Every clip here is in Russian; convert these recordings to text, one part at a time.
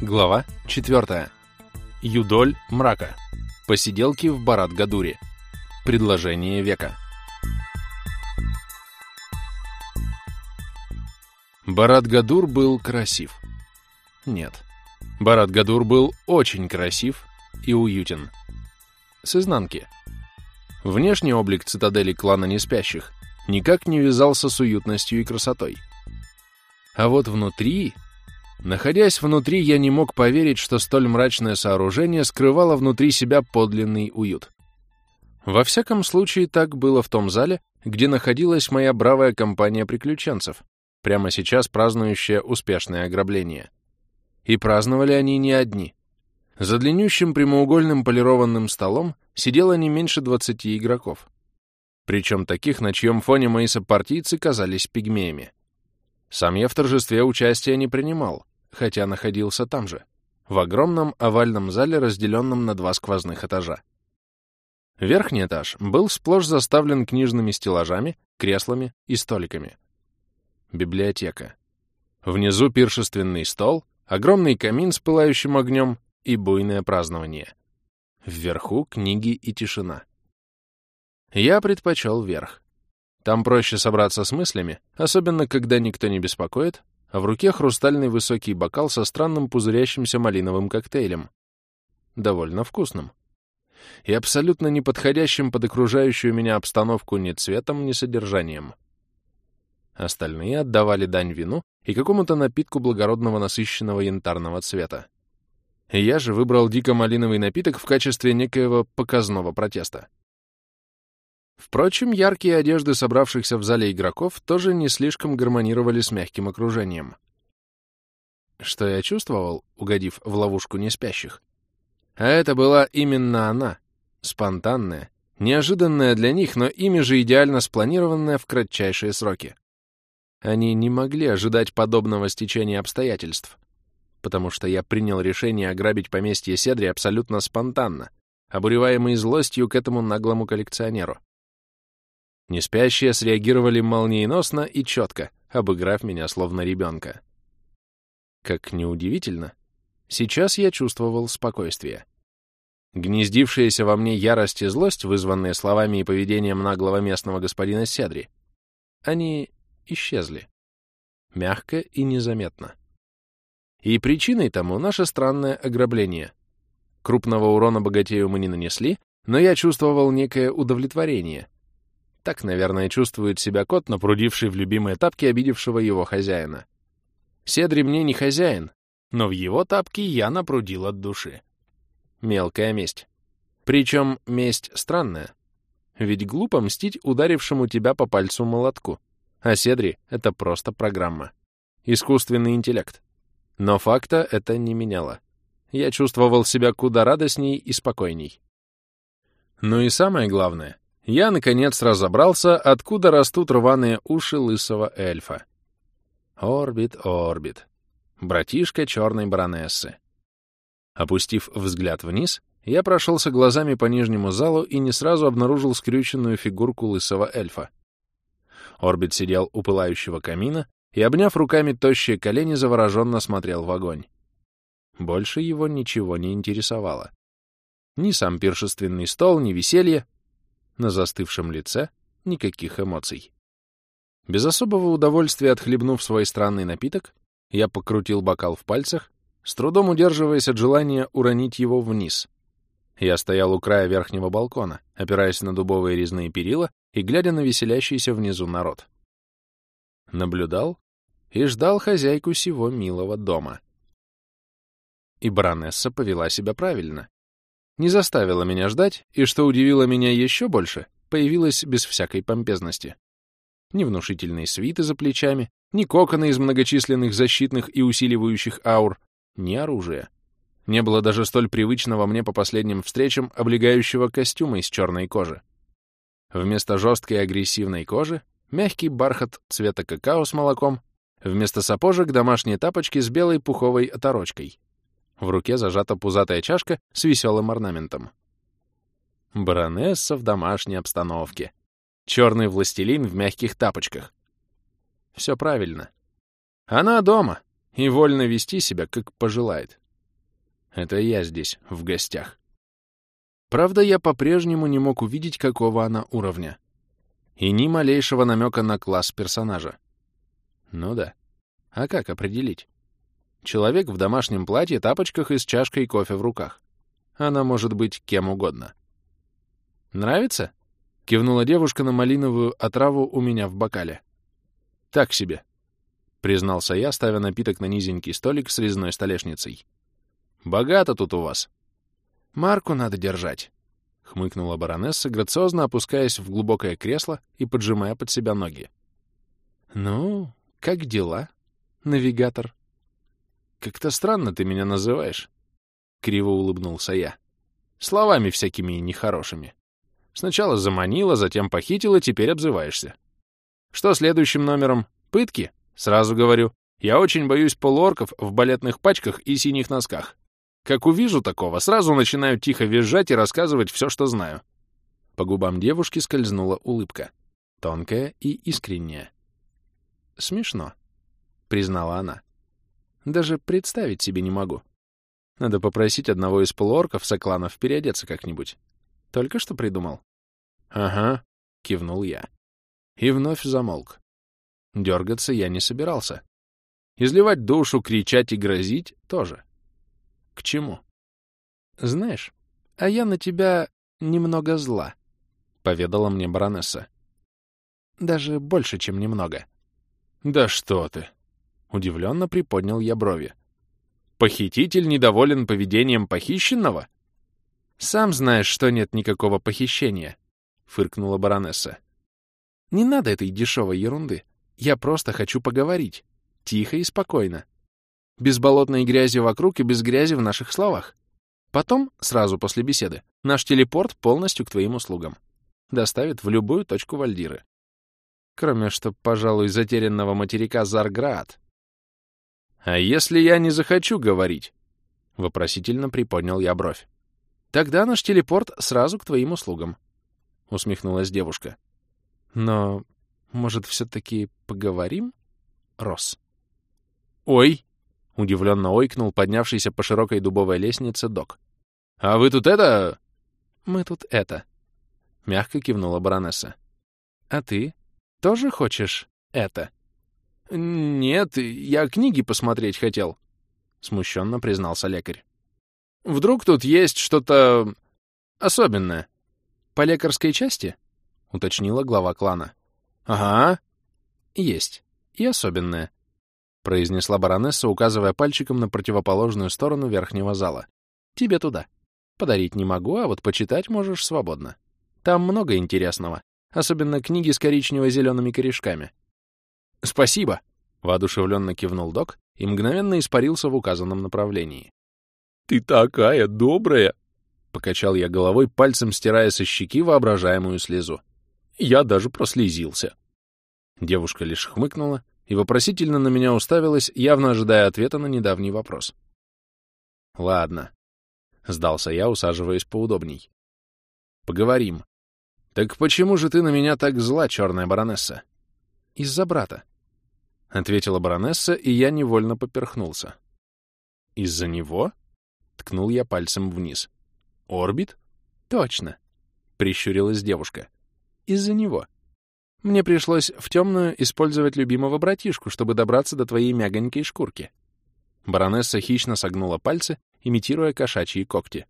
Глава 4. Юдоль мрака. Посиделки в Барат-Гадуре. Предложение века. Барат-Гадур был красив. Нет. Барат-Гадур был очень красив и уютен. С изнанки. Внешний облик цитадели клана Неспящих никак не вязался с уютностью и красотой. А вот внутри... Находясь внутри, я не мог поверить, что столь мрачное сооружение скрывало внутри себя подлинный уют. Во всяком случае, так было в том зале, где находилась моя бравая компания приключенцев, прямо сейчас празднующая успешное ограбление. И праздновали они не одни. За длиннющим прямоугольным полированным столом сидело не меньше двадцати игроков. Причем таких, на чьем фоне мои сопартийцы казались пигмеями. Сам я в торжестве участия не принимал, хотя находился там же, в огромном овальном зале, разделенном на два сквозных этажа. Верхний этаж был сплошь заставлен книжными стеллажами, креслами и столиками. Библиотека. Внизу пиршественный стол, огромный камин с пылающим огнем и буйное празднование. Вверху книги и тишина. Я предпочел верх. Там проще собраться с мыслями, особенно когда никто не беспокоит, а в руке хрустальный высокий бокал со странным пузырящимся малиновым коктейлем. Довольно вкусным. И абсолютно неподходящим под окружающую меня обстановку ни цветом, ни содержанием. Остальные отдавали дань вину и какому-то напитку благородного насыщенного янтарного цвета. Я же выбрал дико-малиновый напиток в качестве некоего показного протеста. Впрочем, яркие одежды собравшихся в зале игроков тоже не слишком гармонировали с мягким окружением. Что я чувствовал, угодив в ловушку неспящих? А это была именно она, спонтанная, неожиданная для них, но ими же идеально спланированная в кратчайшие сроки. Они не могли ожидать подобного стечения обстоятельств, потому что я принял решение ограбить поместье Седри абсолютно спонтанно, обуреваемый злостью к этому наглому коллекционеру. Неспящие среагировали молниеносно и четко, обыграв меня словно ребенка. Как неудивительно, сейчас я чувствовал спокойствие. Гнездившаяся во мне ярость и злость, вызванные словами и поведением наглого местного господина Седри, они исчезли. Мягко и незаметно. И причиной тому наше странное ограбление. Крупного урона богатею мы не нанесли, но я чувствовал некое удовлетворение — так, наверное, чувствует себя кот, напрудивший в любимые тапки обидевшего его хозяина. Седри мне не хозяин, но в его тапки я напрудил от души. Мелкая месть. Причем месть странная. Ведь глупо мстить ударившему тебя по пальцу молотку. А Седри — это просто программа. Искусственный интеллект. Но факта это не меняло. Я чувствовал себя куда радостней и спокойней. Ну и самое главное — я, наконец, разобрался, откуда растут рваные уши лысого эльфа. Орбит, орбит. Братишка черной баронессы. Опустив взгляд вниз, я прошелся глазами по нижнему залу и не сразу обнаружил скрюченную фигурку лысого эльфа. Орбит сидел у пылающего камина и, обняв руками тощие колени, завороженно смотрел в огонь. Больше его ничего не интересовало. Ни сам пиршественный стол, ни веселье, на застывшем лице никаких эмоций. Без особого удовольствия отхлебнув свой странный напиток, я покрутил бокал в пальцах, с трудом удерживаясь от желания уронить его вниз. Я стоял у края верхнего балкона, опираясь на дубовые резные перила и глядя на веселящийся внизу народ. Наблюдал и ждал хозяйку сего милого дома. И баронесса повела себя правильно не заставила меня ждать, и, что удивило меня еще больше, появилась без всякой помпезности. Ни внушительной свиты за плечами, ни кокона из многочисленных защитных и усиливающих аур, ни оружия. Не было даже столь привычного мне по последним встречам облегающего костюма из черной кожи. Вместо жесткой агрессивной кожи — мягкий бархат цвета какао с молоком, вместо сапожек — домашние тапочки с белой пуховой оторочкой — в руке зажата пузатая чашка с веселым орнаментом. Баронесса в домашней обстановке. Черный властелин в мягких тапочках. Все правильно. Она дома и вольно вести себя, как пожелает. Это я здесь, в гостях. Правда, я по-прежнему не мог увидеть, какого она уровня. И ни малейшего намека на класс персонажа. Ну да. А как определить? Человек в домашнем платье, тапочках и с чашкой кофе в руках. Она может быть кем угодно. «Нравится?» — кивнула девушка на малиновую отраву у меня в бокале. «Так себе», — признался я, ставя напиток на низенький столик с резной столешницей. «Богато тут у вас». «Марку надо держать», — хмыкнула баронесса, грациозно опускаясь в глубокое кресло и поджимая под себя ноги. «Ну, как дела, навигатор?» «Как-то странно ты меня называешь», — криво улыбнулся я. «Словами всякими нехорошими. Сначала заманила, затем похитила, теперь обзываешься. Что следующим номером? Пытки? Сразу говорю. Я очень боюсь полуорков в балетных пачках и синих носках. Как увижу такого, сразу начинаю тихо визжать и рассказывать все, что знаю. По губам девушки скользнула улыбка. Тонкая и искренняя. «Смешно», — признала она. «Даже представить себе не могу. Надо попросить одного из полуорков сокланов переодеться как-нибудь. Только что придумал?» «Ага», — кивнул я. И вновь замолк. Дергаться я не собирался. Изливать душу, кричать и грозить — тоже. К чему? Знаешь, а я на тебя немного зла, — поведала мне баронесса. Даже больше, чем немного. Да что ты! Удивленно приподнял я брови. Похититель недоволен поведением похищенного? Сам знаешь, что нет никакого похищения, — фыркнула баронесса. Не надо этой дешевой ерунды. Я просто хочу поговорить. Тихо и спокойно. Без болотной грязи вокруг и без грязи в наших словах. Потом, сразу после беседы, наш телепорт полностью к твоим услугам. Доставит в любую точку Вальдиры. Кроме что, пожалуй, затерянного материка Зарград. «А если я не захочу говорить?» — вопросительно приподнял я бровь. «Тогда наш телепорт сразу к твоим услугам», — усмехнулась девушка. «Но, может, все-таки поговорим, Рос?» «Ой!» — удивленно ойкнул поднявшийся по широкой дубовой лестнице док. «А вы тут это...» «Мы тут это...» — мягко кивнула баронесса. «А ты тоже хочешь это?» «Нет, я книги посмотреть хотел», — смущенно признался лекарь. «Вдруг тут есть что-то особенное?» «По лекарской части?» — уточнила глава клана. «Ага». «Есть. И особенное произнесла баронесса, указывая пальчиком на противоположную сторону верхнего зала. «Тебе туда. Подарить не могу, а вот почитать можешь свободно. Там много интересного, особенно книги с коричнево-зелеными корешками». «Спасибо!» — воодушевленно кивнул док и мгновенно испарился в указанном направлении. «Ты такая добрая!» — покачал я головой, пальцем стирая со щеки воображаемую слезу. «Я даже прослезился». Девушка лишь хмыкнула и вопросительно на меня уставилась, явно ожидая ответа на недавний вопрос. «Ладно», — сдался я, усаживаясь поудобней. «Поговорим. Так почему же ты на меня так зла, черная баронесса?» «Из-за брата», — ответила баронесса, и я невольно поперхнулся. «Из-за него?» — ткнул я пальцем вниз. «Орбит?» «Точно», — прищурилась девушка. «Из-за него». Мне пришлось в темную использовать любимого братишку, чтобы добраться до твоей мягонькой шкурки. Баронесса хищно согнула пальцы, имитируя кошачьи когти.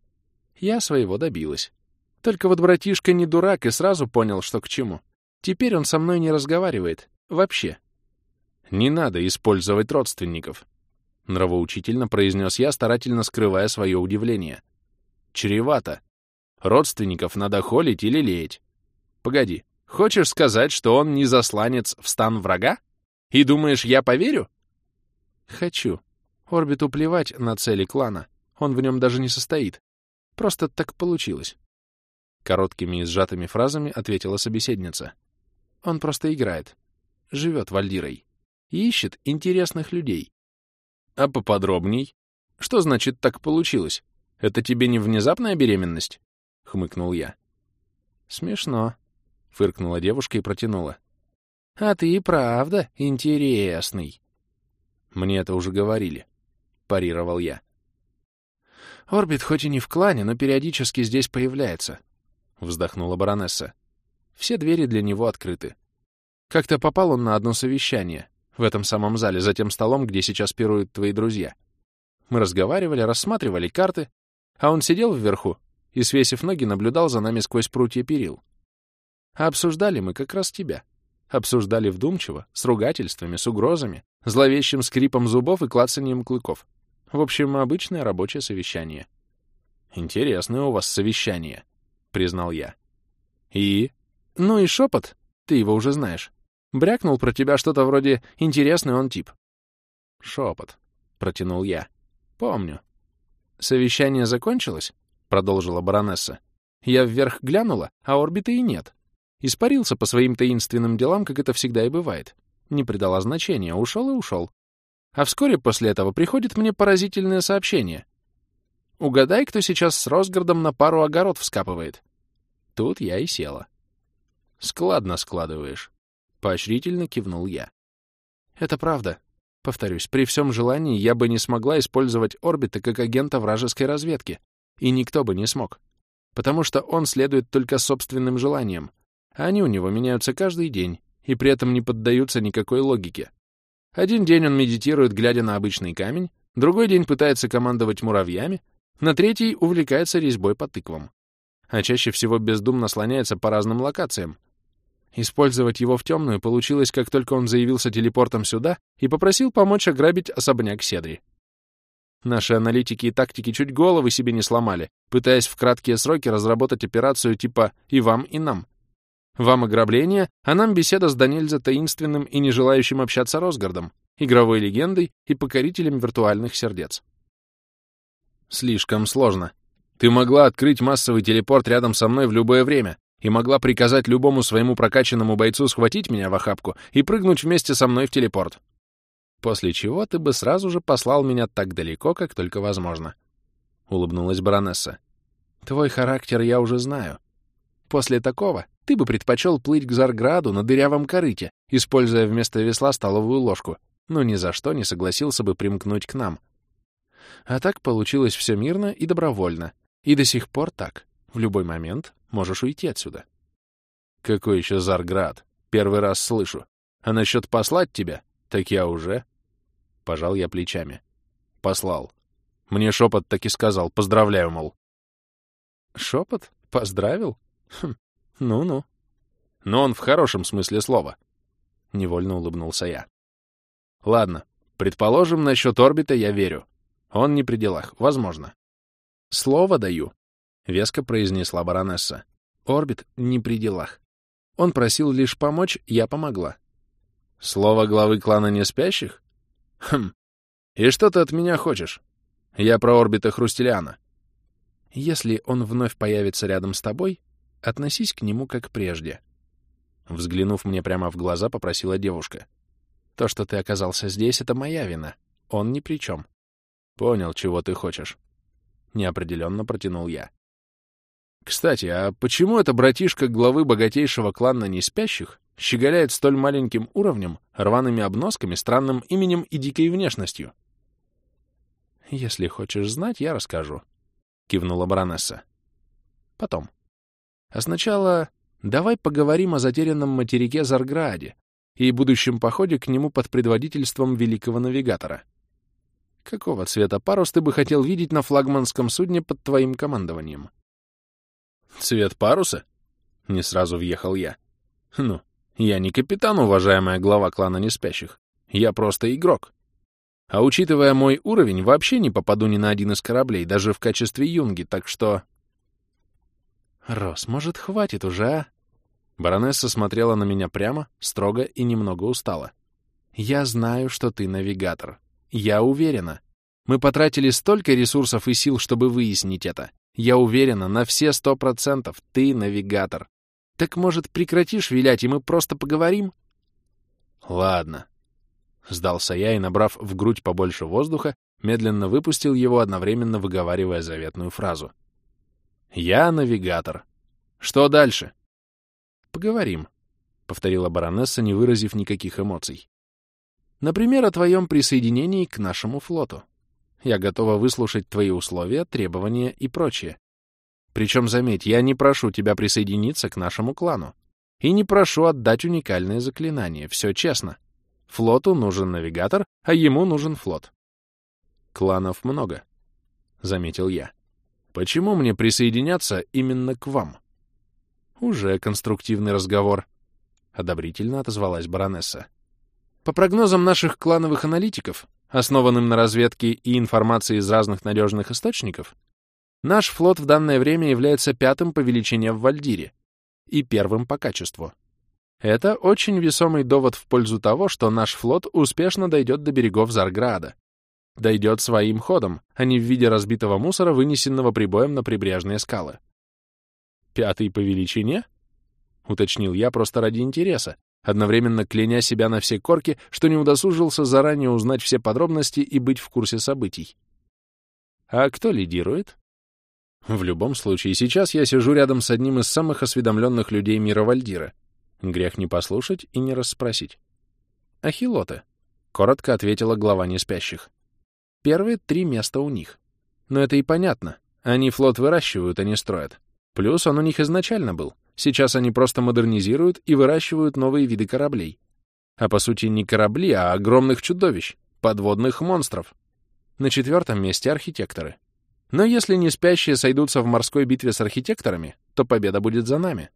Я своего добилась. Только вот братишка не дурак и сразу понял, что к чему. Теперь он со мной не разговаривает. Вообще. Не надо использовать родственников. Нравоучительно произнес я, старательно скрывая свое удивление. Чревато. Родственников надо холить или леять. Погоди, Хочешь сказать, что он не засланец в стан врага? И думаешь, я поверю? Хочу. Орбиту плевать на цели клана. Он в нем даже не состоит. Просто так получилось. Короткими и сжатыми фразами ответила собеседница. Он просто играет. Живет Вальдирой. Ищет интересных людей. А поподробней? Что значит так получилось? Это тебе не внезапная беременность? Хмыкнул я. Смешно. Фыркнула девушка и протянула. «А ты и правда интересный». «Мне это уже говорили», — парировал я. Орбит хоть и не в клане, но периодически здесь появляется, — вздохнула баронесса. Все двери для него открыты. Как-то попал он на одно совещание в этом самом зале, за тем столом, где сейчас пируют твои друзья. Мы разговаривали, рассматривали карты, а он сидел вверху и, свесив ноги, наблюдал за нами сквозь прутья перил. А обсуждали мы как раз тебя. Обсуждали вдумчиво, с ругательствами, с угрозами, зловещим скрипом зубов и клацанием клыков. В общем, обычное рабочее совещание. «Интересное у вас совещание», — признал я. «И?» «Ну и шепот, ты его уже знаешь. Брякнул про тебя что-то вроде «интересный он тип». «Шепот», — протянул я. «Помню». «Совещание закончилось?» — продолжила баронесса. «Я вверх глянула, а орбиты и нет. Испарился по своим таинственным делам, как это всегда и бывает. Не придала значения, ушел и ушел. А вскоре после этого приходит мне поразительное сообщение. Угадай, кто сейчас с Росгардом на пару огород вскапывает. Тут я и села. Складно складываешь. Поощрительно кивнул я. Это правда. Повторюсь, при всем желании я бы не смогла использовать орбита как агента вражеской разведки. И никто бы не смог. Потому что он следует только собственным желаниям. А они у него меняются каждый день и при этом не поддаются никакой логике. Один день он медитирует, глядя на обычный камень, другой день пытается командовать муравьями, на третий увлекается резьбой по тыквам. А чаще всего бездумно слоняется по разным локациям. Использовать его в темную получилось, как только он заявился телепортом сюда и попросил помочь ограбить особняк Седри. Наши аналитики и тактики чуть головы себе не сломали, пытаясь в краткие сроки разработать операцию типа «и вам, и нам», вам ограбление, а нам беседа с Данильза таинственным и не желающим общаться Росгардом, игровой легендой и покорителем виртуальных сердец. Слишком сложно. Ты могла открыть массовый телепорт рядом со мной в любое время и могла приказать любому своему прокачанному бойцу схватить меня в охапку и прыгнуть вместе со мной в телепорт. После чего ты бы сразу же послал меня так далеко, как только возможно. Улыбнулась баронесса. Твой характер я уже знаю. После такого ты бы предпочел плыть к Зарграду на дырявом корыте, используя вместо весла столовую ложку, но ни за что не согласился бы примкнуть к нам. А так получилось все мирно и добровольно. И до сих пор так. В любой момент можешь уйти отсюда. Какой еще Зарград? Первый раз слышу. А насчет послать тебя? Так я уже... Пожал я плечами. Послал. Мне шепот так и сказал. Поздравляю, мол. Шепот? Поздравил? Хм, ну-ну. Но он в хорошем смысле слова. Невольно улыбнулся я. Ладно, предположим, насчет орбита я верю. Он не при делах, возможно. Слово даю, — веско произнесла баронесса. Орбит не при делах. Он просил лишь помочь, я помогла. Слово главы клана неспящих? Хм. И что ты от меня хочешь? Я про орбита Хрустелиана. Если он вновь появится рядом с тобой, Относись к нему как прежде. Взглянув мне прямо в глаза, попросила девушка. То, что ты оказался здесь, — это моя вина. Он ни при чем. Понял, чего ты хочешь. Неопределенно протянул я. Кстати, а почему это братишка главы богатейшего клана неспящих щеголяет столь маленьким уровнем, рваными обносками, странным именем и дикой внешностью? Если хочешь знать, я расскажу. Кивнула баронесса. Потом. А сначала давай поговорим о затерянном материке Зарграде и будущем походе к нему под предводительством великого навигатора. Какого цвета парус ты бы хотел видеть на флагманском судне под твоим командованием? Цвет паруса? Не сразу въехал я. Ну, я не капитан, уважаемая глава клана неспящих. Я просто игрок. А учитывая мой уровень, вообще не попаду ни на один из кораблей, даже в качестве юнги, так что... «Рос, может, хватит уже, а?» Баронесса смотрела на меня прямо, строго и немного устала. «Я знаю, что ты навигатор. Я уверена. Мы потратили столько ресурсов и сил, чтобы выяснить это. Я уверена, на все сто процентов ты навигатор. Так, может, прекратишь вилять, и мы просто поговорим?» «Ладно», — сдался я и, набрав в грудь побольше воздуха, медленно выпустил его, одновременно выговаривая заветную фразу — я навигатор. Что дальше? Поговорим, — повторила баронесса, не выразив никаких эмоций. Например, о твоем присоединении к нашему флоту. Я готова выслушать твои условия, требования и прочее. Причем, заметь, я не прошу тебя присоединиться к нашему клану. И не прошу отдать уникальное заклинание. Все честно. Флоту нужен навигатор, а ему нужен флот. Кланов много, — заметил я. Почему мне присоединяться именно к вам? Уже конструктивный разговор, — одобрительно отозвалась баронесса. По прогнозам наших клановых аналитиков, основанным на разведке и информации из разных надежных источников, наш флот в данное время является пятым по величине в Вальдире и первым по качеству. Это очень весомый довод в пользу того, что наш флот успешно дойдет до берегов Зарграда. Дойдет своим ходом, а не в виде разбитого мусора, вынесенного прибоем на прибрежные скалы. «Пятый по величине?» — уточнил я просто ради интереса, одновременно кляня себя на все корки, что не удосужился заранее узнать все подробности и быть в курсе событий. А кто лидирует? В любом случае, сейчас я сижу рядом с одним из самых осведомленных людей мира Вальдира. Грех не послушать и не расспросить. Ахилоты, коротко ответила глава неспящих. Первые три места у них. Но это и понятно. Они флот выращивают, а не строят. Плюс он у них изначально был. Сейчас они просто модернизируют и выращивают новые виды кораблей. А по сути не корабли, а огромных чудовищ, подводных монстров. На четвертом месте архитекторы. Но если не спящие сойдутся в морской битве с архитекторами, то победа будет за нами.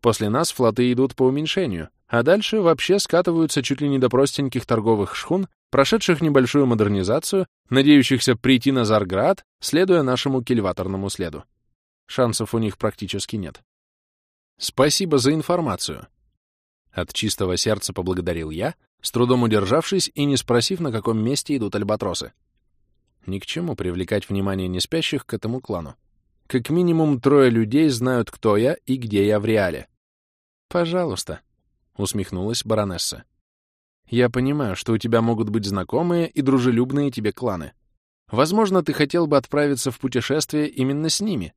После нас флоты идут по уменьшению, а дальше вообще скатываются чуть ли не до простеньких торговых шхун, прошедших небольшую модернизацию, надеющихся прийти на Зарград, следуя нашему кильваторному следу. Шансов у них практически нет. Спасибо за информацию. От чистого сердца поблагодарил я, с трудом удержавшись и не спросив, на каком месте идут альбатросы. Ни к чему привлекать внимание неспящих к этому клану. Как минимум трое людей знают, кто я и где я в реале. «Пожалуйста», — усмехнулась баронесса. «Я понимаю, что у тебя могут быть знакомые и дружелюбные тебе кланы. Возможно, ты хотел бы отправиться в путешествие именно с ними,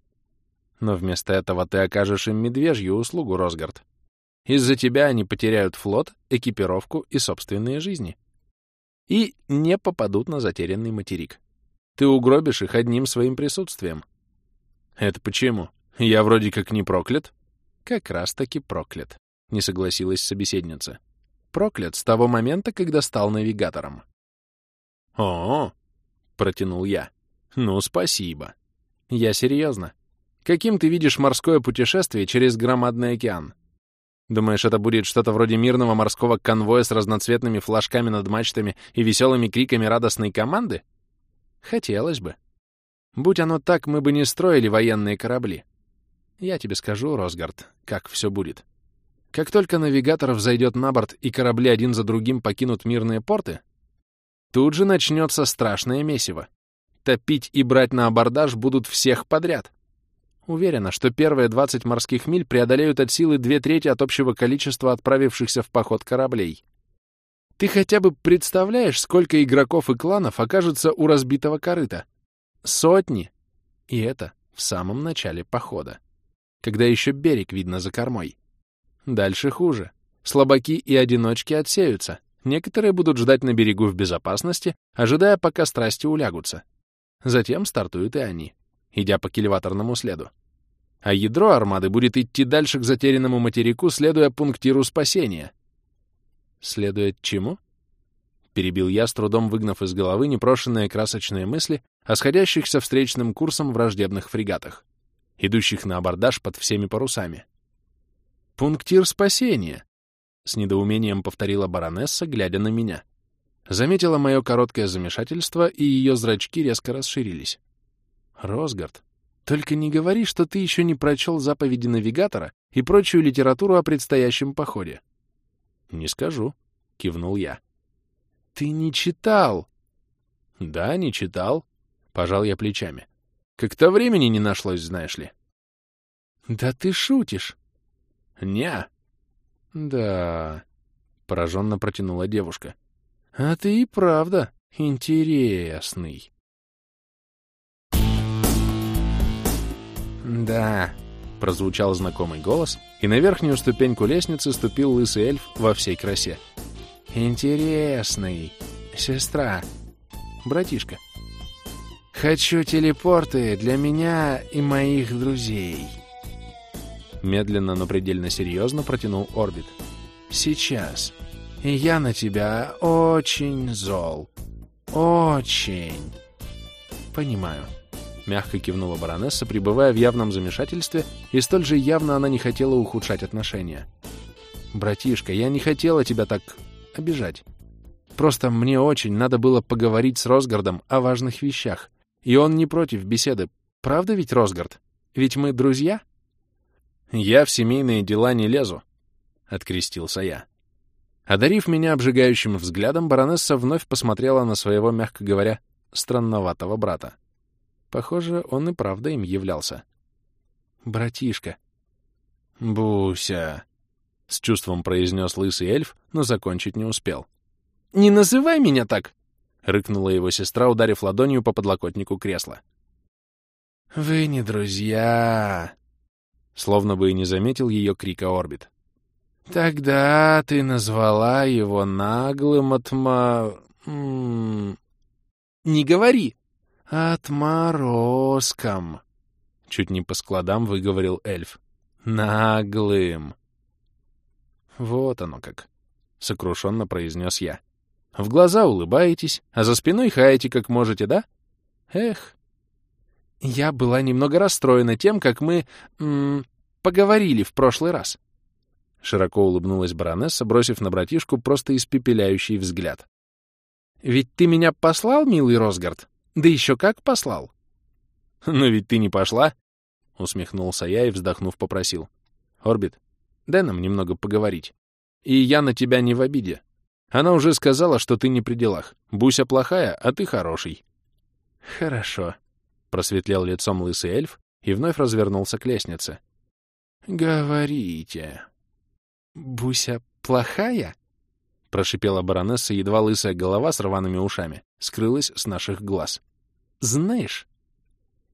но вместо этого ты окажешь им медвежью услугу, Росгард. Из-за тебя они потеряют флот, экипировку и собственные жизни. И не попадут на затерянный материк. Ты угробишь их одним своим присутствием. Это почему? Я вроде как не проклят? Как раз-таки проклят, не согласилась собеседница. Проклят с того момента, когда стал навигатором. О, -о, -о протянул я. Ну, спасибо. Я серьезно. Каким ты видишь морское путешествие через громадный океан? Думаешь, это будет что-то вроде мирного морского конвоя с разноцветными флажками над мачтами и веселыми криками радостной команды? Хотелось бы. Будь оно так, мы бы не строили военные корабли. Я тебе скажу, Росгард, как все будет. Как только навигатор взойдет на борт и корабли один за другим покинут мирные порты, тут же начнется страшное месиво. Топить и брать на абордаж будут всех подряд. Уверена, что первые 20 морских миль преодолеют от силы две трети от общего количества отправившихся в поход кораблей. Ты хотя бы представляешь, сколько игроков и кланов окажется у разбитого корыта? Сотни! И это в самом начале похода, когда еще берег видно за кормой. Дальше хуже. Слабаки и одиночки отсеются. Некоторые будут ждать на берегу в безопасности, ожидая, пока страсти улягутся. Затем стартуют и они идя по кильваторному следу. А ядро армады будет идти дальше к затерянному материку, следуя пунктиру спасения. Следуя чему? Перебил я, с трудом выгнав из головы непрошенные красочные мысли о сходящихся встречным курсом враждебных фрегатах, идущих на абордаж под всеми парусами. «Пунктир спасения!» — с недоумением повторила баронесса, глядя на меня. Заметила мое короткое замешательство, и ее зрачки резко расширились. Росгард, только не говори, что ты еще не прочел заповеди навигатора и прочую литературу о предстоящем походе. Не скажу, кивнул я. Ты не читал? Да, не читал, пожал я плечами. Как-то времени не нашлось, знаешь ли. Да ты шутишь. Не. Да, пораженно протянула девушка. А ты и правда интересный. «Да», — прозвучал знакомый голос, и на верхнюю ступеньку лестницы ступил лысый эльф во всей красе. «Интересный. Сестра. Братишка». «Хочу телепорты для меня и моих друзей». Медленно, но предельно серьезно протянул Орбит. «Сейчас. Я на тебя очень зол. Очень». «Понимаю», — мягко кивнула баронесса, пребывая в явном замешательстве, и столь же явно она не хотела ухудшать отношения. «Братишка, я не хотела тебя так обижать. Просто мне очень надо было поговорить с Росгардом о важных вещах, и он не против беседы. Правда ведь, Росгард? Ведь мы друзья?» «Я в семейные дела не лезу», — открестился я. Одарив меня обжигающим взглядом, баронесса вновь посмотрела на своего, мягко говоря, странноватого брата. Похоже, он и правда им являлся. «Братишка». «Буся», — с чувством произнес лысый эльф, но закончить не успел. «Не называй меня так!» — рыкнула его сестра, ударив ладонью по подлокотнику кресла. «Вы не друзья!» Словно бы и не заметил ее крика Орбит. «Тогда ты назвала его наглым отма... Не говори!» «Отморозком!» Чуть не по складам выговорил эльф. «Наглым!» «Вот оно как!» — сокрушенно произнес я. «В глаза улыбаетесь, а за спиной хаете как можете, да? Эх!» Я была немного расстроена тем, как мы... М -м, поговорили в прошлый раз. Широко улыбнулась баронесса, бросив на братишку просто испепеляющий взгляд. «Ведь ты меня послал, милый Росгард?» Да еще как послал. Но ведь ты не пошла, усмехнулся я и, вздохнув, попросил. Орбит, дай нам немного поговорить. И я на тебя не в обиде. Она уже сказала, что ты не при делах. Буся плохая, а ты хороший. Хорошо, просветлел лицом лысый эльф и вновь развернулся к лестнице. Говорите. Буся плохая? прошипела баронесса, едва лысая голова с рваными ушами скрылась с наших глаз. «Знаешь,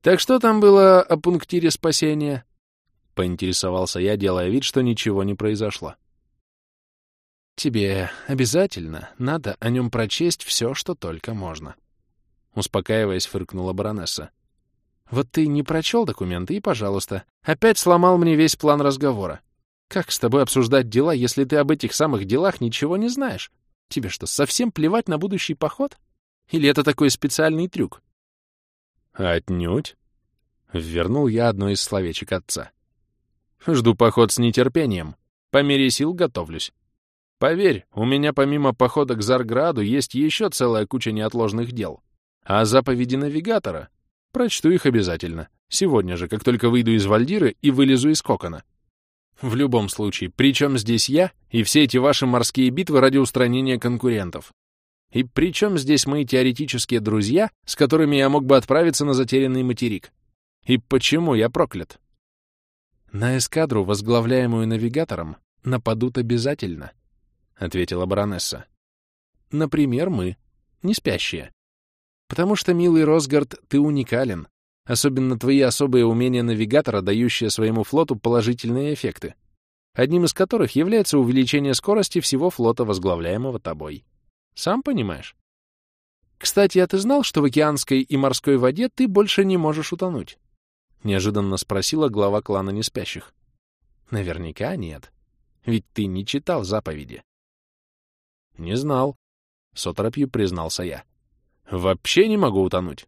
так что там было о пунктире спасения?» — поинтересовался я, делая вид, что ничего не произошло. «Тебе обязательно надо о нем прочесть все, что только можно», — успокаиваясь, фыркнула баронесса. «Вот ты не прочел документы и, пожалуйста, опять сломал мне весь план разговора. Как с тобой обсуждать дела, если ты об этих самых делах ничего не знаешь? Тебе что, совсем плевать на будущий поход? Или это такой специальный трюк? Отнюдь. Вернул я одно из словечек отца. Жду поход с нетерпением. По мере сил готовлюсь. Поверь, у меня помимо похода к Зарграду есть еще целая куча неотложных дел. А заповеди навигатора? Прочту их обязательно. Сегодня же, как только выйду из Вальдиры и вылезу из кокона. В любом случае, причем здесь я и все эти ваши морские битвы ради устранения конкурентов? И причем здесь мои теоретические друзья, с которыми я мог бы отправиться на затерянный материк? И почему я проклят? На эскадру, возглавляемую навигатором, нападут обязательно, — ответила баронесса. Например, мы, не спящие. Потому что, милый Росгард, ты уникален, Особенно твои особые умения навигатора, дающие своему флоту положительные эффекты, одним из которых является увеличение скорости всего флота, возглавляемого тобой. Сам понимаешь? Кстати, а ты знал, что в океанской и морской воде ты больше не можешь утонуть? Неожиданно спросила глава клана неспящих. Наверняка нет. Ведь ты не читал заповеди. Не знал. С оторопью признался я. Вообще не могу утонуть.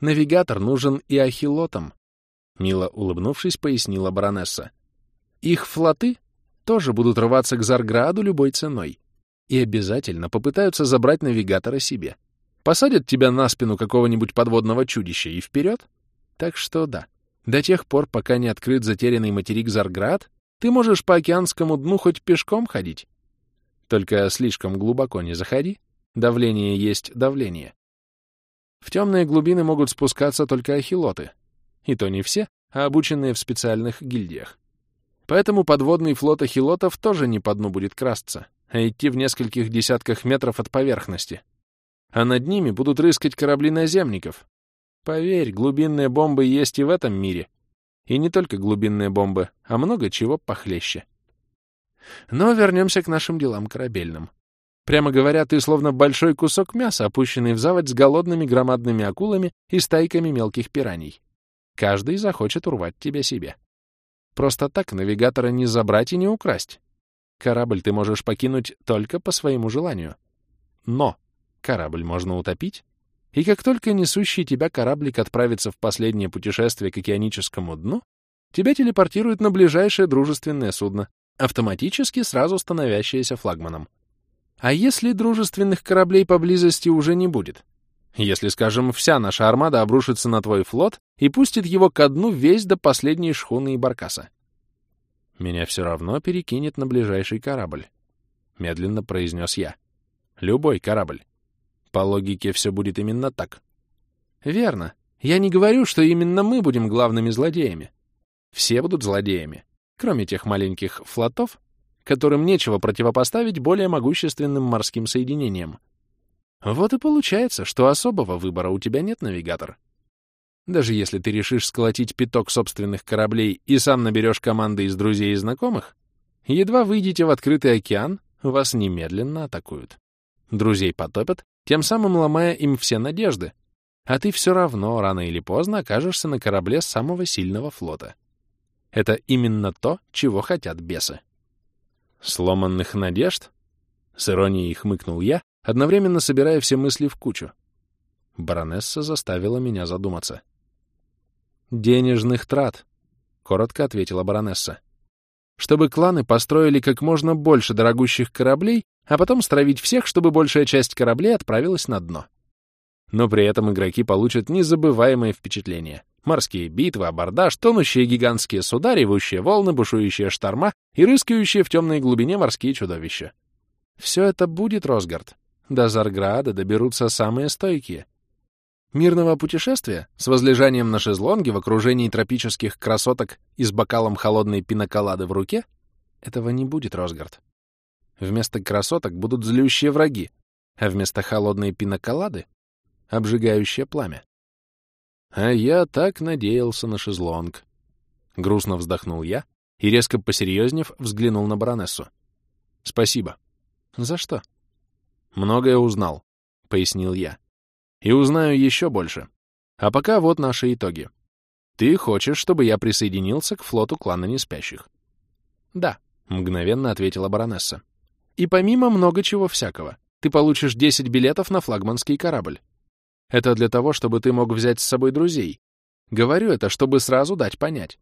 Навигатор нужен и ахилотам, — мило улыбнувшись, пояснила баронесса. Их флоты тоже будут рваться к Зарграду любой ценой и обязательно попытаются забрать навигатора себе. Посадят тебя на спину какого-нибудь подводного чудища и вперед. Так что да, до тех пор, пока не открыт затерянный материк Зарград, ты можешь по океанскому дну хоть пешком ходить. Только слишком глубоко не заходи. Давление есть давление. В темные глубины могут спускаться только ахилоты. И то не все, а обученные в специальных гильдиях. Поэтому подводный флот ахилотов тоже не по дну будет красться, а идти в нескольких десятках метров от поверхности. А над ними будут рыскать корабли наземников. Поверь, глубинные бомбы есть и в этом мире. И не только глубинные бомбы, а много чего похлеще. Но вернемся к нашим делам корабельным. Прямо говоря, ты словно большой кусок мяса, опущенный в заводь с голодными громадными акулами и стайками мелких пираний. Каждый захочет урвать тебя себе. Просто так навигатора не забрать и не украсть. Корабль ты можешь покинуть только по своему желанию. Но корабль можно утопить, и как только несущий тебя кораблик отправится в последнее путешествие к океаническому дну, тебя телепортируют на ближайшее дружественное судно, автоматически сразу становящееся флагманом. А если дружественных кораблей поблизости уже не будет? Если, скажем, вся наша армада обрушится на твой флот и пустит его ко дну весь до последней шхуны и баркаса. Меня все равно перекинет на ближайший корабль, — медленно произнес я. Любой корабль. По логике все будет именно так. Верно. Я не говорю, что именно мы будем главными злодеями. Все будут злодеями, кроме тех маленьких флотов, которым нечего противопоставить более могущественным морским соединениям. Вот и получается, что особого выбора у тебя нет, навигатор. Даже если ты решишь сколотить пяток собственных кораблей и сам наберешь команды из друзей и знакомых, едва выйдете в открытый океан, вас немедленно атакуют. Друзей потопят, тем самым ломая им все надежды, а ты все равно рано или поздно окажешься на корабле самого сильного флота. Это именно то, чего хотят бесы. Сломанных надежд? С иронией хмыкнул я, одновременно собирая все мысли в кучу. Баронесса заставила меня задуматься. «Денежных трат», — коротко ответила баронесса. «Чтобы кланы построили как можно больше дорогущих кораблей, а потом стравить всех, чтобы большая часть кораблей отправилась на дно. Но при этом игроки получат незабываемое впечатление. Морские битвы, абордаж, тонущие гигантские суда, ревущие волны, бушующие шторма и рыскающие в темной глубине морские чудовища. Все это будет, Росгард. До Зарграда доберутся самые стойкие. Мирного путешествия с возлежанием на шезлонге в окружении тропических красоток и с бокалом холодной пиноколады в руке этого не будет, Росгард. Вместо красоток будут злющие враги, а вместо холодной пиноколады — обжигающее пламя. А я так надеялся на шезлонг. Грустно вздохнул я и, резко посерьезнев, взглянул на баронессу. Спасибо. За что? Многое узнал, — пояснил я. И узнаю еще больше. А пока вот наши итоги. Ты хочешь, чтобы я присоединился к флоту клана Неспящих? Да, — мгновенно ответила баронесса. И помимо много чего всякого, ты получишь 10 билетов на флагманский корабль. Это для того, чтобы ты мог взять с собой друзей. Говорю это, чтобы сразу дать понять.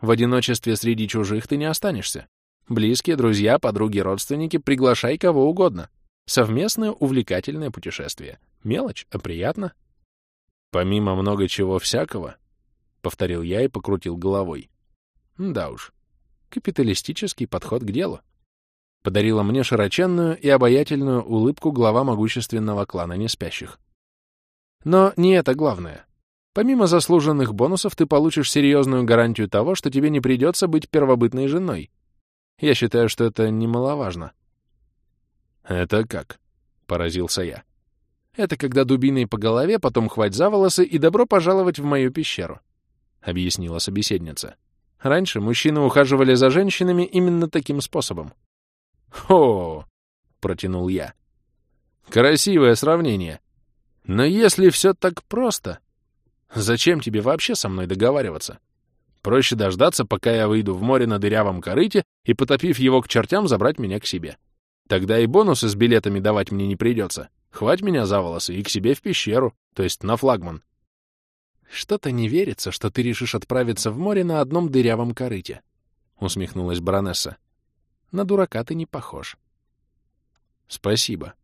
В одиночестве среди чужих ты не останешься. Близкие, друзья, подруги, родственники, приглашай кого угодно. Совместное увлекательное путешествие. Мелочь, а приятно. Помимо много чего всякого, — повторил я и покрутил головой. Да уж, капиталистический подход к делу. Подарила мне широченную и обаятельную улыбку глава могущественного клана неспящих. Но не это главное. Помимо заслуженных бонусов, ты получишь серьезную гарантию того, что тебе не придется быть первобытной женой. Я считаю, что это немаловажно. «Это как?» — поразился я. «Это когда дубиной по голове, потом хвать за волосы и добро пожаловать в мою пещеру», — объяснила собеседница. «Раньше мужчины ухаживали за женщинами именно таким способом». «Хо!» — протянул я. «Красивое сравнение. Но если все так просто, зачем тебе вообще со мной договариваться? Проще дождаться, пока я выйду в море на дырявом корыте и, потопив его к чертям, забрать меня к себе. Тогда и бонусы с билетами давать мне не придется. Хвать меня за волосы и к себе в пещеру, то есть на флагман. Что-то не верится, что ты решишь отправиться в море на одном дырявом корыте, — усмехнулась баронесса. На дурака ты не похож. Спасибо,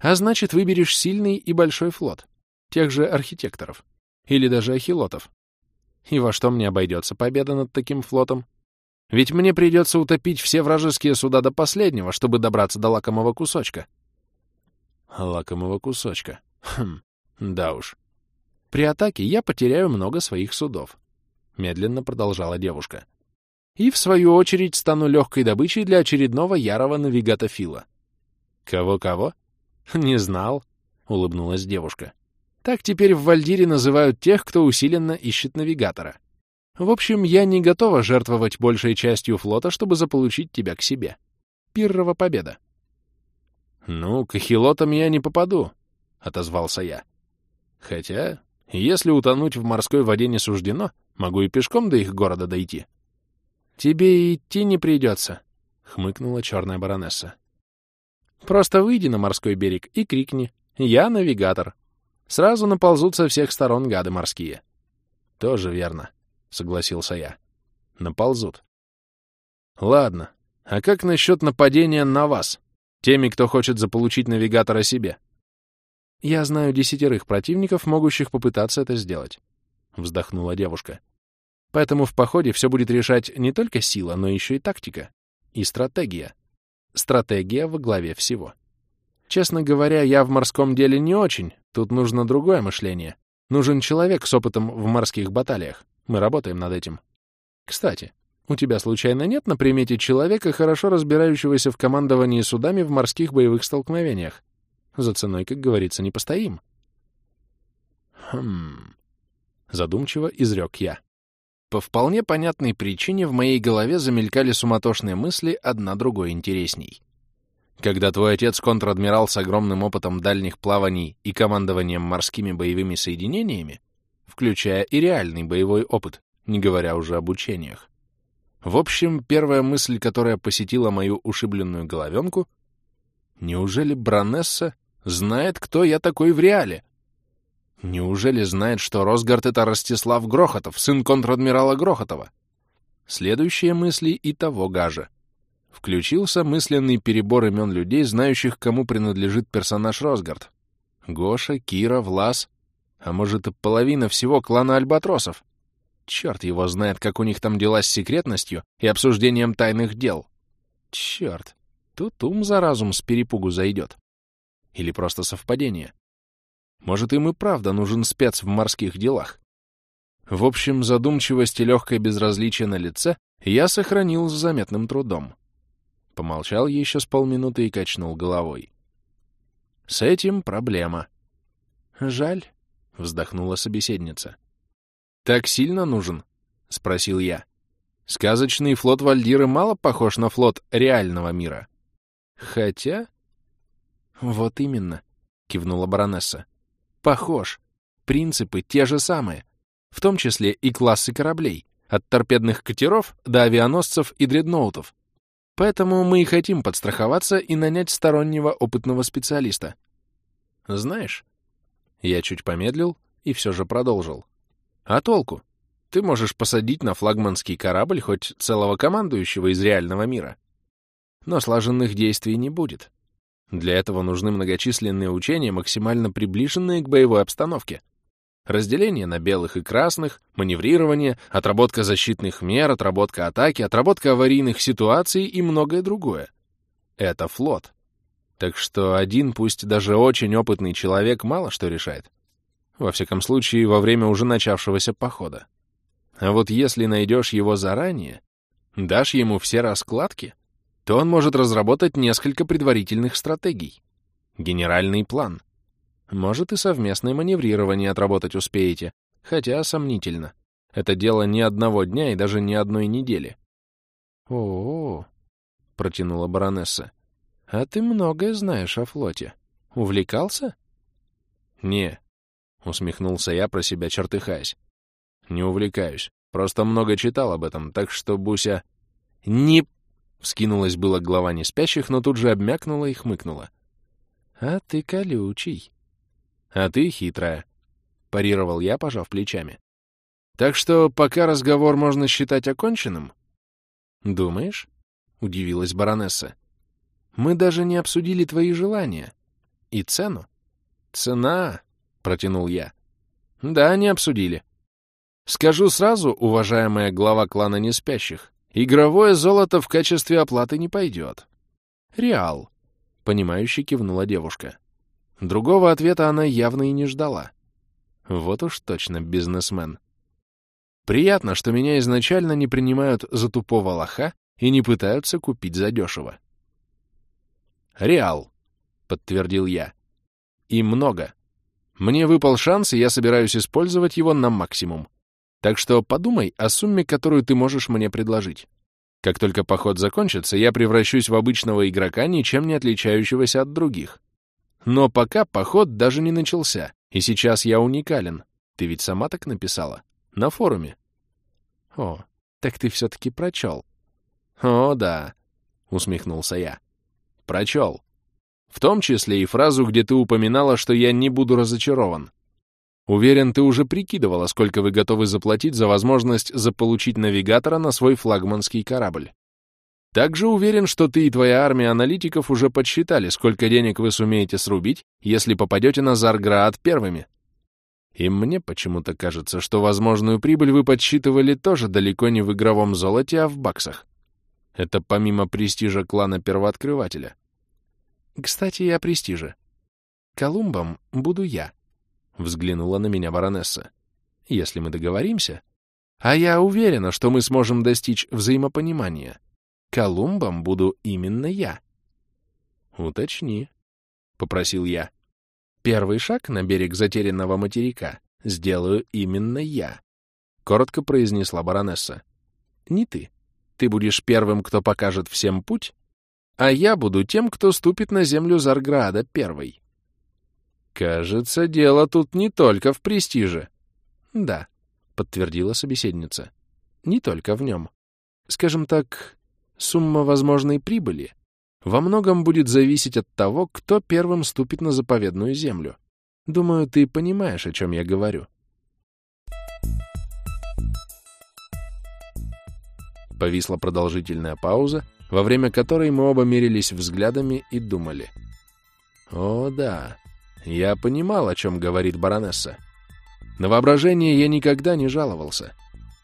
а значит, выберешь сильный и большой флот, тех же архитекторов, или даже ахилотов. И во что мне обойдется победа над таким флотом? Ведь мне придется утопить все вражеские суда до последнего, чтобы добраться до лакомого кусочка. Лакомого кусочка. Хм, да уж. При атаке я потеряю много своих судов. Медленно продолжала девушка. И, в свою очередь, стану легкой добычей для очередного ярого навигатофила. Кого-кого? «Не знал», — улыбнулась девушка. «Так теперь в Вальдире называют тех, кто усиленно ищет навигатора. В общем, я не готова жертвовать большей частью флота, чтобы заполучить тебя к себе. Пиррова победа». Ну, к эхилотам я не попаду, — отозвался я. Хотя, если утонуть в морской воде не суждено, могу и пешком до их города дойти. Тебе и идти не придется, — хмыкнула черная баронесса. Просто выйди на морской берег и крикни «Я навигатор». Сразу наползут со всех сторон гады морские. Тоже верно, — согласился я. Наползут. Ладно, а как насчет нападения на вас, теми, кто хочет заполучить навигатора себе? Я знаю десятерых противников, могущих попытаться это сделать, — вздохнула девушка. Поэтому в походе все будет решать не только сила, но еще и тактика. И стратегия. Стратегия во главе всего. Честно говоря, я в морском деле не очень. Тут нужно другое мышление. Нужен человек с опытом в морских баталиях. Мы работаем над этим. Кстати, у тебя случайно нет на примете человека, хорошо разбирающегося в командовании судами в морских боевых столкновениях? За ценой, как говорится, не постоим. Хм... Задумчиво изрек я. По вполне понятной причине в моей голове замелькали суматошные мысли, одна другой интересней. Когда твой отец контр-адмирал с огромным опытом дальних плаваний и командованием морскими боевыми соединениями, включая и реальный боевой опыт, не говоря уже об учениях, в общем, первая мысль, которая посетила мою ушибленную головенку — неужели Бронесса знает, кто я такой в реале? Неужели знает, что Росгард — это Ростислав Грохотов, сын контр-адмирала Грохотова? Следующие мысли и того гажа. Включился мысленный перебор имен людей, знающих, кому принадлежит персонаж Росгард. Гоша, Кира, Влас, а может и половина всего клана Альбатросов. Черт его знает, как у них там дела с секретностью и обсуждением тайных дел. Черт, тут ум за разум с перепугу зайдет. Или просто совпадение. Может, им и правда нужен спец в морских делах. В общем, задумчивость и легкое безразличие на лице я сохранил с заметным трудом. Помолчал еще с полминуты и качнул головой. С этим проблема. Жаль, — вздохнула собеседница. «Так сильно нужен?» — спросил я. «Сказочный флот Вальдиры мало похож на флот реального мира». «Хотя...» «Вот именно», — кивнула баронесса. «Похож. Принципы те же самые. В том числе и классы кораблей, от торпедных катеров до авианосцев и дредноутов. Поэтому мы и хотим подстраховаться и нанять стороннего опытного специалиста. Знаешь...» Я чуть помедлил и все же продолжил. А толку? Ты можешь посадить на флагманский корабль хоть целого командующего из реального мира. Но слаженных действий не будет. Для этого нужны многочисленные учения, максимально приближенные к боевой обстановке. Разделение на белых и красных, маневрирование, отработка защитных мер, отработка атаки, отработка аварийных ситуаций и многое другое. Это флот. Так что один, пусть даже очень опытный человек, мало что решает. Во всяком случае, во время уже начавшегося похода. А вот если найдешь его заранее, дашь ему все раскладки, то он может разработать несколько предварительных стратегий. Генеральный план. Может и совместное маневрирование отработать успеете, хотя сомнительно. Это дело не одного дня и даже не одной недели. «О-о-о», — протянула баронесса, — «а ты многое знаешь о флоте. Увлекался?» «Не, — усмехнулся я про себя, чертыхаясь. «Не увлекаюсь. Просто много читал об этом, так что, Буся...» «Не...» — вскинулась была глава неспящих, но тут же обмякнула и хмыкнула. «А ты колючий». «А ты хитрая», — парировал я, пожав плечами. «Так что пока разговор можно считать оконченным?» «Думаешь?» — удивилась баронесса. «Мы даже не обсудили твои желания. И цену». «Цена...» протянул я. Да, не обсудили. Скажу сразу, уважаемая глава клана неспящих, игровое золото в качестве оплаты не пойдет. Реал, понимающе кивнула девушка. Другого ответа она явно и не ждала. Вот уж точно бизнесмен. Приятно, что меня изначально не принимают за тупого лоха и не пытаются купить задешево. «Реал», — подтвердил я. «И много. Мне выпал шанс, и я собираюсь использовать его на максимум. Так что подумай о сумме, которую ты можешь мне предложить. Как только поход закончится, я превращусь в обычного игрока, ничем не отличающегося от других. Но пока поход даже не начался, и сейчас я уникален. Ты ведь сама так написала? На форуме. О, так ты все-таки прочел. О, да, усмехнулся я. Прочел. В том числе и фразу, где ты упоминала, что я не буду разочарован. Уверен, ты уже прикидывала, сколько вы готовы заплатить за возможность заполучить навигатора на свой флагманский корабль. Также уверен, что ты и твоя армия аналитиков уже подсчитали, сколько денег вы сумеете срубить, если попадете на Зарград первыми. И мне почему-то кажется, что возможную прибыль вы подсчитывали тоже далеко не в игровом золоте, а в баксах. Это помимо престижа клана первооткрывателя. Кстати, о престиже. Колумбом буду я. Взглянула на меня баронесса. Если мы договоримся... А я уверена, что мы сможем достичь взаимопонимания. Колумбом буду именно я. Уточни, — попросил я. Первый шаг на берег затерянного материка сделаю именно я, — коротко произнесла баронесса. Не ты. Ты будешь первым, кто покажет всем путь, а я буду тем, кто ступит на землю Зарграда первой. Кажется, дело тут не только в престиже. Да, подтвердила собеседница. Не только в нем. Скажем так, сумма возможной прибыли во многом будет зависеть от того, кто первым ступит на заповедную землю. Думаю, ты понимаешь, о чем я говорю. Повисла продолжительная пауза, во время которой мы оба мерились взглядами и думали. О, да, я понимал, о чем говорит баронесса. На воображение я никогда не жаловался.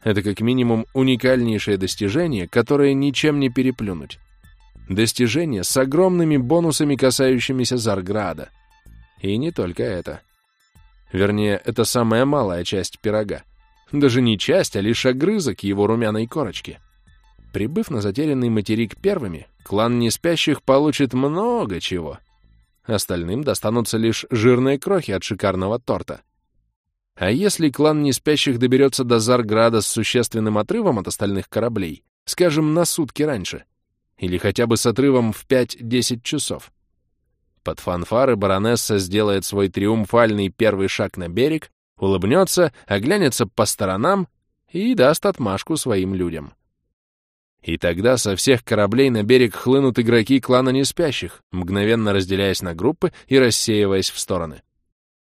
Это как минимум уникальнейшее достижение, которое ничем не переплюнуть. Достижение с огромными бонусами, касающимися Зарграда. И не только это. Вернее, это самая малая часть пирога. Даже не часть, а лишь огрызок его румяной корочки. Прибыв на затерянный материк первыми, клан неспящих получит много чего — Остальным достанутся лишь жирные крохи от шикарного торта. А если клан неспящих доберется до Зарграда с существенным отрывом от остальных кораблей, скажем, на сутки раньше, или хотя бы с отрывом в 5-10 часов, под фанфары баронесса сделает свой триумфальный первый шаг на берег, улыбнется, оглянется по сторонам и даст отмашку своим людям. И тогда со всех кораблей на берег хлынут игроки клана Неспящих, мгновенно разделяясь на группы и рассеиваясь в стороны.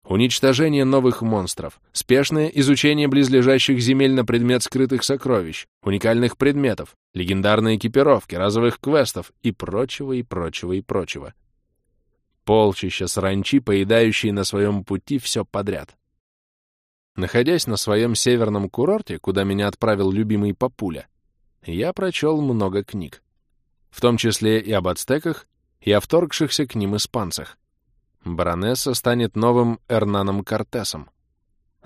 Уничтожение новых монстров, спешное изучение близлежащих земель на предмет скрытых сокровищ, уникальных предметов, легендарной экипировки, разовых квестов и прочего, и прочего, и прочего. Полчища саранчи, поедающие на своем пути все подряд. Находясь на своем северном курорте, куда меня отправил любимый папуля, я прочел много книг, в том числе и об ацтеках, и о вторгшихся к ним испанцах. Баронесса станет новым Эрнаном Кортесом,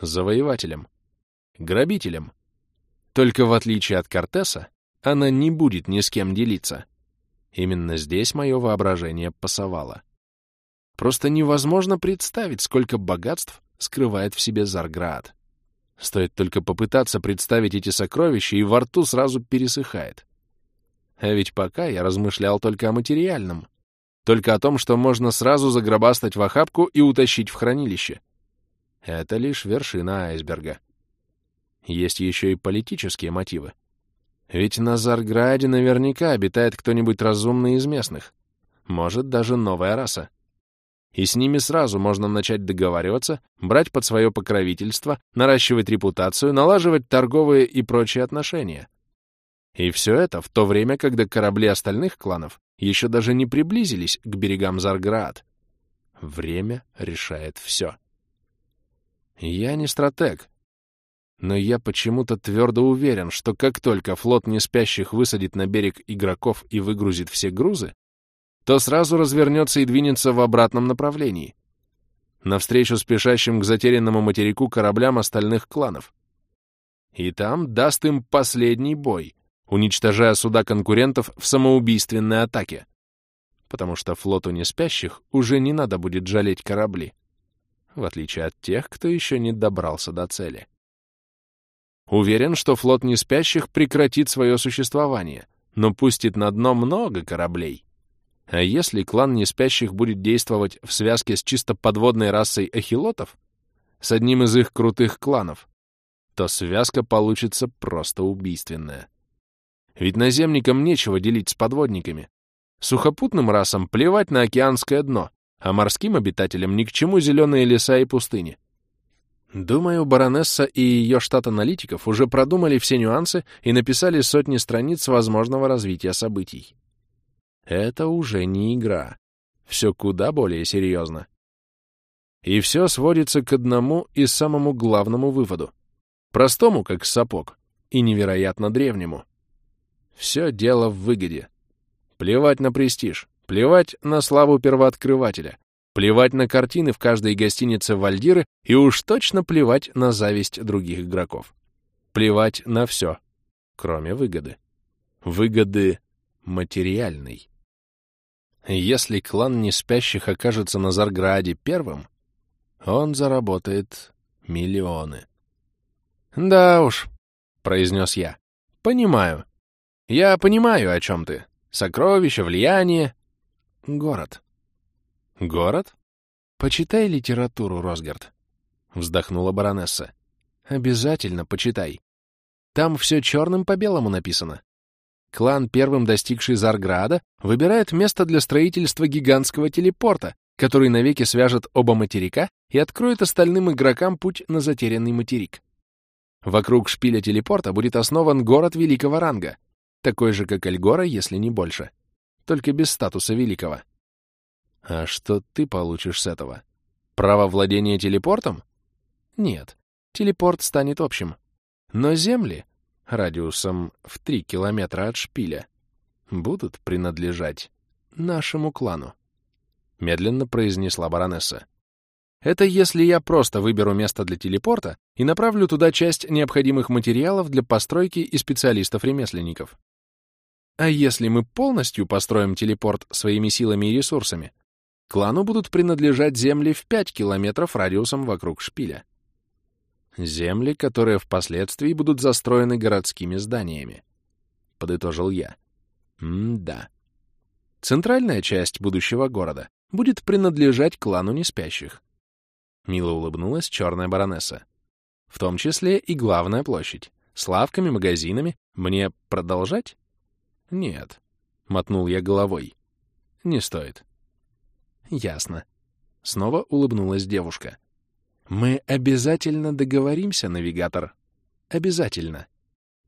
завоевателем, грабителем. Только в отличие от Кортеса, она не будет ни с кем делиться. Именно здесь мое воображение пасовало. Просто невозможно представить, сколько богатств скрывает в себе Зарград. Стоит только попытаться представить эти сокровища, и во рту сразу пересыхает. А ведь пока я размышлял только о материальном. Только о том, что можно сразу загробастать в охапку и утащить в хранилище. Это лишь вершина айсберга. Есть еще и политические мотивы. Ведь на Зарграде наверняка обитает кто-нибудь разумный из местных. Может, даже новая раса и с ними сразу можно начать договариваться, брать под свое покровительство, наращивать репутацию, налаживать торговые и прочие отношения. И все это в то время, когда корабли остальных кланов еще даже не приблизились к берегам Зарград. Время решает все. Я не стратег, но я почему-то твердо уверен, что как только флот неспящих высадит на берег игроков и выгрузит все грузы, то сразу развернется и двинется в обратном направлении, навстречу спешащим к затерянному материку кораблям остальных кланов. И там даст им последний бой, уничтожая суда конкурентов в самоубийственной атаке. Потому что флоту неспящих уже не надо будет жалеть корабли, в отличие от тех, кто еще не добрался до цели. Уверен, что флот неспящих прекратит свое существование, но пустит на дно много кораблей. А если клан неспящих будет действовать в связке с чисто подводной расой эхилотов, с одним из их крутых кланов, то связка получится просто убийственная. Ведь наземникам нечего делить с подводниками. Сухопутным расам плевать на океанское дно, а морским обитателям ни к чему зеленые леса и пустыни. Думаю, баронесса и ее штат аналитиков уже продумали все нюансы и написали сотни страниц возможного развития событий. Это уже не игра. Все куда более серьезно. И все сводится к одному и самому главному выводу. Простому, как сапог, и невероятно древнему. Все дело в выгоде. Плевать на престиж, плевать на славу первооткрывателя, плевать на картины в каждой гостинице Вальдиры и уж точно плевать на зависть других игроков. Плевать на все, кроме выгоды. Выгоды материальной. Если клан неспящих окажется на Зарграде первым, он заработает миллионы. «Да уж», — произнес я, — «понимаю. Я понимаю, о чем ты. Сокровища, влияние. Город». «Город? Почитай литературу, Росгард», — вздохнула баронесса. «Обязательно почитай. Там все черным по белому написано. Клан, первым достигший Зарграда, выбирает место для строительства гигантского телепорта, который навеки свяжет оба материка и откроет остальным игрокам путь на затерянный материк. Вокруг шпиля телепорта будет основан город великого ранга, такой же, как Эльгора, если не больше, только без статуса великого. А что ты получишь с этого? Право владения телепортом? Нет, телепорт станет общим. Но земли, радиусом в три километра от шпиля, будут принадлежать нашему клану. Медленно произнесла баронесса. Это если я просто выберу место для телепорта и направлю туда часть необходимых материалов для постройки и специалистов-ремесленников. А если мы полностью построим телепорт своими силами и ресурсами, клану будут принадлежать земли в 5 километров радиусом вокруг шпиля. Земли, которые впоследствии будут застроены городскими зданиями. Подытожил я. М-да. Центральная часть будущего города будет принадлежать клану неспящих. Мило улыбнулась черная баронесса. В том числе и главная площадь. С лавками, магазинами. Мне продолжать? Нет. Мотнул я головой. Не стоит. Ясно. Снова улыбнулась девушка. Мы обязательно договоримся, навигатор. Обязательно.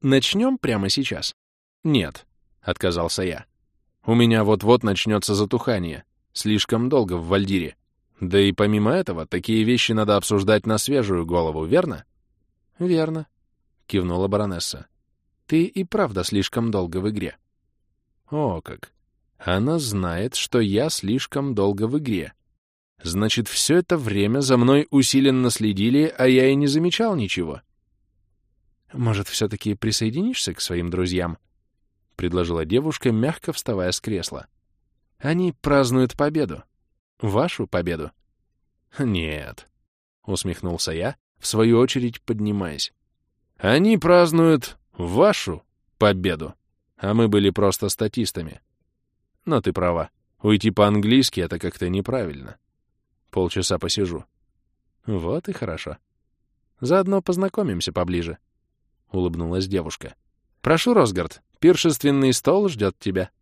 Начнем прямо сейчас? Нет, отказался я. У меня вот-вот начнется затухание. Слишком долго в Вальдире. Да и помимо этого, такие вещи надо обсуждать на свежую голову, верно? Верно, кивнула баронесса. Ты и правда слишком долго в игре. О, как. Она знает, что я слишком долго в игре. Значит, все это время за мной усиленно следили, а я и не замечал ничего. Может, все-таки присоединишься к своим друзьям? — предложила девушка, мягко вставая с кресла. Они празднуют победу. Вашу победу? Нет, — усмехнулся я, в свою очередь поднимаясь. Они празднуют вашу победу, а мы были просто статистами. Но ты права, уйти по-английски — это как-то неправильно. Полчаса посижу. Вот и хорошо. Заодно познакомимся поближе, — улыбнулась девушка. Прошу, Росгард, пиршественный стол ждет тебя.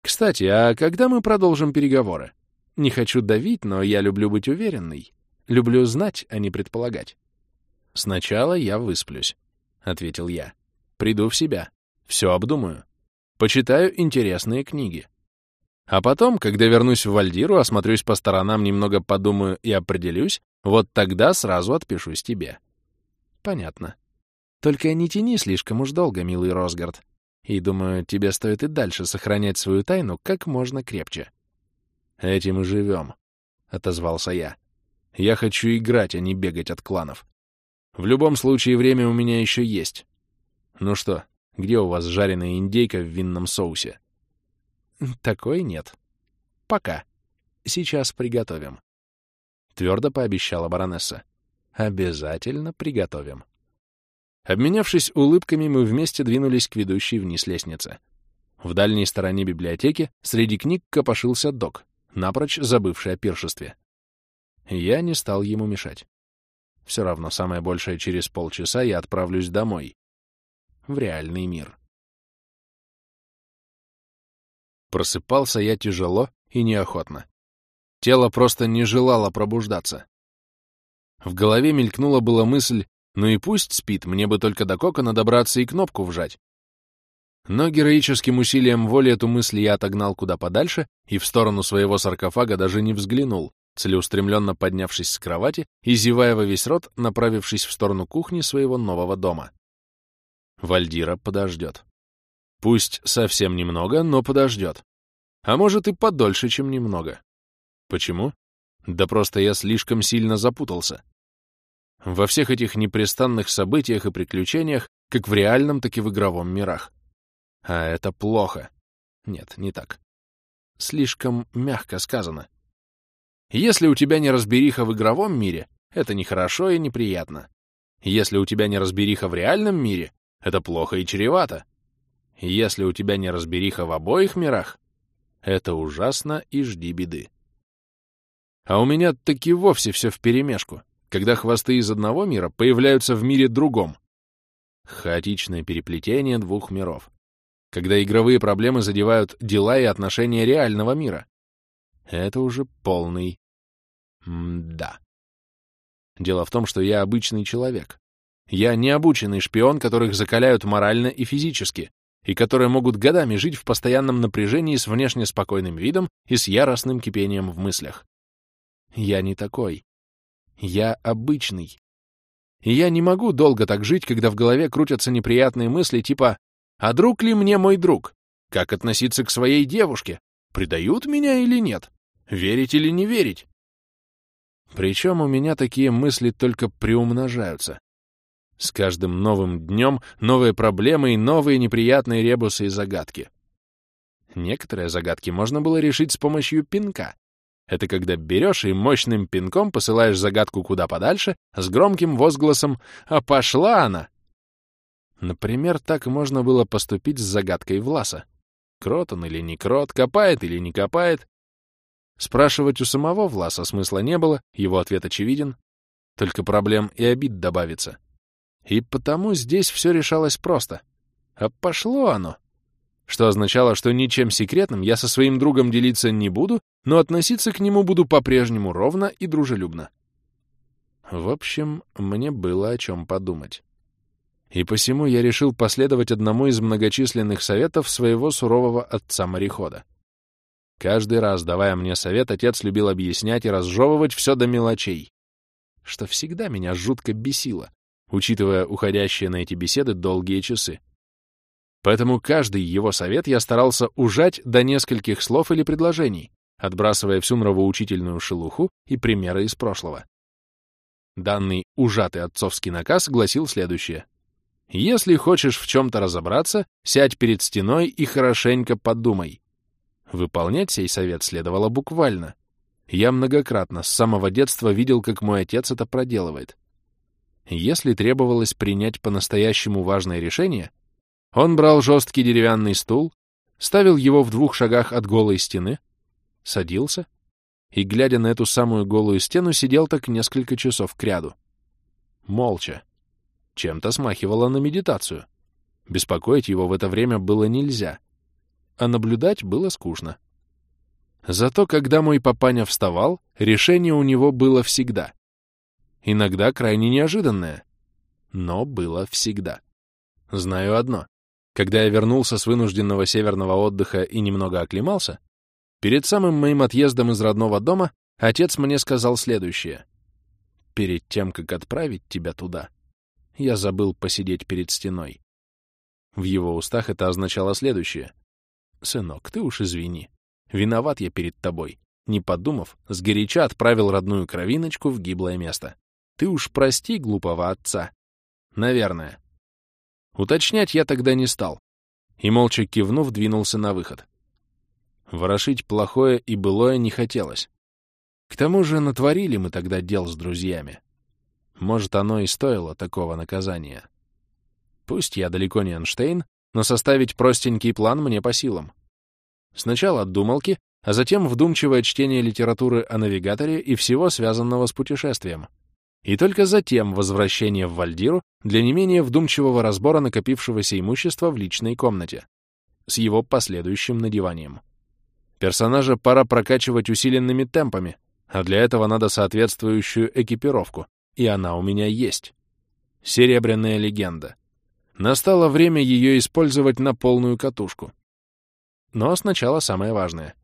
Кстати, а когда мы продолжим переговоры? Не хочу давить, но я люблю быть уверенной. Люблю знать, а не предполагать. Сначала я высплюсь, — ответил я. Приду в себя, все обдумаю. Почитаю интересные книги. А потом, когда вернусь в Вальдиру, осмотрюсь по сторонам, немного подумаю и определюсь, вот тогда сразу отпишусь тебе. Понятно. Только не тяни слишком уж долго, милый Росгард. И думаю, тебе стоит и дальше сохранять свою тайну как можно крепче. Этим и живем, — отозвался я. Я хочу играть, а не бегать от кланов. В любом случае, время у меня еще есть. Ну что, где у вас жареная индейка в винном соусе? Такой нет. Пока. Сейчас приготовим. Твердо пообещала баронесса. Обязательно приготовим. Обменявшись улыбками, мы вместе двинулись к ведущей вниз лестнице. В дальней стороне библиотеки среди книг копошился док, напрочь забывший о пиршестве. Я не стал ему мешать. Все равно самое большее через полчаса я отправлюсь домой. В реальный мир. Просыпался я тяжело и неохотно. Тело просто не желало пробуждаться. В голове мелькнула была мысль, ну и пусть спит, мне бы только до кокона добраться и кнопку вжать. Но героическим усилием воли эту мысль я отогнал куда подальше и в сторону своего саркофага даже не взглянул, целеустремленно поднявшись с кровати и, зевая во весь рот, направившись в сторону кухни своего нового дома. Вальдира подождет. Пусть совсем немного, но подождет. А может и подольше, чем немного. Почему? Да просто я слишком сильно запутался. Во всех этих непрестанных событиях и приключениях, как в реальном, так и в игровом мирах. А это плохо. Нет, не так. Слишком мягко сказано. Если у тебя не разбериха в игровом мире, это нехорошо и неприятно. Если у тебя не разбериха в реальном мире, это плохо и чревато. Если у тебя не разбериха в обоих мирах, это ужасно и жди беды. А у меня таки вовсе все вперемешку, когда хвосты из одного мира появляются в мире другом. Хаотичное переплетение двух миров когда игровые проблемы задевают дела и отношения реального мира. Это уже полный... М-да. Дело в том, что я обычный человек. Я необученный шпион, которых закаляют морально и физически, и которые могут годами жить в постоянном напряжении с внешне спокойным видом и с яростным кипением в мыслях. Я не такой. Я обычный. И я не могу долго так жить, когда в голове крутятся неприятные мысли типа а друг ли мне мой друг? Как относиться к своей девушке? Предают меня или нет? Верить или не верить? Причем у меня такие мысли только приумножаются. С каждым новым днем новые проблемы и новые неприятные ребусы и загадки. Некоторые загадки можно было решить с помощью пинка. Это когда берешь и мощным пинком посылаешь загадку куда подальше с громким возгласом «А пошла она!» Например, так можно было поступить с загадкой Власа. Крот он или не крот, копает или не копает. Спрашивать у самого Власа смысла не было, его ответ очевиден. Только проблем и обид добавится. И потому здесь все решалось просто. А пошло оно. Что означало, что ничем секретным я со своим другом делиться не буду, но относиться к нему буду по-прежнему ровно и дружелюбно. В общем, мне было о чем подумать и посему я решил последовать одному из многочисленных советов своего сурового отца-морехода. Каждый раз, давая мне совет, отец любил объяснять и разжевывать все до мелочей, что всегда меня жутко бесило, учитывая уходящие на эти беседы долгие часы. Поэтому каждый его совет я старался ужать до нескольких слов или предложений, отбрасывая всю нравоучительную шелуху и примеры из прошлого. Данный ужатый отцовский наказ гласил следующее. Если хочешь в чем-то разобраться, сядь перед стеной и хорошенько подумай. Выполнять сей совет следовало буквально. Я многократно с самого детства видел, как мой отец это проделывает. Если требовалось принять по-настоящему важное решение, он брал жесткий деревянный стул, ставил его в двух шагах от голой стены, садился и, глядя на эту самую голую стену, сидел так несколько часов кряду. Молча чем-то смахивало на медитацию. Беспокоить его в это время было нельзя, а наблюдать было скучно. Зато когда мой папаня вставал, решение у него было всегда. Иногда крайне неожиданное, но было всегда. Знаю одно. Когда я вернулся с вынужденного северного отдыха и немного оклемался, перед самым моим отъездом из родного дома отец мне сказал следующее. «Перед тем, как отправить тебя туда, я забыл посидеть перед стеной. В его устах это означало следующее. «Сынок, ты уж извини. Виноват я перед тобой. Не подумав, сгоряча отправил родную кровиночку в гиблое место. Ты уж прости глупого отца. Наверное». Уточнять я тогда не стал. И, молча кивнув, двинулся на выход. Ворошить плохое и былое не хотелось. К тому же натворили мы тогда дел с друзьями. Может, оно и стоило такого наказания. Пусть я далеко не Эйнштейн, но составить простенький план мне по силам. Сначала думалки, а затем вдумчивое чтение литературы о навигаторе и всего связанного с путешествием. И только затем возвращение в Вальдиру для не менее вдумчивого разбора накопившегося имущества в личной комнате с его последующим надеванием. Персонажа пора прокачивать усиленными темпами, а для этого надо соответствующую экипировку, и она у меня есть. Серебряная легенда. Настало время ее использовать на полную катушку. Но сначала самое важное.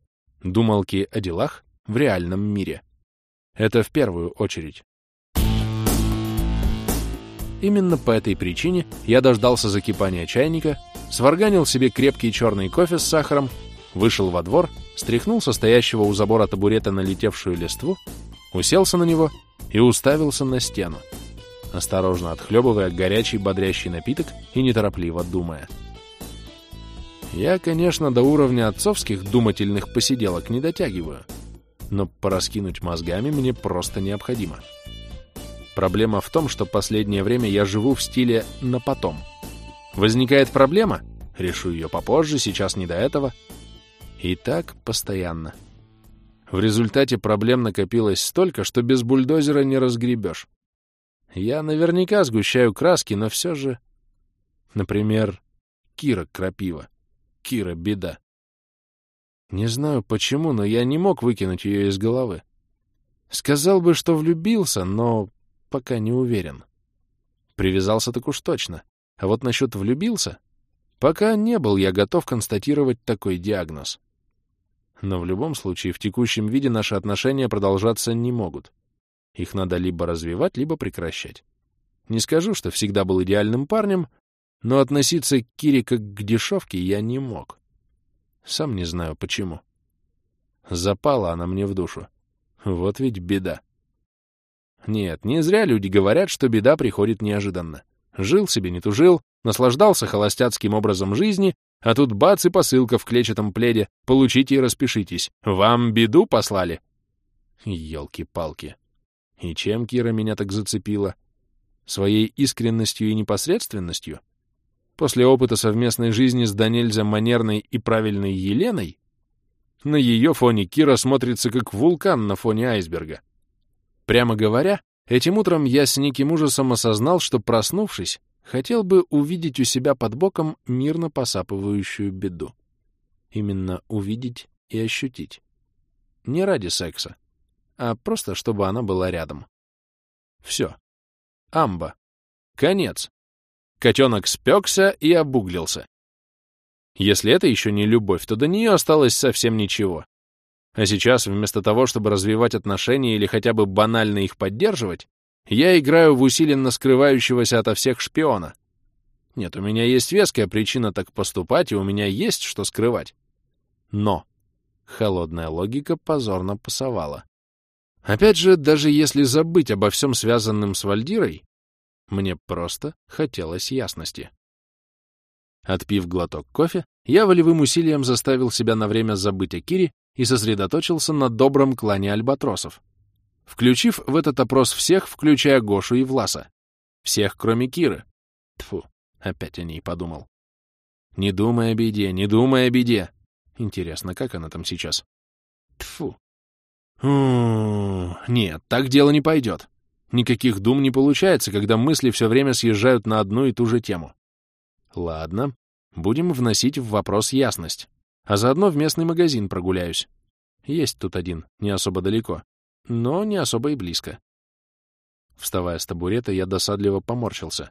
Думалки о делах в реальном мире. Это в первую очередь. Именно по этой причине я дождался закипания чайника, сварганил себе крепкий черный кофе с сахаром, вышел во двор, стряхнул состоящего у забора табурета налетевшую листву, уселся на него и уставился на стену, осторожно отхлебывая горячий бодрящий напиток и неторопливо думая. Я, конечно, до уровня отцовских думательных посиделок не дотягиваю, но пораскинуть мозгами мне просто необходимо. Проблема в том, что последнее время я живу в стиле «на потом». Возникает проблема? Решу ее попозже, сейчас не до этого. И так постоянно. В результате проблем накопилось столько, что без бульдозера не разгребешь. Я наверняка сгущаю краски, но все же... Например, Кира Крапива. Кира Беда. Не знаю почему, но я не мог выкинуть ее из головы. Сказал бы, что влюбился, но пока не уверен. Привязался так уж точно. А вот насчет влюбился, пока не был я готов констатировать такой диагноз. Но в любом случае в текущем виде наши отношения продолжаться не могут. Их надо либо развивать, либо прекращать. Не скажу, что всегда был идеальным парнем, но относиться к Кире как к дешевке я не мог. Сам не знаю почему. Запала она мне в душу. Вот ведь беда. Нет, не зря люди говорят, что беда приходит неожиданно. Жил себе, не тужил, наслаждался холостяцким образом жизни, а тут бац и посылка в клетчатом пледе. Получите и распишитесь. Вам беду послали? Ёлки-палки. И чем Кира меня так зацепила? Своей искренностью и непосредственностью? После опыта совместной жизни с Данельза манерной и правильной Еленой? На ее фоне Кира смотрится как вулкан на фоне айсберга. Прямо говоря, этим утром я с неким ужасом осознал, что, проснувшись, хотел бы увидеть у себя под боком мирно посапывающую беду. Именно увидеть и ощутить. Не ради секса, а просто чтобы она была рядом. Все. Амба. Конец. Котенок спекся и обуглился. Если это еще не любовь, то до нее осталось совсем ничего. А сейчас, вместо того, чтобы развивать отношения или хотя бы банально их поддерживать, я играю в усиленно скрывающегося ото всех шпиона. Нет, у меня есть веская причина так поступать, и у меня есть что скрывать. Но холодная логика позорно пасовала. Опять же, даже если забыть обо всем связанном с Вальдирой, мне просто хотелось ясности. Отпив глоток кофе, я волевым усилием заставил себя на время забыть о Кире и сосредоточился на добром клане альбатросов, включив в этот опрос всех, включая Гошу и Власа. Всех, кроме Киры. Тфу, опять о ней подумал. Не думай о беде, не думай о беде. Интересно, как она там сейчас? Тфу. Нет, так дело не пойдет. Никаких дум не получается, когда мысли все время съезжают на одну и ту же тему. Ладно, будем вносить в вопрос ясность. А заодно в местный магазин прогуляюсь. Есть тут один, не особо далеко, но не особо и близко. Вставая с табурета, я досадливо поморщился.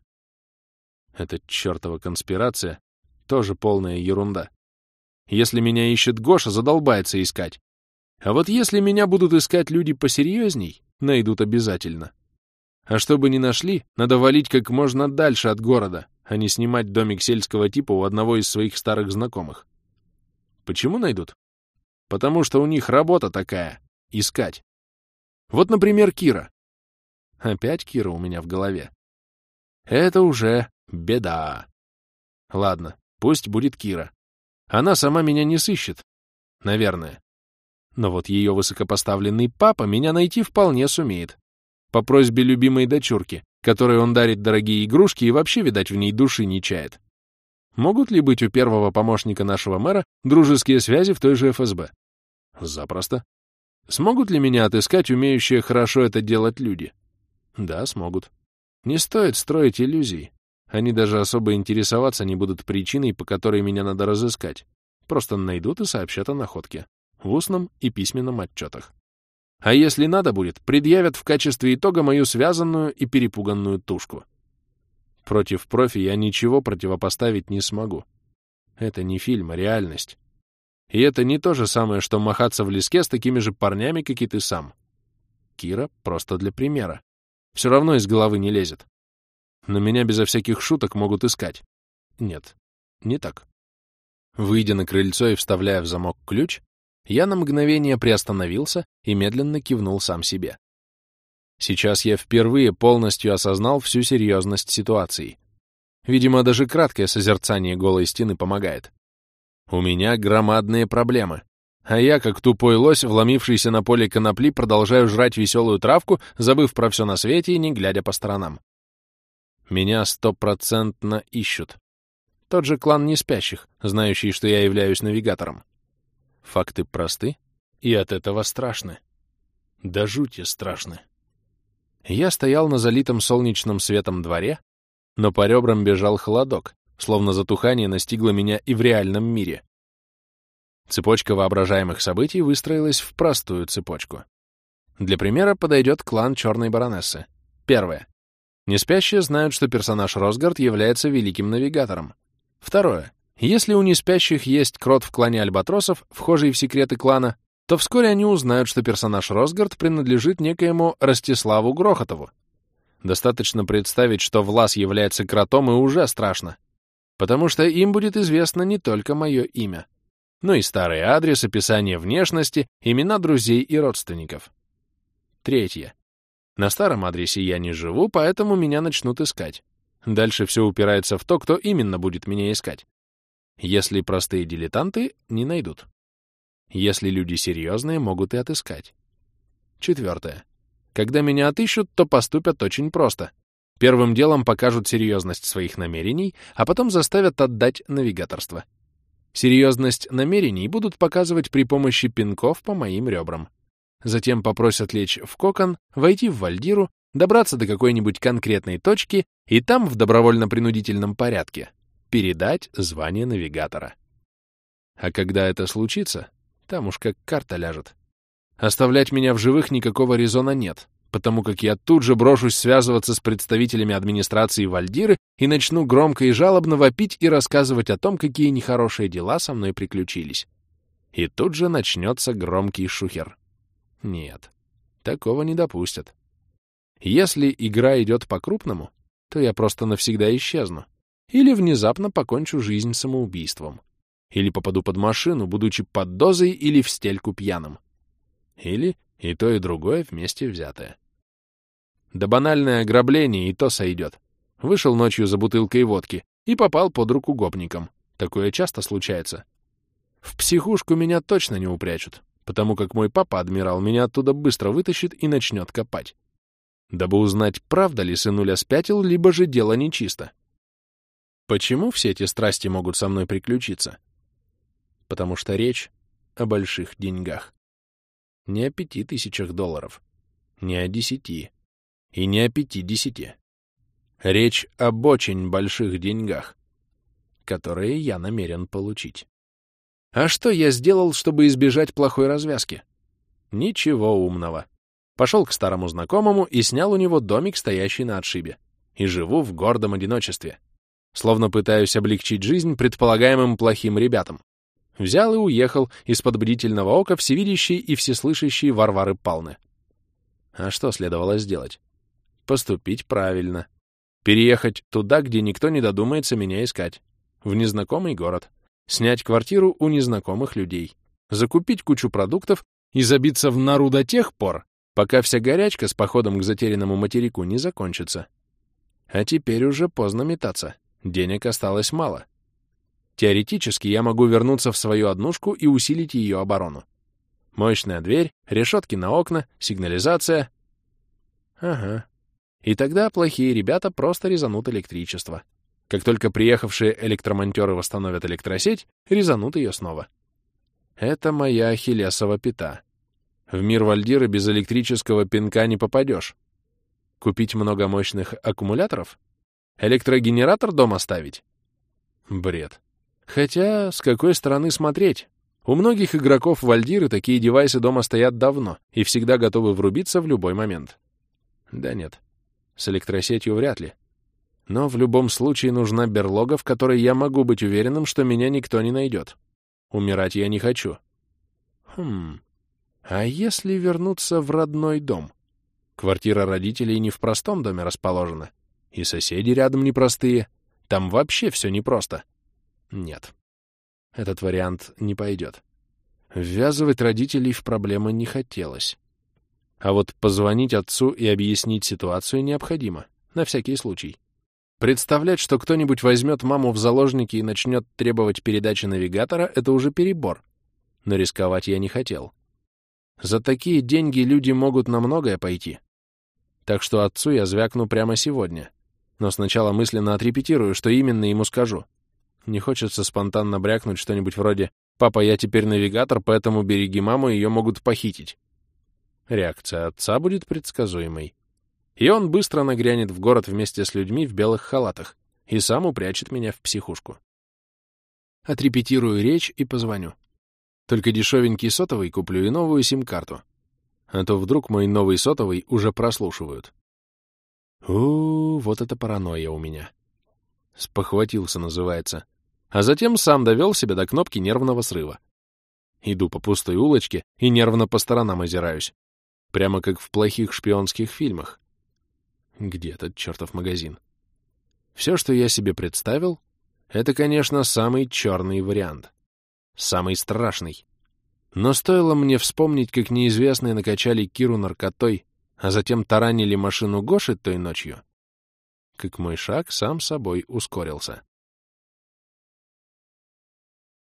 Эта чертова конспирация — тоже полная ерунда. Если меня ищет Гоша, задолбается искать. А вот если меня будут искать люди посерьезней, найдут обязательно. А чтобы не нашли, надо валить как можно дальше от города, а не снимать домик сельского типа у одного из своих старых знакомых. Почему найдут? Потому что у них работа такая — искать. Вот, например, Кира. Опять Кира у меня в голове. Это уже беда. Ладно, пусть будет Кира. Она сама меня не сыщет. Наверное. Но вот ее высокопоставленный папа меня найти вполне сумеет. По просьбе любимой дочурки, которой он дарит дорогие игрушки и вообще, видать, в ней души не чает. Могут ли быть у первого помощника нашего мэра дружеские связи в той же ФСБ? Запросто. Смогут ли меня отыскать умеющие хорошо это делать люди? Да, смогут. Не стоит строить иллюзий. Они даже особо интересоваться не будут причиной, по которой меня надо разыскать. Просто найдут и сообщат о находке. В устном и письменном отчетах. А если надо будет, предъявят в качестве итога мою связанную и перепуганную тушку. Против профи я ничего противопоставить не смогу. Это не фильм, а реальность. И это не то же самое, что махаться в леске с такими же парнями, как и ты сам. Кира просто для примера. Все равно из головы не лезет. Но меня безо всяких шуток могут искать. Нет, не так. Выйдя на крыльцо и вставляя в замок ключ, я на мгновение приостановился и медленно кивнул сам себе. Сейчас я впервые полностью осознал всю серьезность ситуации. Видимо, даже краткое созерцание голой стены помогает. У меня громадные проблемы. А я, как тупой лось, вломившийся на поле конопли, продолжаю жрать веселую травку, забыв про все на свете и не глядя по сторонам. Меня стопроцентно ищут. Тот же клан неспящих, знающий, что я являюсь навигатором. Факты просты и от этого страшны. Да жути страшны. Я стоял на залитом солнечным светом дворе, но по ребрам бежал холодок, словно затухание настигло меня и в реальном мире. Цепочка воображаемых событий выстроилась в простую цепочку. Для примера подойдет клан Черной Баронессы. Первое. Неспящие знают, что персонаж Росгард является великим навигатором. Второе. Если у неспящих есть крот в клане Альбатросов, вхожий в секреты клана, то вскоре они узнают, что персонаж Росгард принадлежит некоему Ростиславу Грохотову. Достаточно представить, что Влас является кротом, и уже страшно. Потому что им будет известно не только мое имя, но и старый адрес, описание внешности, имена друзей и родственников. Третье. На старом адресе я не живу, поэтому меня начнут искать. Дальше все упирается в то, кто именно будет меня искать. Если простые дилетанты, не найдут. Если люди серьезные, могут и отыскать. Четвертое. Когда меня отыщут, то поступят очень просто. Первым делом покажут серьезность своих намерений, а потом заставят отдать навигаторство. Серьезность намерений будут показывать при помощи пинков по моим ребрам. Затем попросят лечь в кокон, войти в вальдиру, добраться до какой-нибудь конкретной точки и там в добровольно-принудительном порядке передать звание навигатора. А когда это случится, там уж как карта ляжет. Оставлять меня в живых никакого резона нет, потому как я тут же брошусь связываться с представителями администрации Вальдиры и начну громко и жалобно вопить и рассказывать о том, какие нехорошие дела со мной приключились. И тут же начнется громкий шухер. Нет, такого не допустят. Если игра идет по-крупному, то я просто навсегда исчезну. Или внезапно покончу жизнь самоубийством. Или попаду под машину, будучи под дозой или в стельку пьяным. Или и то, и другое вместе взятое. Да банальное ограбление и то сойдет. Вышел ночью за бутылкой водки и попал под руку гопникам. Такое часто случается. В психушку меня точно не упрячут, потому как мой папа-адмирал меня оттуда быстро вытащит и начнет копать. Дабы узнать, правда ли сынуля спятил, либо же дело нечисто. Почему все эти страсти могут со мной приключиться? Потому что речь о больших деньгах. Не о пяти тысячах долларов, не о десяти и не о пятидесяти. Речь об очень больших деньгах, которые я намерен получить. А что я сделал, чтобы избежать плохой развязки? Ничего умного. Пошел к старому знакомому и снял у него домик, стоящий на отшибе. И живу в гордом одиночестве. Словно пытаюсь облегчить жизнь предполагаемым плохим ребятам. Взял и уехал из-под бдительного ока всевидящий и всеслышащий Варвары Палны. А что следовало сделать? Поступить правильно. Переехать туда, где никто не додумается меня искать. В незнакомый город. Снять квартиру у незнакомых людей. Закупить кучу продуктов и забиться в нору до тех пор, пока вся горячка с походом к затерянному материку не закончится. А теперь уже поздно метаться. Денег осталось мало. Теоретически я могу вернуться в свою однушку и усилить ее оборону. Мощная дверь, решетки на окна, сигнализация. Ага. И тогда плохие ребята просто резанут электричество. Как только приехавшие электромонтеры восстановят электросеть, резанут ее снова. Это моя ахиллесова пята. В мир Вальдиры без электрического пинка не попадешь. Купить много мощных аккумуляторов? Электрогенератор дома ставить? Бред. Хотя, с какой стороны смотреть? У многих игроков Вальдиры такие девайсы дома стоят давно и всегда готовы врубиться в любой момент. Да нет, с электросетью вряд ли. Но в любом случае нужна берлога, в которой я могу быть уверенным, что меня никто не найдет. Умирать я не хочу. Хм, а если вернуться в родной дом? Квартира родителей не в простом доме расположена. И соседи рядом непростые. Там вообще все непросто. Нет. Этот вариант не пойдет. Ввязывать родителей в проблемы не хотелось. А вот позвонить отцу и объяснить ситуацию необходимо, на всякий случай. Представлять, что кто-нибудь возьмет маму в заложники и начнет требовать передачи навигатора, это уже перебор. Но рисковать я не хотел. За такие деньги люди могут на многое пойти. Так что отцу я звякну прямо сегодня. Но сначала мысленно отрепетирую, что именно ему скажу. Не хочется спонтанно брякнуть что-нибудь вроде «Папа, я теперь навигатор, поэтому береги маму, ее могут похитить». Реакция отца будет предсказуемой. И он быстро нагрянет в город вместе с людьми в белых халатах и сам упрячет меня в психушку. Отрепетирую речь и позвоню. Только дешевенький сотовый куплю и новую сим-карту. А то вдруг мой новый сотовый уже прослушивают. у вот это паранойя у меня. Спохватился, называется. А затем сам довел себя до кнопки нервного срыва. Иду по пустой улочке и нервно по сторонам озираюсь. Прямо как в плохих шпионских фильмах. Где этот чертов магазин? Все, что я себе представил, это, конечно, самый черный вариант. Самый страшный. Но стоило мне вспомнить, как неизвестные накачали Киру наркотой, а затем таранили машину Гоши той ночью, как мой шаг сам собой ускорился.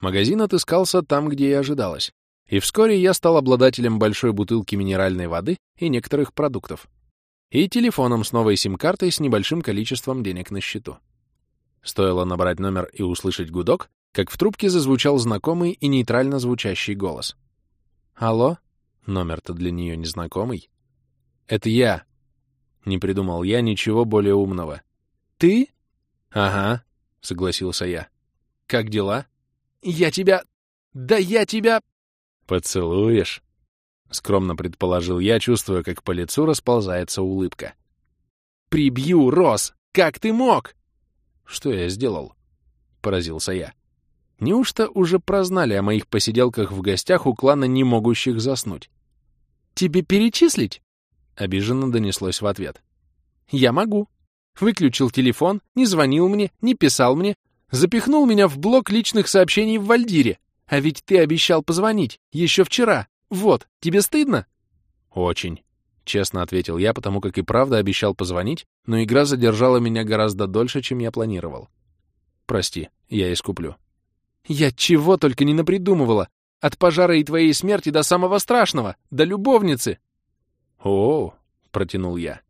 Магазин отыскался там, где и ожидалось, и вскоре я стал обладателем большой бутылки минеральной воды и некоторых продуктов. И телефоном с новой сим-картой с небольшим количеством денег на счету. Стоило набрать номер и услышать гудок, как в трубке зазвучал знакомый и нейтрально звучащий голос. «Алло? Номер-то для нее незнакомый». «Это я», — не придумал я ничего более умного. «Ты?» «Ага», — согласился я. «Как дела?» «Я тебя... Да я тебя...» «Поцелуешь?» — скромно предположил я, чувствуя, как по лицу расползается улыбка. «Прибью, Рос! Как ты мог?» «Что я сделал?» — поразился я. «Неужто уже прознали о моих посиделках в гостях у клана не могущих заснуть?» «Тебе перечислить?» — обиженно донеслось в ответ. «Я могу. Выключил телефон, не звонил мне, не писал мне, запихнул меня в блок личных сообщений в Вальдире. А ведь ты обещал позвонить еще вчера. Вот, тебе стыдно?» «Очень», — честно ответил я, потому как и правда обещал позвонить, но игра задержала меня гораздо дольше, чем я планировал. «Прости, я искуплю». «Я чего только не напридумывала! От пожара и твоей смерти до самого страшного, до любовницы!» «О, — протянул я.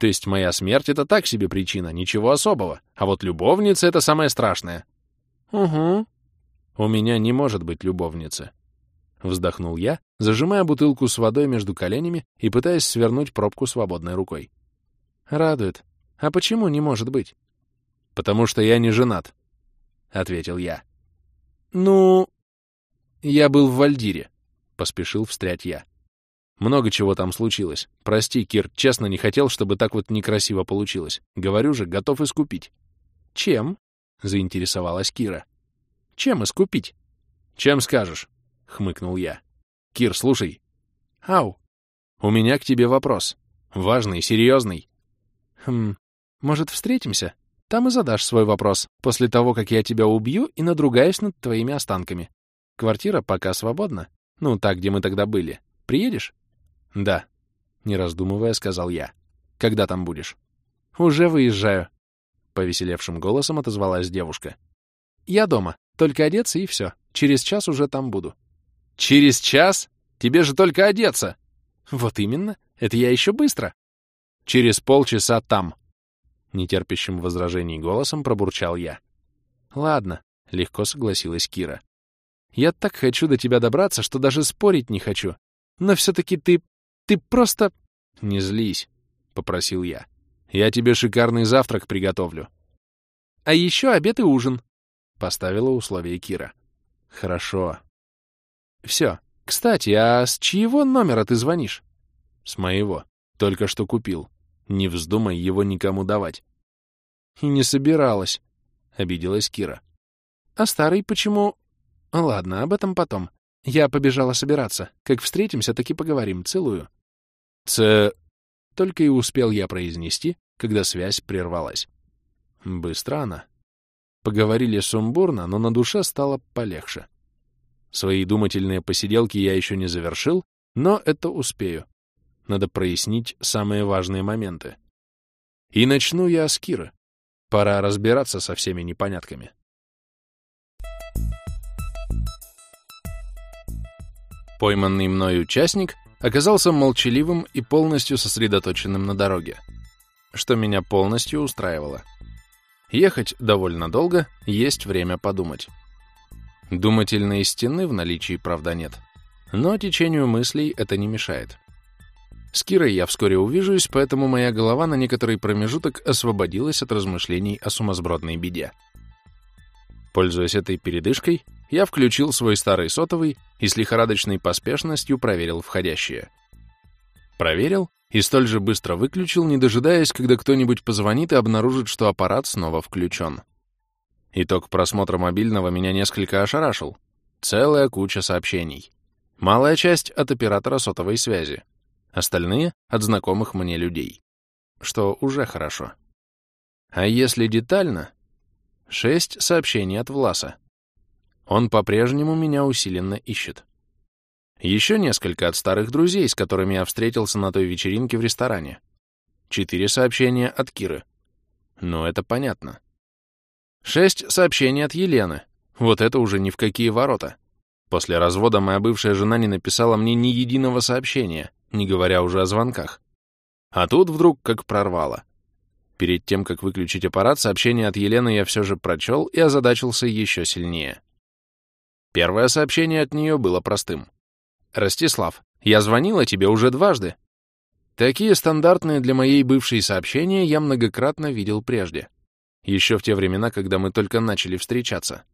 То есть моя смерть — это так себе причина, ничего особого. А вот любовница — это самое страшное. Угу. У меня не может быть любовницы. Вздохнул я, зажимая бутылку с водой между коленями и пытаясь свернуть пробку свободной рукой. Радует. А почему не может быть? Потому что я не женат, — ответил я. Ну... Я был в Вальдире, — поспешил встрять я. Много чего там случилось. Прости, Кир, честно не хотел, чтобы так вот некрасиво получилось. Говорю же, готов искупить. Чем? Заинтересовалась Кира. Чем искупить? Чем скажешь? Хмыкнул я. Кир, слушай. Ау. У меня к тебе вопрос. Важный, серьезный. Хм, может, встретимся? Там и задашь свой вопрос, после того, как я тебя убью и надругаюсь над твоими останками. Квартира пока свободна. Ну, так, где мы тогда были. Приедешь? «Да», — не раздумывая, сказал я. «Когда там будешь?» «Уже выезжаю», — повеселевшим голосом отозвалась девушка. «Я дома. Только одеться и все. Через час уже там буду». «Через час? Тебе же только одеться!» «Вот именно. Это я еще быстро». «Через полчаса там». Нетерпящим возражений голосом пробурчал я. Ладно, легко согласилась Кира. Я так хочу до тебя добраться, что даже спорить не хочу. Но все-таки ты... ты просто... Не злись, попросил я. Я тебе шикарный завтрак приготовлю. А еще обед и ужин, поставила условие Кира. Хорошо. Все. Кстати, а с чьего номера ты звонишь? С моего. Только что купил. Не вздумай его никому давать. И не собиралась, обиделась Кира. А старый почему... Ладно, об этом потом. Я побежала собираться. Как встретимся, так и поговорим. Целую. Ц... Только и успел я произнести, когда связь прервалась. Быстро она. Поговорили сумбурно, но на душе стало полегче. Свои думательные посиделки я еще не завершил, но это успею. Надо прояснить самые важные моменты. И начну я с Киры. Пора разбираться со всеми непонятками. Пойманный мной участник оказался молчаливым и полностью сосредоточенным на дороге, что меня полностью устраивало. Ехать довольно долго, есть время подумать. Думательной стены в наличии, правда, нет, но течению мыслей это не мешает. С Кирой я вскоре увижусь, поэтому моя голова на некоторый промежуток освободилась от размышлений о сумасбродной беде. Пользуясь этой передышкой, я включил свой старый сотовый и с лихорадочной поспешностью проверил входящие. Проверил и столь же быстро выключил, не дожидаясь, когда кто-нибудь позвонит и обнаружит, что аппарат снова включен. Итог просмотра мобильного меня несколько ошарашил. Целая куча сообщений. Малая часть от оператора сотовой связи. Остальные — от знакомых мне людей. Что уже хорошо. А если детально, Шесть сообщений от Власа. Он по-прежнему меня усиленно ищет. Еще несколько от старых друзей, с которыми я встретился на той вечеринке в ресторане. Четыре сообщения от Киры. Ну, это понятно. Шесть сообщений от Елены. Вот это уже ни в какие ворота. После развода моя бывшая жена не написала мне ни единого сообщения, не говоря уже о звонках. А тут вдруг как прорвало. Перед тем, как выключить аппарат, сообщение от Елены я все же прочел и озадачился еще сильнее. Первое сообщение от нее было простым. «Ростислав, я звонила тебе уже дважды». Такие стандартные для моей бывшей сообщения я многократно видел прежде. Еще в те времена, когда мы только начали встречаться.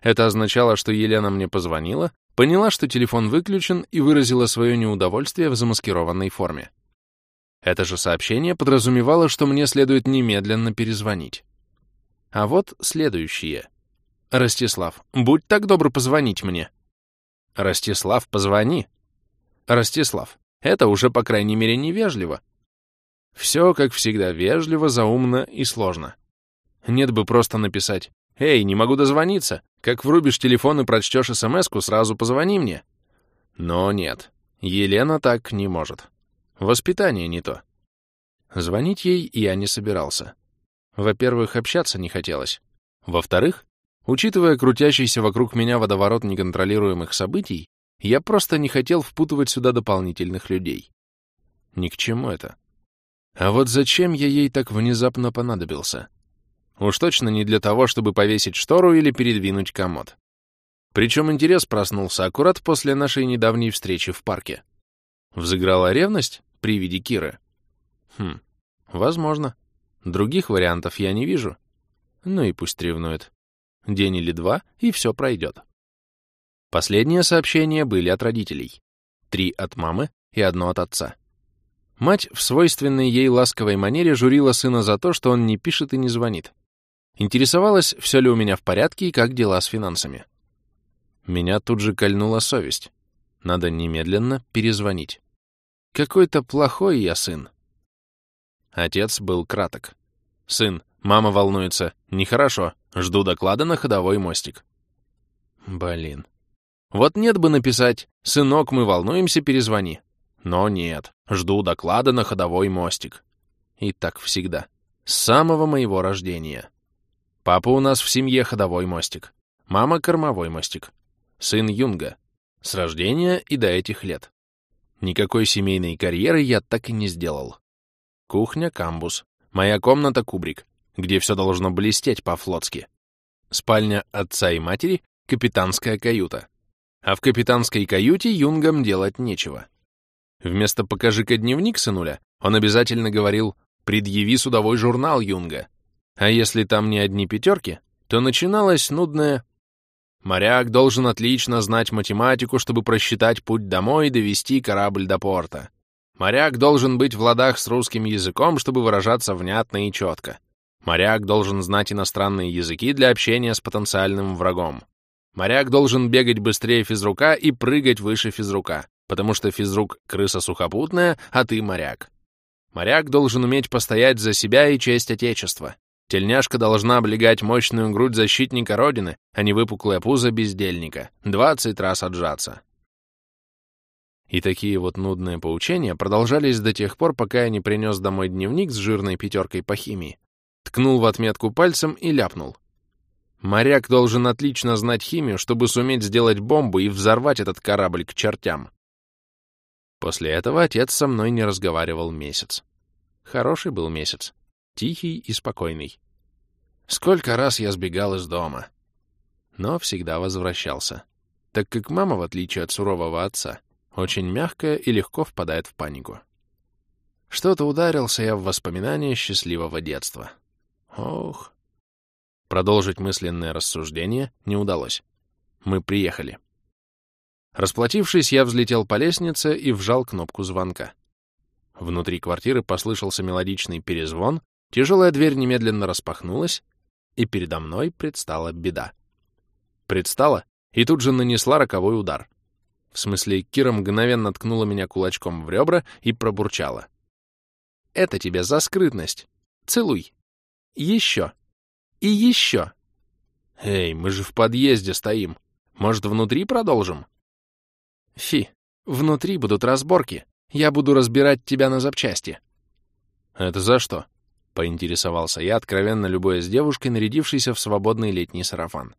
Это означало, что Елена мне позвонила, поняла, что телефон выключен и выразила свое неудовольствие в замаскированной форме. Это же сообщение подразумевало, что мне следует немедленно перезвонить. А вот следующее. «Ростислав, будь так добр позвонить мне». «Ростислав, позвони». «Ростислав, это уже, по крайней мере, невежливо». Все, как всегда, вежливо, заумно и сложно. Нет бы просто написать «Эй, не могу дозвониться. Как врубишь телефон и прочтешь смс сразу позвони мне». Но нет, Елена так не может. Воспитание не то. Звонить ей я не собирался. Во-первых, общаться не хотелось. Во-вторых, учитывая крутящийся вокруг меня водоворот неконтролируемых событий, я просто не хотел впутывать сюда дополнительных людей. Ни к чему это. А вот зачем я ей так внезапно понадобился? Уж точно не для того, чтобы повесить штору или передвинуть комод. Причем интерес проснулся аккурат после нашей недавней встречи в парке. Взыграла ревность? при виде Киры. Хм, возможно. Других вариантов я не вижу. Ну и пусть ревнует. День или два, и все пройдет. Последние сообщения были от родителей. Три от мамы и одно от отца. Мать в свойственной ей ласковой манере журила сына за то, что он не пишет и не звонит. Интересовалась, все ли у меня в порядке и как дела с финансами. Меня тут же кольнула совесть. Надо немедленно перезвонить. Какой-то плохой я сын. Отец был краток. Сын, мама волнуется. Нехорошо. Жду доклада на ходовой мостик. Блин. Вот нет бы написать «Сынок, мы волнуемся, перезвони». Но нет. Жду доклада на ходовой мостик. И так всегда. С самого моего рождения. Папа у нас в семье ходовой мостик. Мама — кормовой мостик. Сын Юнга. С рождения и до этих лет. Никакой семейной карьеры я так и не сделал. Кухня, камбус. Моя комната — кубрик, где все должно блестеть по-флотски. Спальня отца и матери — капитанская каюта. А в капитанской каюте юнгам делать нечего. Вместо «покажи-ка дневник, сынуля», он обязательно говорил «предъяви судовой журнал юнга». А если там не одни пятерки, то начиналось нудное «Моряк должен отлично знать математику, чтобы просчитать путь домой и довести корабль до порта. Моряк должен быть в ладах с русским языком, чтобы выражаться внятно и четко. Моряк должен знать иностранные языки для общения с потенциальным врагом. Моряк должен бегать быстрее физрука и прыгать выше физрука, потому что физрук — крыса сухопутная, а ты — моряк. Моряк должен уметь постоять за себя и честь Отечества. Тельняшка должна облегать мощную грудь защитника Родины, а не выпуклое пузо бездельника. Двадцать раз отжаться. И такие вот нудные поучения продолжались до тех пор, пока я не принес домой дневник с жирной пятеркой по химии, ткнул в отметку пальцем и ляпнул. Моряк должен отлично знать химию, чтобы суметь сделать бомбу и взорвать этот корабль к чертям. После этого отец со мной не разговаривал месяц. Хороший был месяц, тихий и спокойный. Сколько раз я сбегал из дома. Но всегда возвращался, так как мама, в отличие от сурового отца, очень мягкая и легко впадает в панику. Что-то ударился я в воспоминания счастливого детства. Ох. Продолжить мысленное рассуждение не удалось. Мы приехали. Расплатившись, я взлетел по лестнице и вжал кнопку звонка. Внутри квартиры послышался мелодичный перезвон, тяжелая дверь немедленно распахнулась, и передо мной предстала беда. Предстала и тут же нанесла роковой удар. В смысле, Кира мгновенно ткнула меня кулачком в ребра и пробурчала. «Это тебе за скрытность. Целуй. Еще. И еще. Эй, мы же в подъезде стоим. Может, внутри продолжим?» «Фи, внутри будут разборки. Я буду разбирать тебя на запчасти». «Это за что?» — поинтересовался я, откровенно любой с девушкой, нарядившейся в свободный летний сарафан.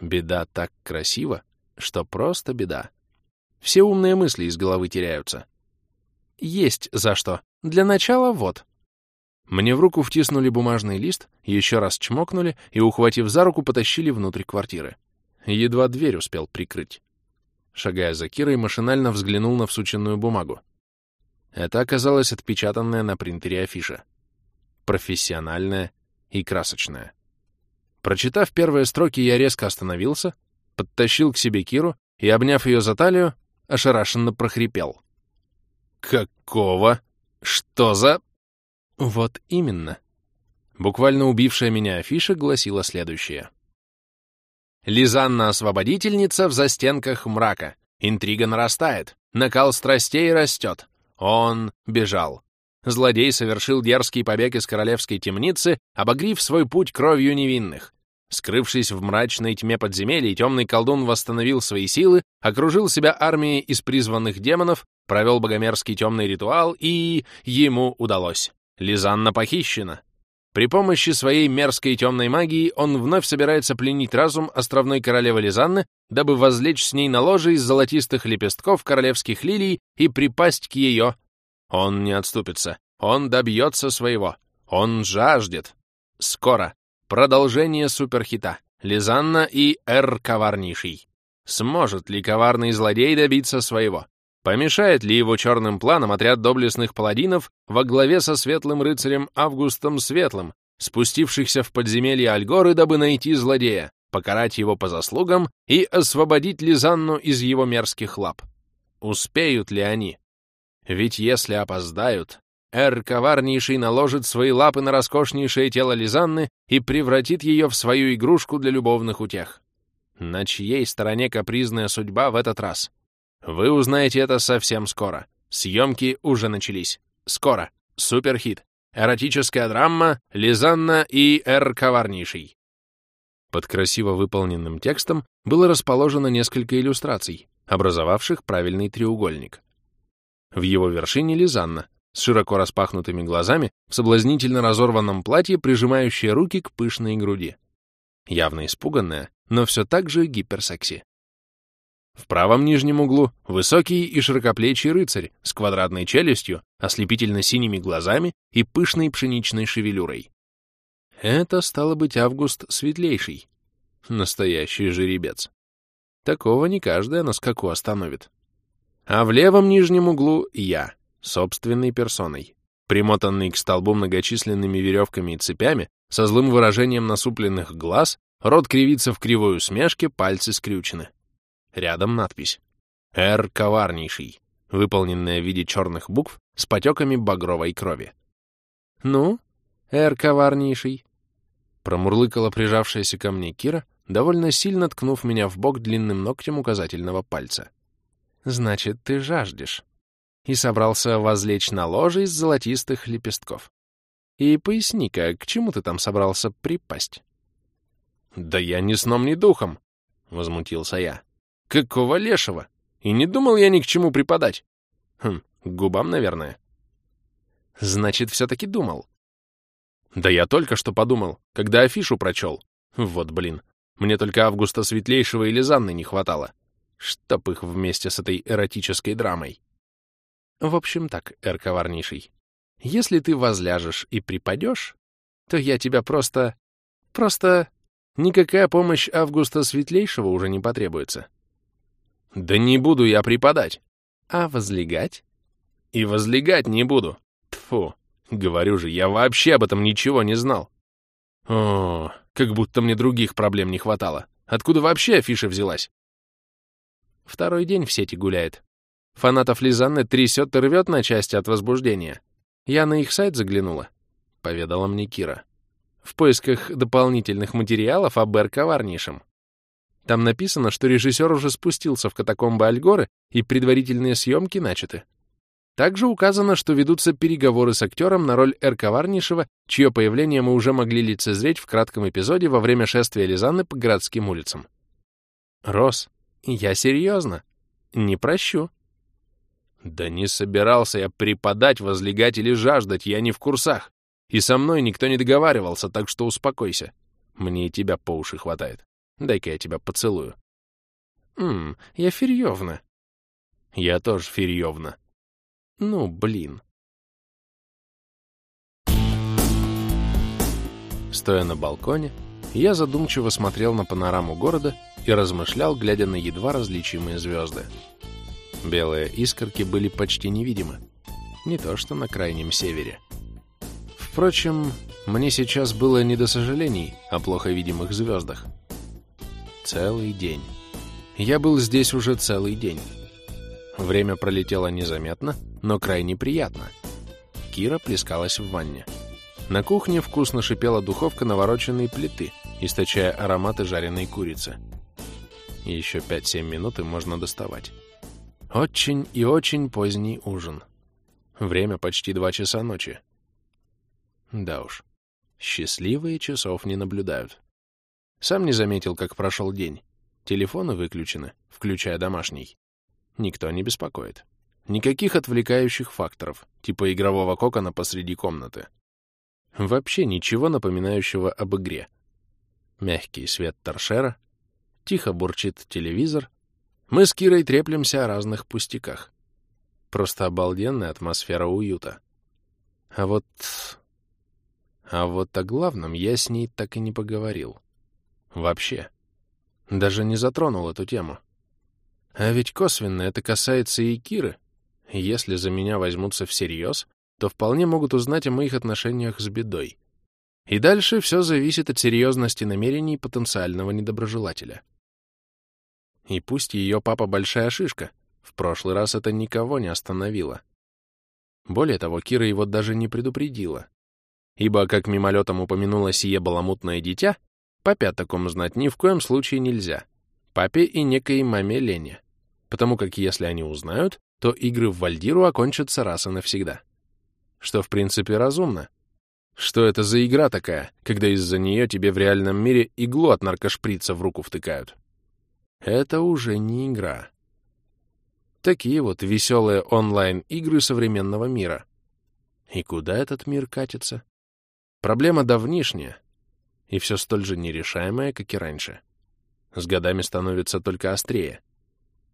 Беда так красиво, что просто беда. Все умные мысли из головы теряются. Есть за что. Для начала вот. Мне в руку втиснули бумажный лист, еще раз чмокнули и, ухватив за руку, потащили внутрь квартиры. Едва дверь успел прикрыть. Шагая за Кирой, машинально взглянул на всученную бумагу. Это оказалось отпечатанная на принтере афиша. Профессиональная и красочная. Прочитав первые строки, я резко остановился, подтащил к себе Киру и, обняв ее за талию, ошарашенно прохрипел. «Какого? Что за...» «Вот именно». Буквально убившая меня афиша гласила следующее. Лизанна-освободительница в застенках мрака. Интрига нарастает. Накал страстей растет. Он бежал. Злодей совершил дерзкий побег из королевской темницы, обогрив свой путь кровью невинных. Скрывшись в мрачной тьме подземелья, темный колдун восстановил свои силы, окружил себя армией из призванных демонов, провел богомерзкий темный ритуал, и ему удалось. Лизанна похищена. При помощи своей мерзкой темной магии он вновь собирается пленить разум островной королевы Лизанны, дабы возлечь с ней на ложе из золотистых лепестков королевских лилий и припасть к ее. Он не отступится. Он добьется своего. Он жаждет. Скоро. Продолжение суперхита. Лизанна и Эр Коварнейший. Сможет ли коварный злодей добиться своего? Помешает ли его черным планам отряд доблестных паладинов во главе со светлым рыцарем Августом Светлым, спустившихся в подземелье Альгоры, дабы найти злодея, покарать его по заслугам и освободить Лизанну из его мерзких лап? Успеют ли они? Ведь если опоздают, Эр коварнейший наложит свои лапы на роскошнейшее тело Лизанны и превратит ее в свою игрушку для любовных утех. На чьей стороне капризная судьба в этот раз? Вы узнаете это совсем скоро. Съемки уже начались. Скоро. Суперхит. Эротическая драма «Лизанна и Эр коварнейший». Под красиво выполненным текстом было расположено несколько иллюстраций, образовавших правильный треугольник. В его вершине Лизанна, с широко распахнутыми глазами, в соблазнительно разорванном платье, прижимающая руки к пышной груди. Явно испуганная, но все так же гиперсекси. В правом нижнем углу высокий и широкоплечий рыцарь с квадратной челюстью, ослепительно-синими глазами и пышной пшеничной шевелюрой. Это стало быть Август Светлейший. Настоящий жеребец. Такого не каждая на скаку остановит. А в левом нижнем углу я, собственной персоной, примотанный к столбу многочисленными веревками и цепями, со злым выражением насупленных глаз, рот кривится в кривой усмешке, пальцы скрючены. Рядом надпись «Р. Коварнейший», выполненная в виде черных букв с потеками багровой крови. «Ну, Р. Коварнейший», промурлыкала прижавшаяся ко мне Кира, довольно сильно ткнув меня в бок длинным ногтем указательного пальца. «Значит, ты жаждешь» и собрался возлечь на ложе из золотистых лепестков. И поясни-ка, к чему ты там собрался припасть? «Да я ни сном, ни духом!» — возмутился я. «Какого лешего? И не думал я ни к чему припадать. Хм, к губам, наверное». «Значит, все-таки думал». «Да я только что подумал, когда афишу прочел. Вот блин, мне только Августа Светлейшего или Занны не хватало. Чтоб их вместе с этой эротической драмой. В общем так, эр коварнейший, если ты возляжешь и припадешь, то я тебя просто... просто... Никакая помощь Августа Светлейшего уже не потребуется. Да не буду я припадать. А возлегать? И возлегать не буду. Тфу, говорю же, я вообще об этом ничего не знал. О, как будто мне других проблем не хватало. Откуда вообще афиша взялась? Второй день в сети гуляет. Фанатов Лизанны трясет и рвет на части от возбуждения. Я на их сайт заглянула, — поведала мне Кира. В поисках дополнительных материалов об Эр Коварнейшем. Там написано, что режиссер уже спустился в катакомбы Альгоры и предварительные съемки начаты. Также указано, что ведутся переговоры с актером на роль Эр Коварнейшего, чье появление мы уже могли лицезреть в кратком эпизоде во время шествия Лизанны по городским улицам. Рос, я серьезно. Не прощу. Да не собирался я преподать, возлегать или жаждать, я не в курсах. И со мной никто не договаривался, так что успокойся. Мне и тебя по уши хватает. Дай-ка я тебя поцелую. Ммм, я Ферьевна. Я тоже Ферьевна. Ну, блин. Стоя на балконе, я задумчиво смотрел на панораму города и размышлял, глядя на едва различимые звезды. Белые искорки были почти невидимы. Не то что на крайнем севере. Впрочем, мне сейчас было не до сожалений о плохо видимых звездах. Целый день. Я был здесь уже целый день. Время пролетело незаметно, но крайне приятно. Кира плескалась в ванне. На кухне вкусно шипела духовка навороченной плиты, источая ароматы жареной курицы. Еще 5-7 минут и можно доставать. Очень и очень поздний ужин. Время почти два часа ночи. Да уж, счастливые часов не наблюдают. Сам не заметил, как прошел день. Телефоны выключены, включая домашний. Никто не беспокоит. Никаких отвлекающих факторов, типа игрового кокона посреди комнаты. Вообще ничего напоминающего об игре. Мягкий свет торшера, тихо бурчит телевизор, мы с Кирой треплемся о разных пустяках. Просто обалденная атмосфера уюта. А вот... А вот о главном я с ней так и не поговорил. Вообще. Даже не затронул эту тему. А ведь косвенно это касается и Киры. Если за меня возьмутся всерьез, то вполне могут узнать о моих отношениях с бедой. И дальше все зависит от серьезности намерений потенциального недоброжелателя. И пусть ее папа большая шишка, в прошлый раз это никого не остановило. Более того, Кира его даже не предупредила. Ибо, как мимолетом упомянула сие баламутное дитя, папе о таком знать ни в коем случае нельзя. Папе и некой маме Лене. Потому как если они узнают, то игры в Вальдиру окончатся раз и навсегда. Что, в принципе, разумно. Что это за игра такая, когда из-за нее тебе в реальном мире иглу от наркошприца в руку втыкают? Это уже не игра. Такие вот веселые онлайн-игры современного мира. И куда этот мир катится? Проблема давнишняя, и все столь же нерешаемая, как и раньше. С годами становится только острее.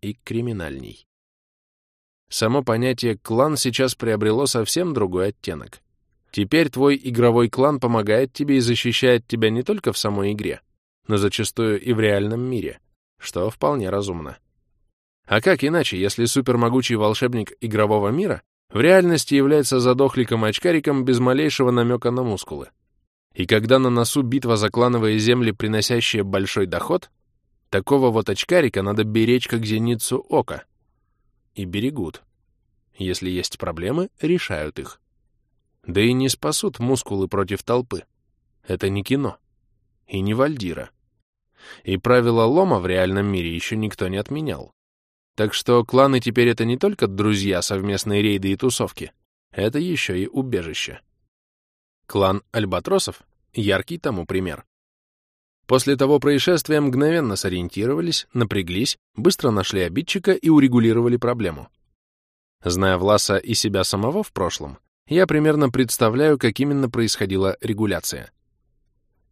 и криминальней. Само понятие «клан» сейчас приобрело совсем другой оттенок. Теперь твой игровой клан помогает тебе и защищает тебя не только в самой игре, но зачастую и в реальном мире, что вполне разумно. А как иначе, если супермогучий волшебник игрового мира в реальности является задохликом-очкариком без малейшего намека на мускулы? И когда на носу битва за клановые земли, приносящая большой доход, такого вот очкарика надо беречь как зеницу ока. И берегут. Если есть проблемы, решают их. Да и не спасут мускулы против толпы. Это не кино. И не Вальдира. И правила лома в реальном мире еще никто не отменял. Так что кланы теперь это не только друзья, совместные рейды и тусовки. Это еще и убежище. Клан Альбатросов — яркий тому пример. После того происшествия мгновенно сориентировались, напряглись, быстро нашли обидчика и урегулировали проблему. Зная Власа и себя самого в прошлом, я примерно представляю, как именно происходила регуляция.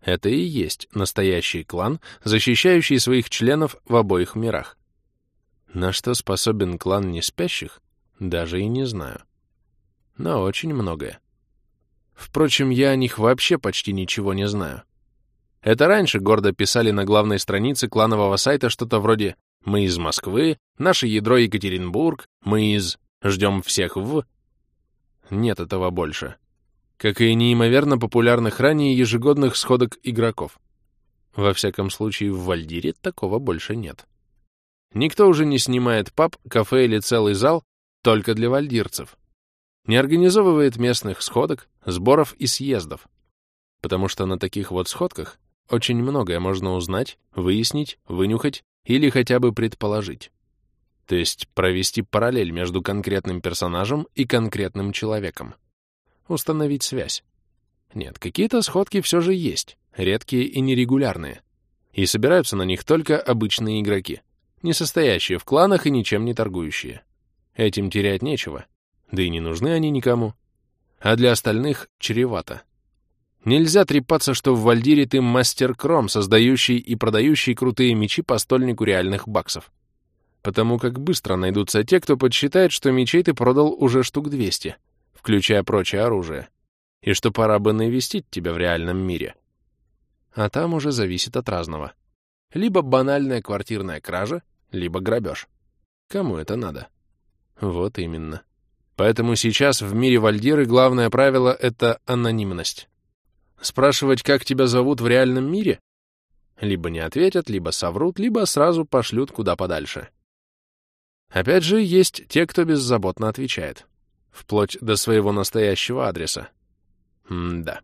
Это и есть настоящий клан, защищающий своих членов в обоих мирах. На что способен клан неспящих, даже и не знаю. Но очень многое. Впрочем, я о них вообще почти ничего не знаю. Это раньше гордо писали на главной странице кланового сайта что-то вроде «Мы из Москвы», «Наше ядро Екатеринбург», «Мы из...» «Ждем всех в...» Нет этого больше. Как и неимоверно популярных ранее ежегодных сходок игроков. Во всяком случае, в Вальдире такого больше нет. Никто уже не снимает паб, кафе или целый зал только для вальдирцев. Не организовывает местных сходок, сборов и съездов. Потому что на таких вот сходках очень многое можно узнать, выяснить, вынюхать или хотя бы предположить. То есть провести параллель между конкретным персонажем и конкретным человеком. Установить связь. Нет, какие-то сходки все же есть, редкие и нерегулярные. И собираются на них только обычные игроки не состоящие в кланах и ничем не торгующие. Этим терять нечего, да и не нужны они никому. А для остальных чревато. Нельзя трепаться, что в Вальдире ты мастер-кром, создающий и продающий крутые мечи по стольнику реальных баксов. Потому как быстро найдутся те, кто подсчитает, что мечей ты продал уже штук 200, включая прочее оружие, и что пора бы навестить тебя в реальном мире. А там уже зависит от разного. Либо банальная квартирная кража, либо грабеж. Кому это надо? Вот именно. Поэтому сейчас в мире Вальдиры главное правило — это анонимность. Спрашивать, как тебя зовут в реальном мире? Либо не ответят, либо соврут, либо сразу пошлют куда подальше. Опять же, есть те, кто беззаботно отвечает. Вплоть до своего настоящего адреса. М-да.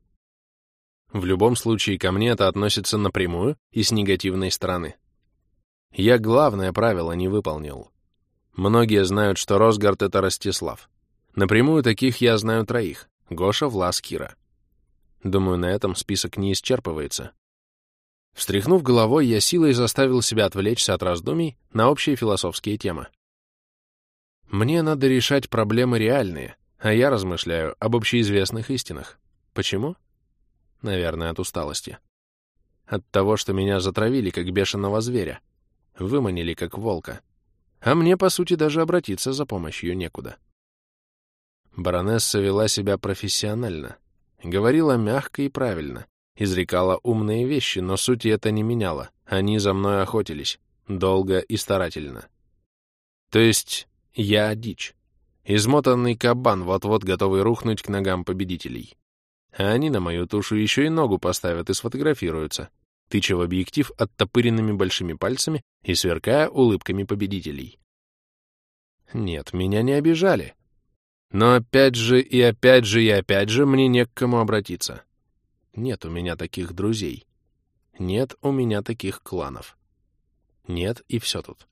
В любом случае, ко мне это относится напрямую и с негативной стороны. Я главное правило не выполнил. Многие знают, что Росгард — это Ростислав. Напрямую таких я знаю троих — Гоша, Влас, Кира. Думаю, на этом список не исчерпывается. Встряхнув головой, я силой заставил себя отвлечься от раздумий на общие философские темы. Мне надо решать проблемы реальные, а я размышляю об общеизвестных истинах. Почему? Наверное, от усталости. От того, что меня затравили, как бешеного зверя, выманили как волка. А мне, по сути, даже обратиться за помощью некуда. Баронесса вела себя профессионально, говорила мягко и правильно, изрекала умные вещи, но сути это не меняло. Они за мной охотились, долго и старательно. То есть я дичь, измотанный кабан, вот-вот готовый рухнуть к ногам победителей. А они на мою тушу еще и ногу поставят и сфотографируются, тыча в объектив оттопыренными большими пальцами и сверкая улыбками победителей. Нет, меня не обижали. Но опять же и опять же и опять же мне не к кому обратиться. Нет у меня таких друзей. Нет у меня таких кланов. Нет, и все тут.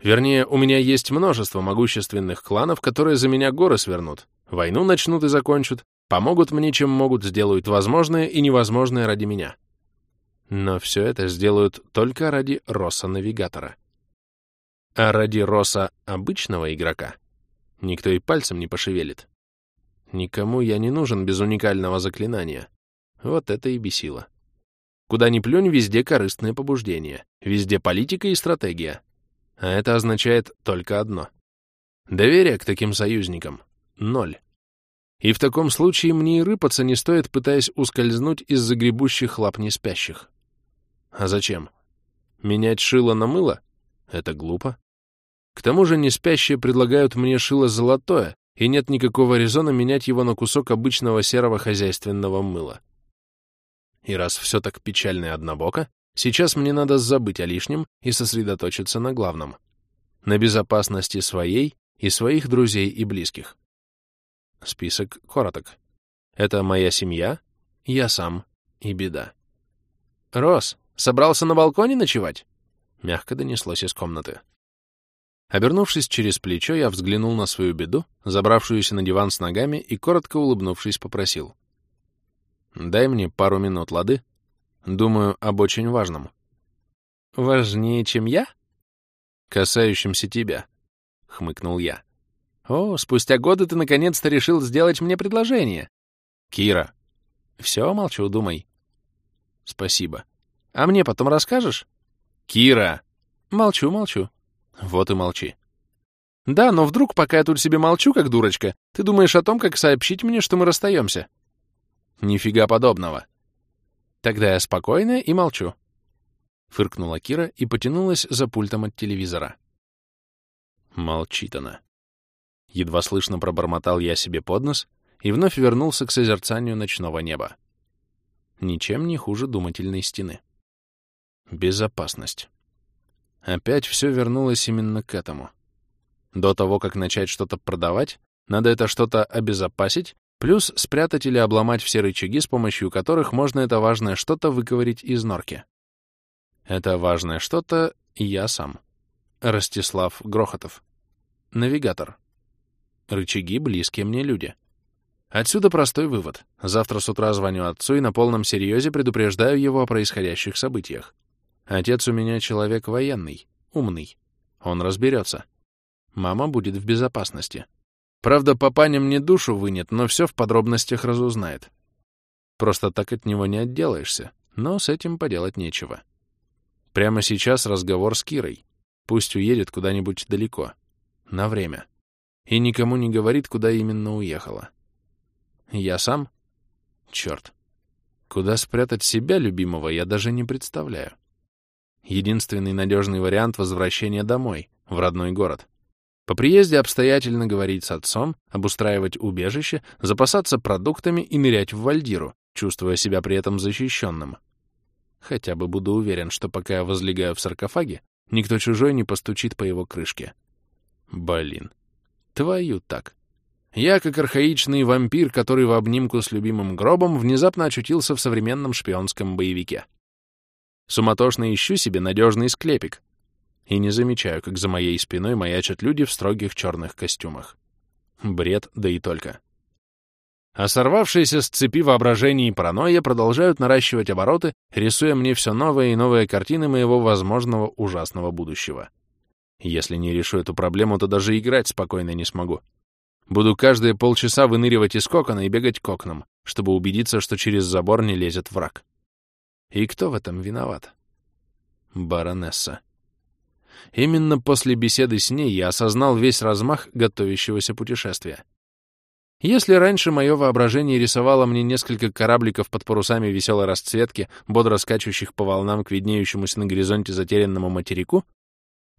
Вернее, у меня есть множество могущественных кланов, которые за меня горы свернут, войну начнут и закончат, помогут мне, чем могут, сделают возможное и невозможное ради меня. Но все это сделают только ради Роса-навигатора. А ради Роса обычного игрока никто и пальцем не пошевелит. Никому я не нужен без уникального заклинания. Вот это и бесило. Куда ни плюнь, везде корыстное побуждение, везде политика и стратегия. А это означает только одно. Доверие к таким союзникам — ноль. И в таком случае мне и рыпаться не стоит, пытаясь ускользнуть из загребущих лап неспящих. А зачем? Менять шило на мыло? Это глупо. К тому же неспящие предлагают мне шило золотое, и нет никакого резона менять его на кусок обычного серого хозяйственного мыла. И раз все так печально и однобоко, сейчас мне надо забыть о лишнем и сосредоточиться на главном — на безопасности своей и своих друзей и близких. Список короток. Это моя семья, я сам и беда. «Рос, собрался на балконе ночевать?» — мягко донеслось из комнаты. Обернувшись через плечо, я взглянул на свою беду, забравшуюся на диван с ногами, и, коротко улыбнувшись, попросил. «Дай мне пару минут, лады? Думаю об очень важном». «Важнее, чем я?» «Касающимся тебя», — хмыкнул я. «О, спустя годы ты наконец-то решил сделать мне предложение». «Кира». «Все, молчу, думай». «Спасибо». «А мне потом расскажешь?» «Кира!» «Молчу, молчу». Вот и молчи. Да, но вдруг, пока я тут себе молчу, как дурочка, ты думаешь о том, как сообщить мне, что мы расстаемся? Нифига подобного. Тогда я спокойно и молчу. Фыркнула Кира и потянулась за пультом от телевизора. Молчит она. Едва слышно пробормотал я себе под нос и вновь вернулся к созерцанию ночного неба. Ничем не хуже думательной стены. Безопасность. Опять все вернулось именно к этому. До того, как начать что-то продавать, надо это что-то обезопасить, плюс спрятать или обломать все рычаги, с помощью которых можно это важное что-то выковырить из норки. Это важное что-то я сам. Ростислав Грохотов. Навигатор. Рычаги — близкие мне люди. Отсюда простой вывод. Завтра с утра звоню отцу и на полном серьезе предупреждаю его о происходящих событиях. Отец у меня человек военный, умный. Он разберется. Мама будет в безопасности. Правда, папаня мне душу вынет, но все в подробностях разузнает. Просто так от него не отделаешься, но с этим поделать нечего. Прямо сейчас разговор с Кирой. Пусть уедет куда-нибудь далеко. На время. И никому не говорит, куда именно уехала. Я сам? Черт. Куда спрятать себя, любимого, я даже не представляю. Единственный надежный вариант — возвращения домой, в родной город. По приезде обстоятельно говорить с отцом, обустраивать убежище, запасаться продуктами и нырять в вальдиру, чувствуя себя при этом защищенным. Хотя бы буду уверен, что пока я возлегаю в саркофаге, никто чужой не постучит по его крышке. Блин. Твою так. Я, как архаичный вампир, который в обнимку с любимым гробом, внезапно очутился в современном шпионском боевике. Суматошно ищу себе надежный склепик. И не замечаю, как за моей спиной маячат люди в строгих черных костюмах. Бред, да и только. А сорвавшиеся с цепи воображения и паранойя продолжают наращивать обороты, рисуя мне все новые и новые картины моего возможного ужасного будущего. Если не решу эту проблему, то даже играть спокойно не смогу. Буду каждые полчаса выныривать из кокона и бегать к окнам, чтобы убедиться, что через забор не лезет враг. И кто в этом виноват? Баронесса. Именно после беседы с ней я осознал весь размах готовящегося путешествия. Если раньше мое воображение рисовало мне несколько корабликов под парусами веселой расцветки, бодро скачущих по волнам к виднеющемуся на горизонте затерянному материку,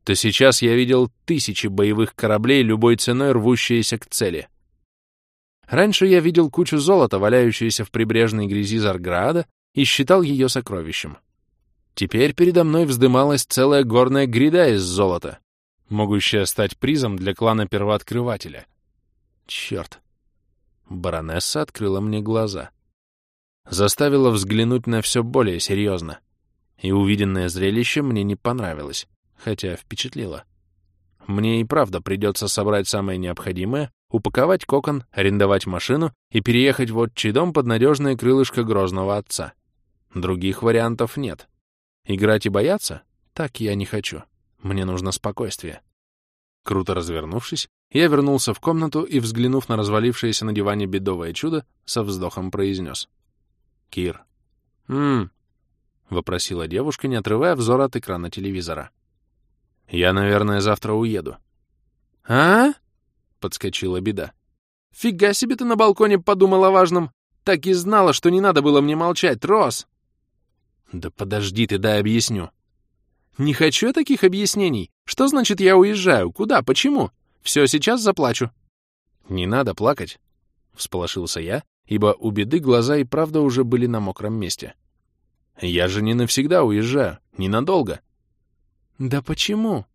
то сейчас я видел тысячи боевых кораблей, любой ценой рвущиеся к цели. Раньше я видел кучу золота, валяющуюся в прибрежной грязи Зарграда, и считал ее сокровищем. Теперь передо мной вздымалась целая горная гряда из золота, могущая стать призом для клана первооткрывателя. Черт. Баронесса открыла мне глаза. Заставила взглянуть на все более серьезно. И увиденное зрелище мне не понравилось, хотя впечатлило. Мне и правда придется собрать самое необходимое, упаковать кокон, арендовать машину и переехать в отчий дом под надежное крылышко грозного отца. Других вариантов нет. Играть и бояться? Так я не хочу. Мне нужно спокойствие. Круто развернувшись, я вернулся в комнату и, взглянув на развалившееся на диване бедовое чудо, со вздохом произнес. «Кир». «М-м», — вопросила девушка, не отрывая взор от экрана телевизора. Я, наверное, завтра уеду. «А?» — подскочила беда. «Фига себе ты на балконе подумала о важном! Так и знала, что не надо было мне молчать, Рос!» «Да подожди ты, дай объясню». «Не хочу таких объяснений. Что значит я уезжаю? Куда? Почему? Все, сейчас заплачу». «Не надо плакать», — всполошился я, ибо у беды глаза и правда уже были на мокром месте. «Я же не навсегда уезжаю, ненадолго». «Да почему?»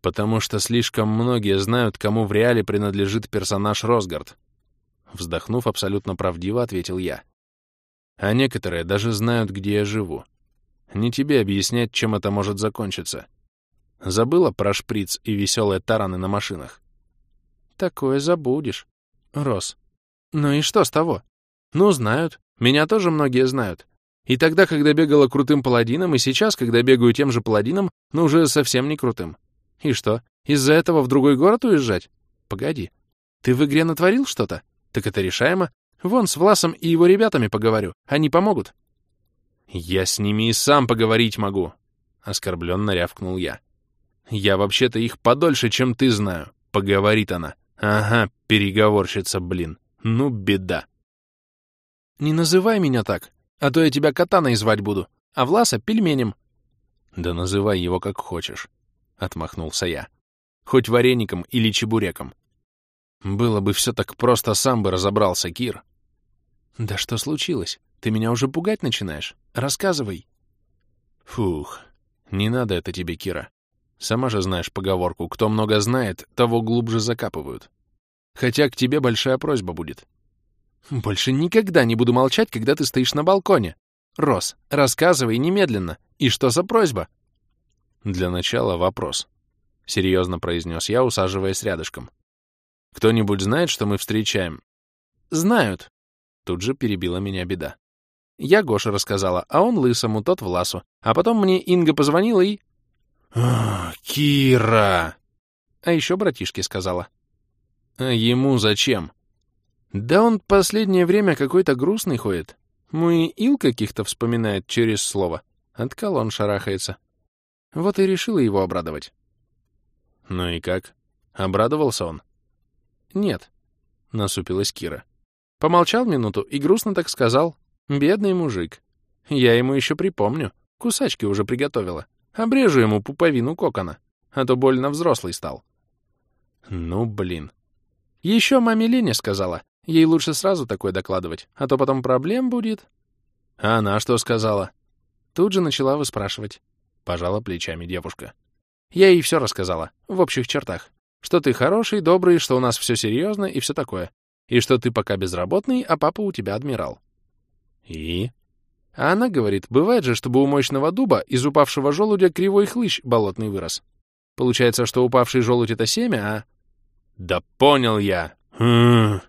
«Потому что слишком многие знают, кому в реале принадлежит персонаж Росгард». Вздохнув, абсолютно правдиво ответил я. «А некоторые даже знают, где я живу. Не тебе объяснять, чем это может закончиться. Забыла про шприц и веселые тараны на машинах?» «Такое забудешь. Рос. Ну и что с того? Ну, знают. Меня тоже многие знают. И тогда, когда бегала крутым паладином, и сейчас, когда бегаю тем же паладином, но уже совсем не крутым. И что, из-за этого в другой город уезжать? Погоди. Ты в игре натворил что-то? Так это решаемо. Вон с Власом и его ребятами поговорю. Они помогут. Я с ними и сам поговорить могу, — оскорбленно рявкнул я. Я вообще-то их подольше, чем ты знаю. Поговорит она. Ага, переговорщица, блин. Ну, беда. Не называй меня так, а то я тебя катаной звать буду, а Власа — пельменем. Да называй его как хочешь. — отмахнулся я. «Хоть вареником или чебуреком. Было бы все так просто, сам бы разобрался, Кир». «Да что случилось? Ты меня уже пугать начинаешь? Рассказывай». «Фух, не надо это тебе, Кира. Сама же знаешь поговорку, кто много знает, того глубже закапывают. Хотя к тебе большая просьба будет». «Больше никогда не буду молчать, когда ты стоишь на балконе. Рос, рассказывай немедленно. И что за просьба?» «Для начала вопрос», — серьезно произнес я, усаживаясь рядышком. «Кто-нибудь знает, что мы встречаем?» «Знают», — тут же перебила меня беда. «Я Гоше рассказала, а он лысому, тот Власу. А потом мне Инга позвонила и...» «Кира!» А еще братишке сказала. «А ему зачем?» «Да он последнее время какой-то грустный ходит. Мой ил каких-то вспоминает через слово. От колонн шарахается. Вот и решила его обрадовать. Ну и как? Обрадовался он? Нет, насупилась Кира. Помолчал минуту и грустно так сказал. Бедный мужик. Я ему еще припомню. Кусачки уже приготовила. Обрежу ему пуповину кокона, а то больно взрослый стал. Ну, блин. Еще маме Лене сказала. Ей лучше сразу такое докладывать, а то потом проблем будет. А она что сказала? Тут же начала выспрашивать. — пожала плечами девушка. «Я ей все рассказала, в общих чертах. Что ты хороший, добрый, что у нас все серьезно и все такое. И что ты пока безработный, а папа у тебя адмирал». «И?» А она говорит, бывает же, чтобы у мощного дуба из упавшего желудя кривой хлыщ болотный вырос. Получается, что упавший желудь — это семя, а... «Да понял я!» хм.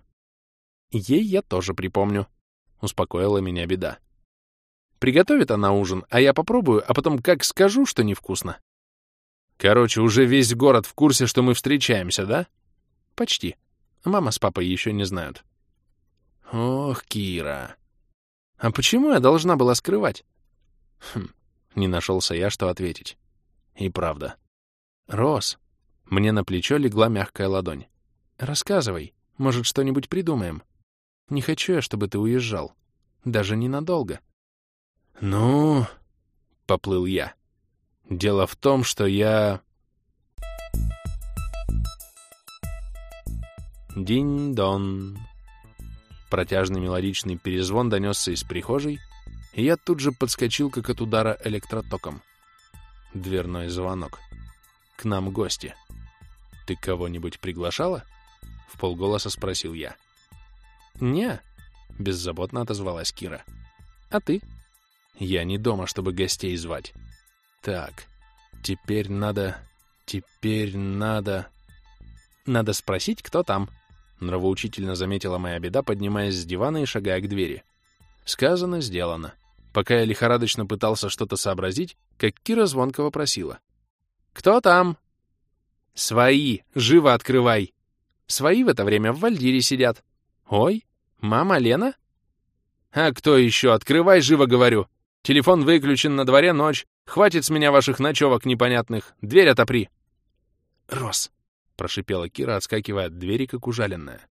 «Ей я тоже припомню», — успокоила меня беда. Приготовит она ужин, а я попробую, а потом как скажу, что невкусно. Короче, уже весь город в курсе, что мы встречаемся, да? Почти. Мама с папой еще не знают. Ох, Кира. А почему я должна была скрывать? Хм, не нашелся я, что ответить. И правда. Рос. Мне на плечо легла мягкая ладонь. Рассказывай. Может, что-нибудь придумаем. Не хочу я, чтобы ты уезжал. Даже ненадолго. — «Ну...» — поплыл я. «Дело в том, что я...» Динь-дон. Протяжный мелодичный перезвон донесся из прихожей, и я тут же подскочил, как от удара электротоком. Дверной звонок. К нам гости. «Ты кого-нибудь приглашала?» — в полголоса спросил я. «Не», — беззаботно отозвалась Кира. «А ты?» Я не дома, чтобы гостей звать. Так, теперь надо... Теперь надо... Надо спросить, кто там. Нравоучительно заметила моя беда, поднимаясь с дивана и шагая к двери. Сказано, сделано. Пока я лихорадочно пытался что-то сообразить, как Кира звонко вопросила. «Кто там?» «Свои! Живо открывай!» «Свои в это время в Вальдире сидят». «Ой, мама Лена?» «А кто еще? Открывай, живо говорю!» Телефон выключен, на дворе ночь. Хватит с меня ваших ночевок непонятных. Дверь отопри. Рос, — прошипела Кира, отскакивая от двери, как ужаленная.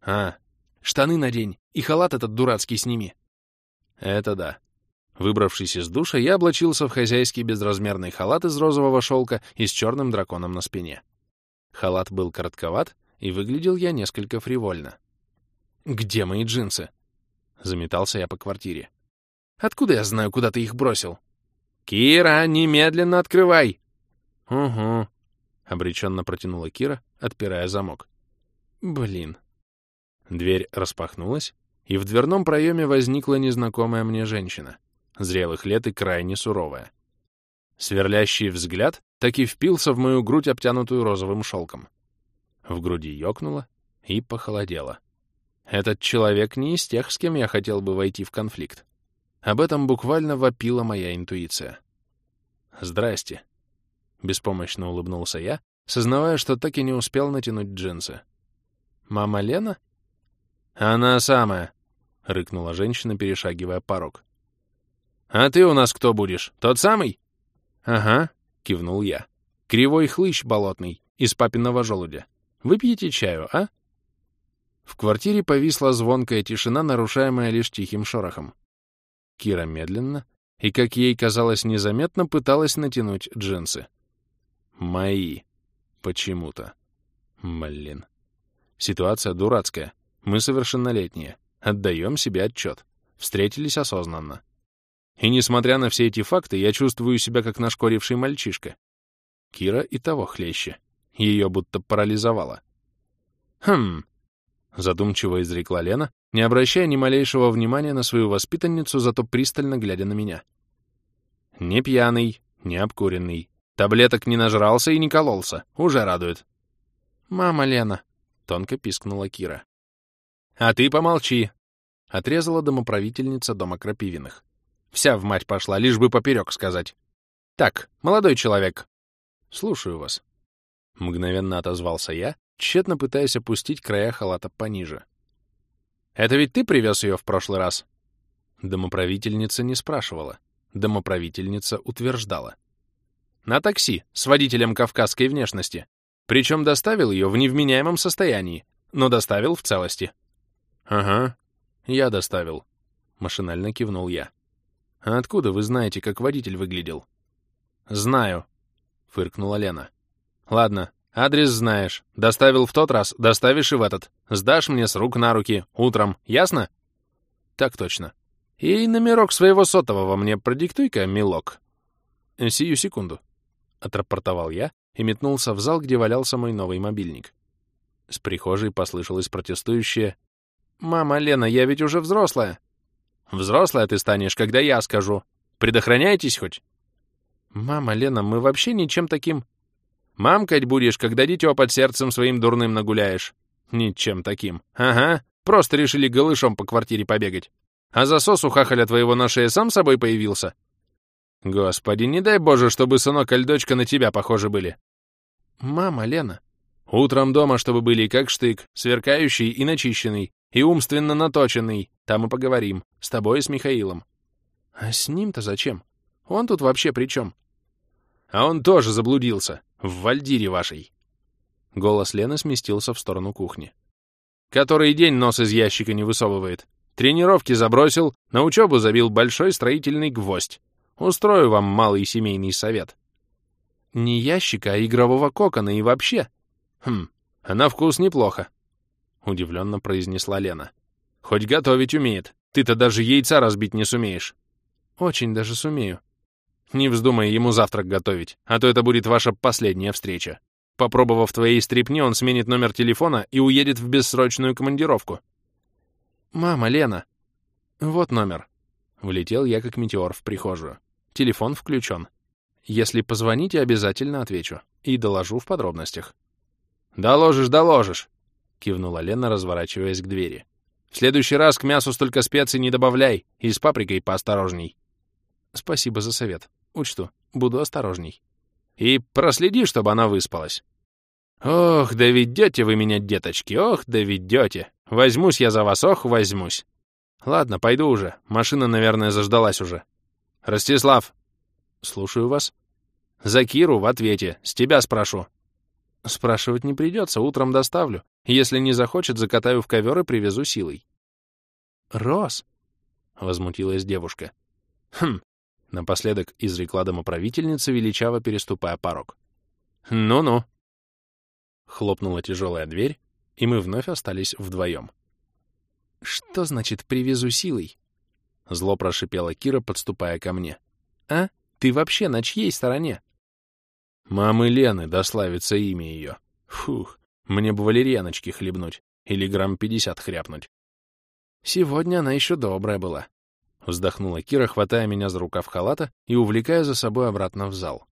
А, штаны надень и халат этот дурацкий сними. Это да. Выбравшись из душа, я облачился в хозяйский безразмерный халат из розового шелка и с черным драконом на спине. Халат был коротковат, и выглядел я несколько фривольно. «Где мои джинсы?» Заметался я по квартире. «Откуда я знаю, куда ты их бросил?» «Кира, немедленно открывай!» «Угу», — обреченно протянула Кира, отпирая замок. «Блин». Дверь распахнулась, и в дверном проеме возникла незнакомая мне женщина, зрелых лет и крайне суровая. Сверлящий взгляд так и впился в мою грудь, обтянутую розовым шелком. В груди ёкнуло и похолодело. Этот человек не из тех, с кем я хотел бы войти в конфликт. Об этом буквально вопила моя интуиция. «Здрасте», — беспомощно улыбнулся я, сознавая, что так и не успел натянуть джинсы. «Мама Лена?» «Она самая», — рыкнула женщина, перешагивая порог. «А ты у нас кто будешь? Тот самый?» «Ага», — кивнул я. «Кривой хлыщ болотный, из папиного желудя. Выпьете чаю, а?» В квартире повисла звонкая тишина, нарушаемая лишь тихим шорохом. Кира медленно и, как ей казалось, незаметно пыталась натянуть джинсы. Мои. Почему-то. Блин. Ситуация дурацкая. Мы совершеннолетние. Отдаем себе отчет. Встретились осознанно. И несмотря на все эти факты, я чувствую себя как нашкоривший мальчишка. Кира и того хлеще. Ее будто парализовало. «Хм...» — задумчиво изрекла Лена, не обращая ни малейшего внимания на свою воспитанницу, зато пристально глядя на меня. «Не пьяный, не обкуренный. Таблеток не нажрался и не кололся. Уже радует». «Мама Лена», — тонко пискнула Кира. «А ты помолчи», — отрезала домоправительница дома Крапивиных. «Вся в мать пошла, лишь бы поперек сказать. Так, молодой человек». «Слушаю вас», — мгновенно отозвался я, тщетно пытаясь опустить края халата пониже. «Это ведь ты привез ее в прошлый раз?» Домоправительница не спрашивала. Домоправительница утверждала. «На такси, с водителем кавказской внешности. Причем доставил ее в невменяемом состоянии, но доставил в целости». «Ага, я доставил», — машинально кивнул я. «А откуда вы знаете, как водитель выглядел?» «Знаю», — фыркнула Лена. «Ладно, Адрес знаешь. Доставил в тот раз, доставишь и в этот. Сдашь мне с рук на руки. Утром. Ясно? Так точно. И номерок своего сотового мне продиктуй-ка, милок. Сию секунду. Отрапортовал я и метнулся в зал, где валялся мой новый мобильник. С прихожей послышалось протестующее «Мама, Лена, я ведь уже взрослая». «Взрослая ты станешь, когда я скажу. Предохраняйтесь хоть». «Мама, Лена, мы вообще ничем таким...» Мамкать будешь, когда дитё под сердцем своим дурным нагуляешь. Ничем таким. Ага, просто решили голышом по квартире побегать. А засос у хахаля твоего на шее сам собой появился? Господи, не дай Боже, чтобы сынок и дочка на тебя похожи были. Мама, Лена. Утром дома, чтобы были как штык, сверкающий и начищенный, и умственно наточенный. Там и поговорим. С тобой и с Михаилом. А с ним-то зачем? Он тут вообще при чем? А он тоже заблудился. В вальдире вашей. Голос Лены сместился в сторону кухни. Который день нос из ящика не высовывает. Тренировки забросил, на учебу забил большой строительный гвоздь. Устрою вам малый семейный совет. Не ящика, а игрового кокона и вообще. Хм, а на вкус неплохо. Удивленно произнесла Лена. Хоть готовить умеет. Ты-то даже яйца разбить не сумеешь. Очень даже сумею. Не вздумай ему завтрак готовить, а то это будет ваша последняя встреча. Попробовав твоей стрипни, он сменит номер телефона и уедет в бессрочную командировку. «Мама, Лена!» «Вот номер». Влетел я как метеор в прихожую. Телефон включен. Если позвоните, обязательно отвечу. И доложу в подробностях. «Доложишь, доложишь!» — кивнула Лена, разворачиваясь к двери. «В следующий раз к мясу столько специй не добавляй, и с паприкой поосторожней». «Спасибо за совет», Учту. Буду осторожней. И проследи, чтобы она выспалась. Ох, да ведете вы меня, деточки, ох, да ведете. Возьмусь я за вас, ох, возьмусь. Ладно, пойду уже. Машина, наверное, заждалась уже. Ростислав!» «Слушаю вас». «За Киру в ответе. С тебя спрошу». «Спрашивать не придется, утром доставлю. Если не захочет, закатаю в ковер и привезу силой». «Рос!» — возмутилась девушка. «Хм!» — напоследок изрекла домоправительница, величаво переступая порог. «Ну-ну!» Хлопнула тяжелая дверь, и мы вновь остались вдвоем. «Что значит «привезу силой»?» Зло прошипела Кира, подступая ко мне. «А? Ты вообще на чьей стороне?» «Мамы Лены, дославится имя ее. Фух, мне бы валерьяночки хлебнуть или грамм пятьдесят хряпнуть». «Сегодня она еще добрая была», — вздохнула Кира, хватая меня за рукав халата и увлекая за собой обратно в зал.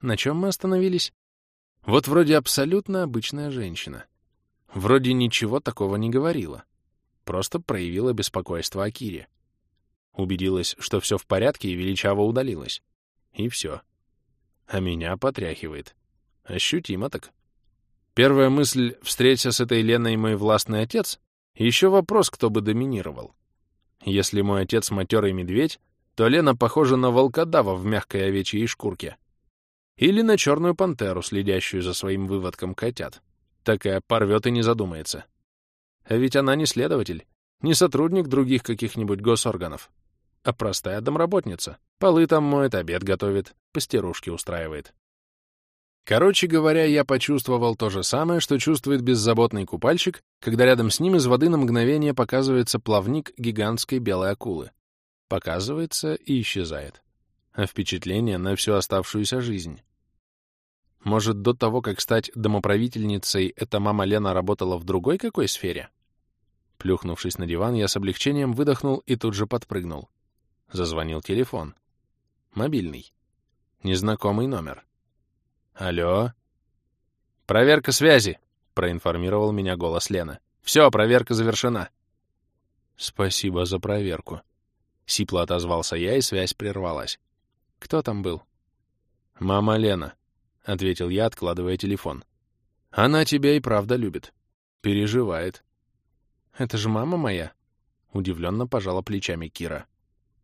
«На чем мы остановились?» «Вот вроде абсолютно обычная женщина. Вроде ничего такого не говорила. Просто проявила беспокойство о Кире. Убедилась, что все в порядке, и величаво удалилась. И все. А меня потряхивает. Ощутимо так. Первая мысль, встреться с этой Леной мой властный отец, еще вопрос, кто бы доминировал. Если мой отец матерый медведь, то Лена похожа на волкодава в мягкой овечьей шкурке. Или на черную пантеру, следящую за своим выводком котят. Такая порвет и не задумается. А ведь она не следователь, не сотрудник других каких-нибудь госорганов а простая домработница. Полы там моет, обед готовит, постирушки устраивает. Короче говоря, я почувствовал то же самое, что чувствует беззаботный купальщик, когда рядом с ним из воды на мгновение показывается плавник гигантской белой акулы. Показывается и исчезает. А впечатление на всю оставшуюся жизнь. Может, до того, как стать домоправительницей, эта мама Лена работала в другой какой сфере? Плюхнувшись на диван, я с облегчением выдохнул и тут же подпрыгнул. Зазвонил телефон. Мобильный. Незнакомый номер. «Алло?» «Проверка связи», — проинформировал меня голос Лены. «Все, проверка завершена». «Спасибо за проверку». Сипло отозвался я, и связь прервалась. «Кто там был?» «Мама Лена», — ответил я, откладывая телефон. «Она тебя и правда любит. Переживает». «Это же мама моя?» — удивленно пожала плечами Кира.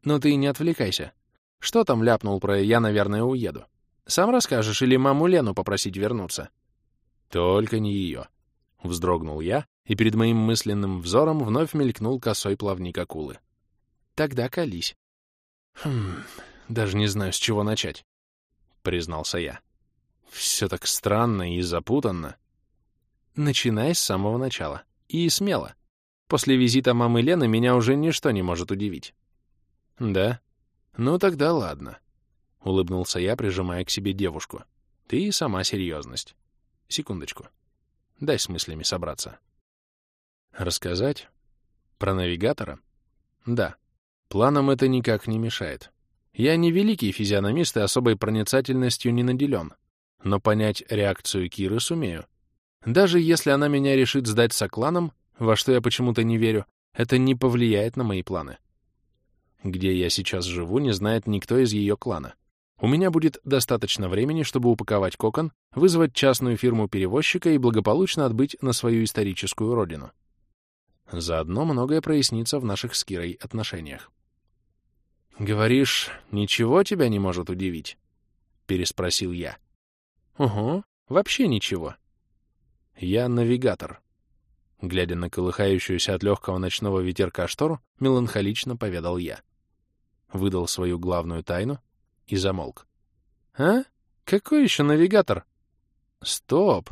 Но ты не отвлекайся. Что там ляпнул про «я, наверное, уеду»? Сам расскажешь или маму Лену попросить вернуться? Только не ее. Вздрогнул я, и перед моим мысленным взором вновь мелькнул косой плавник акулы. Тогда колись. Хм, даже не знаю, с чего начать, признался я. Все так странно и запутанно. Начинай с самого начала. И смело. После визита мамы Лены меня уже ничто не может удивить. «Да? Ну тогда ладно», — улыбнулся я, прижимая к себе девушку. «Ты и сама серьезность. Секундочку. Дай с мыслями собраться». «Рассказать? Про навигатора?» «Да. Планам это никак не мешает. Я не великий физиономист и особой проницательностью не наделен, но понять реакцию Киры сумею. Даже если она меня решит сдать сокланом, во что я почему-то не верю, это не повлияет на мои планы. Где я сейчас живу, не знает никто из ее клана. У меня будет достаточно времени, чтобы упаковать кокон, вызвать частную фирму перевозчика и благополучно отбыть на свою историческую родину. Заодно многое прояснится в наших с Кирой отношениях. «Говоришь, ничего тебя не может удивить?» — переспросил я. «Угу, вообще ничего. Я навигатор». Глядя на колыхающуюся от легкого ночного ветерка штору, меланхолично поведал я выдал свою главную тайну и замолк. «А? Какой еще навигатор?» «Стоп!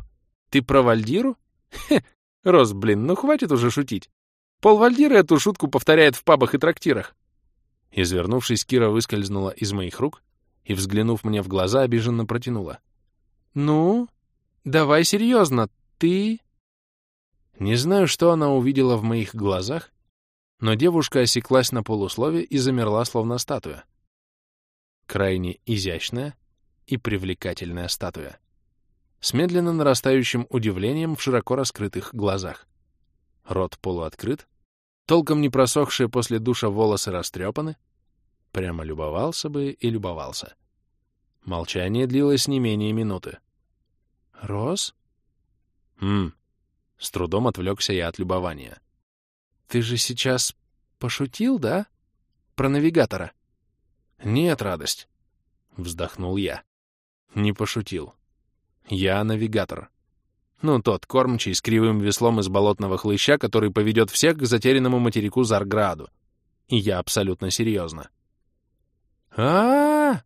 Ты про Вальдиру?» «Хе! Рос, блин, ну хватит уже шутить. Пол Вальдира эту шутку повторяет в пабах и трактирах». Извернувшись, Кира выскользнула из моих рук и, взглянув мне в глаза, обиженно протянула. «Ну, давай серьезно, ты...» Не знаю, что она увидела в моих глазах, но девушка осеклась на полуслове и замерла, словно статуя. Крайне изящная и привлекательная статуя. С медленно нарастающим удивлением в широко раскрытых глазах. Рот полуоткрыт, толком не просохшие после душа волосы растрепаны. Прямо любовался бы и любовался. Молчание длилось не менее минуты. «Рос?» «Ммм». С трудом отвлекся я от любования. Ты же сейчас пошутил, да? Про навигатора. Нет, радость. Вздохнул я. Не пошутил. Я навигатор. Ну, тот кормчий с кривым веслом из болотного хлыща, который поведет всех к затерянному материку Зарграду. И я абсолютно серьезно. а,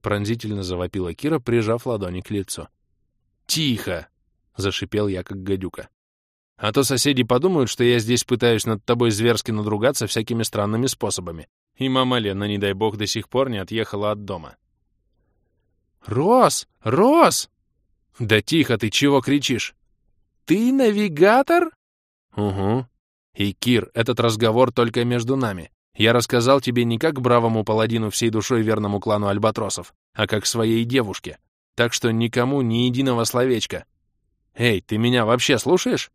пронзительно завопила Кира, прижав ладони к лицу. «Тихо!» — зашипел я, как гадюка. «А то соседи подумают, что я здесь пытаюсь над тобой зверски надругаться всякими странными способами. И мама Лена, не дай бог, до сих пор не отъехала от дома». «Рос! Рос!» «Да тихо ты, чего кричишь?» «Ты навигатор?» «Угу. И, Кир, этот разговор только между нами. Я рассказал тебе не как бравому паладину всей душой верному клану альбатросов, а как своей девушке. Так что никому ни единого словечка. Эй, ты меня вообще слушаешь?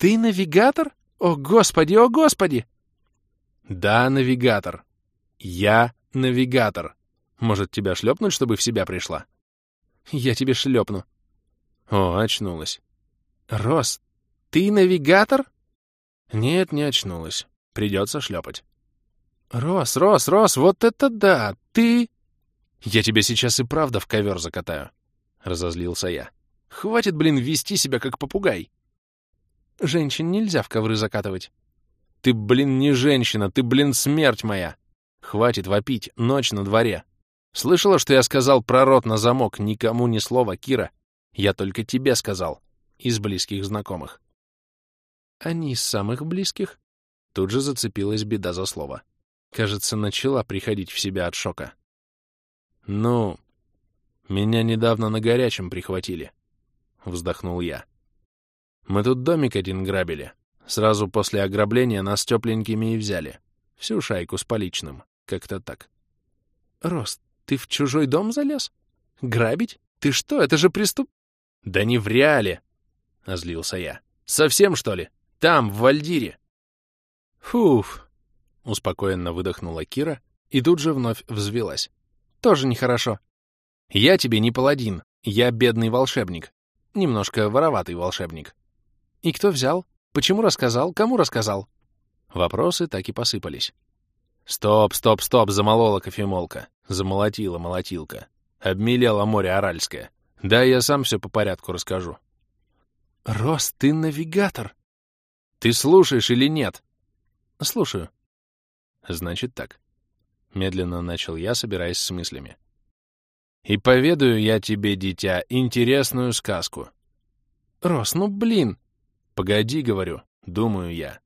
Ты навигатор? О, господи, о, господи! Да, навигатор. Я навигатор. Может, тебя шлепнуть, чтобы в себя пришла? Я тебе шлепну. О, очнулась. Рос, ты навигатор? Нет, не очнулась. Придется шлепать. Рос, Рос, Рос, вот это да! Ты... Я тебя сейчас и правда в ковер закатаю. Разозлился я. Хватит, блин, вести себя как попугай. Женщин нельзя в ковры закатывать. Ты, блин, не женщина, ты, блин, смерть моя. Хватит вопить, ночь на дворе. Слышала, что я сказал про рот на замок? Никому ни слова, Кира. Я только тебе сказал. Из близких знакомых. Они из самых близких? Тут же зацепилась беда за слово. Кажется, начала приходить в себя от шока. Ну, меня недавно на горячем прихватили. Вздохнул я. Мы тут домик один грабили. Сразу после ограбления нас тепленькими и взяли. Всю шайку с поличным. Как-то так. Рост, ты в чужой дом залез? Грабить? Ты что, это же преступ... Да не в реале, — озлился я. Совсем, что ли? Там, в Вальдире. Фуф, — успокоенно выдохнула Кира и тут же вновь взвелась. Тоже нехорошо. Я тебе не паладин, я бедный волшебник. Немножко вороватый волшебник. И кто взял? Почему рассказал? Кому рассказал? Вопросы так и посыпались. Стоп, стоп, стоп, замолола кофемолка. Замолотила молотилка. Обмелела море Аральское. Да, я сам все по порядку расскажу. Рос, ты навигатор. Ты слушаешь или нет? Слушаю. Значит так. Медленно начал я, собираясь с мыслями. И поведаю я тебе, дитя, интересную сказку. Рос, ну блин. Погоди, говорю, думаю я.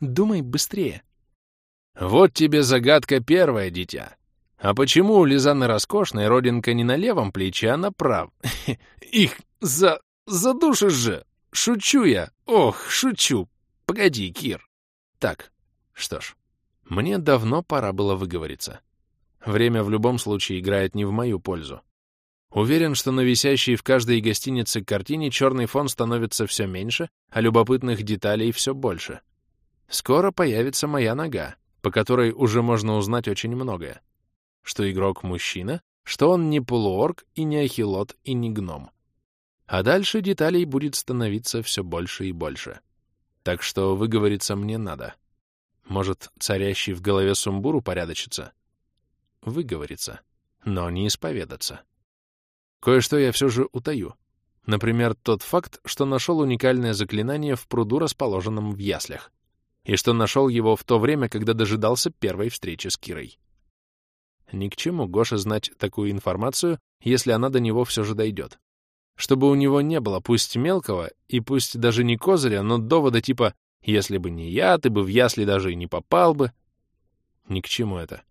Думай быстрее. Вот тебе загадка первая, дитя. А почему у Лизаны Роскошной родинка не на левом плече, а на правом? Их за... задушишь же! Шучу я! Ох, шучу! Погоди, Кир. Так, что ж, мне давно пора было выговориться. Время в любом случае играет не в мою пользу. Уверен, что на висящей в каждой гостинице картине черный фон становится все меньше, а любопытных деталей все больше. Скоро появится моя нога, по которой уже можно узнать очень многое. Что игрок мужчина, что он не полуорг и не ахилот и не гном. А дальше деталей будет становиться все больше и больше. Так что выговориться мне надо. Может, царящий в голове сумбур упорядочится? Выговориться, но не исповедаться. Кое-что я все же утаю. Например, тот факт, что нашел уникальное заклинание в пруду, расположенном в яслях, и что нашел его в то время, когда дожидался первой встречи с Кирой. Ни к чему Гоше знать такую информацию, если она до него все же дойдет. Чтобы у него не было пусть мелкого и пусть даже не козыря, но довода типа если бы не я, ты бы в ясли даже и не попал бы. Ни к чему это.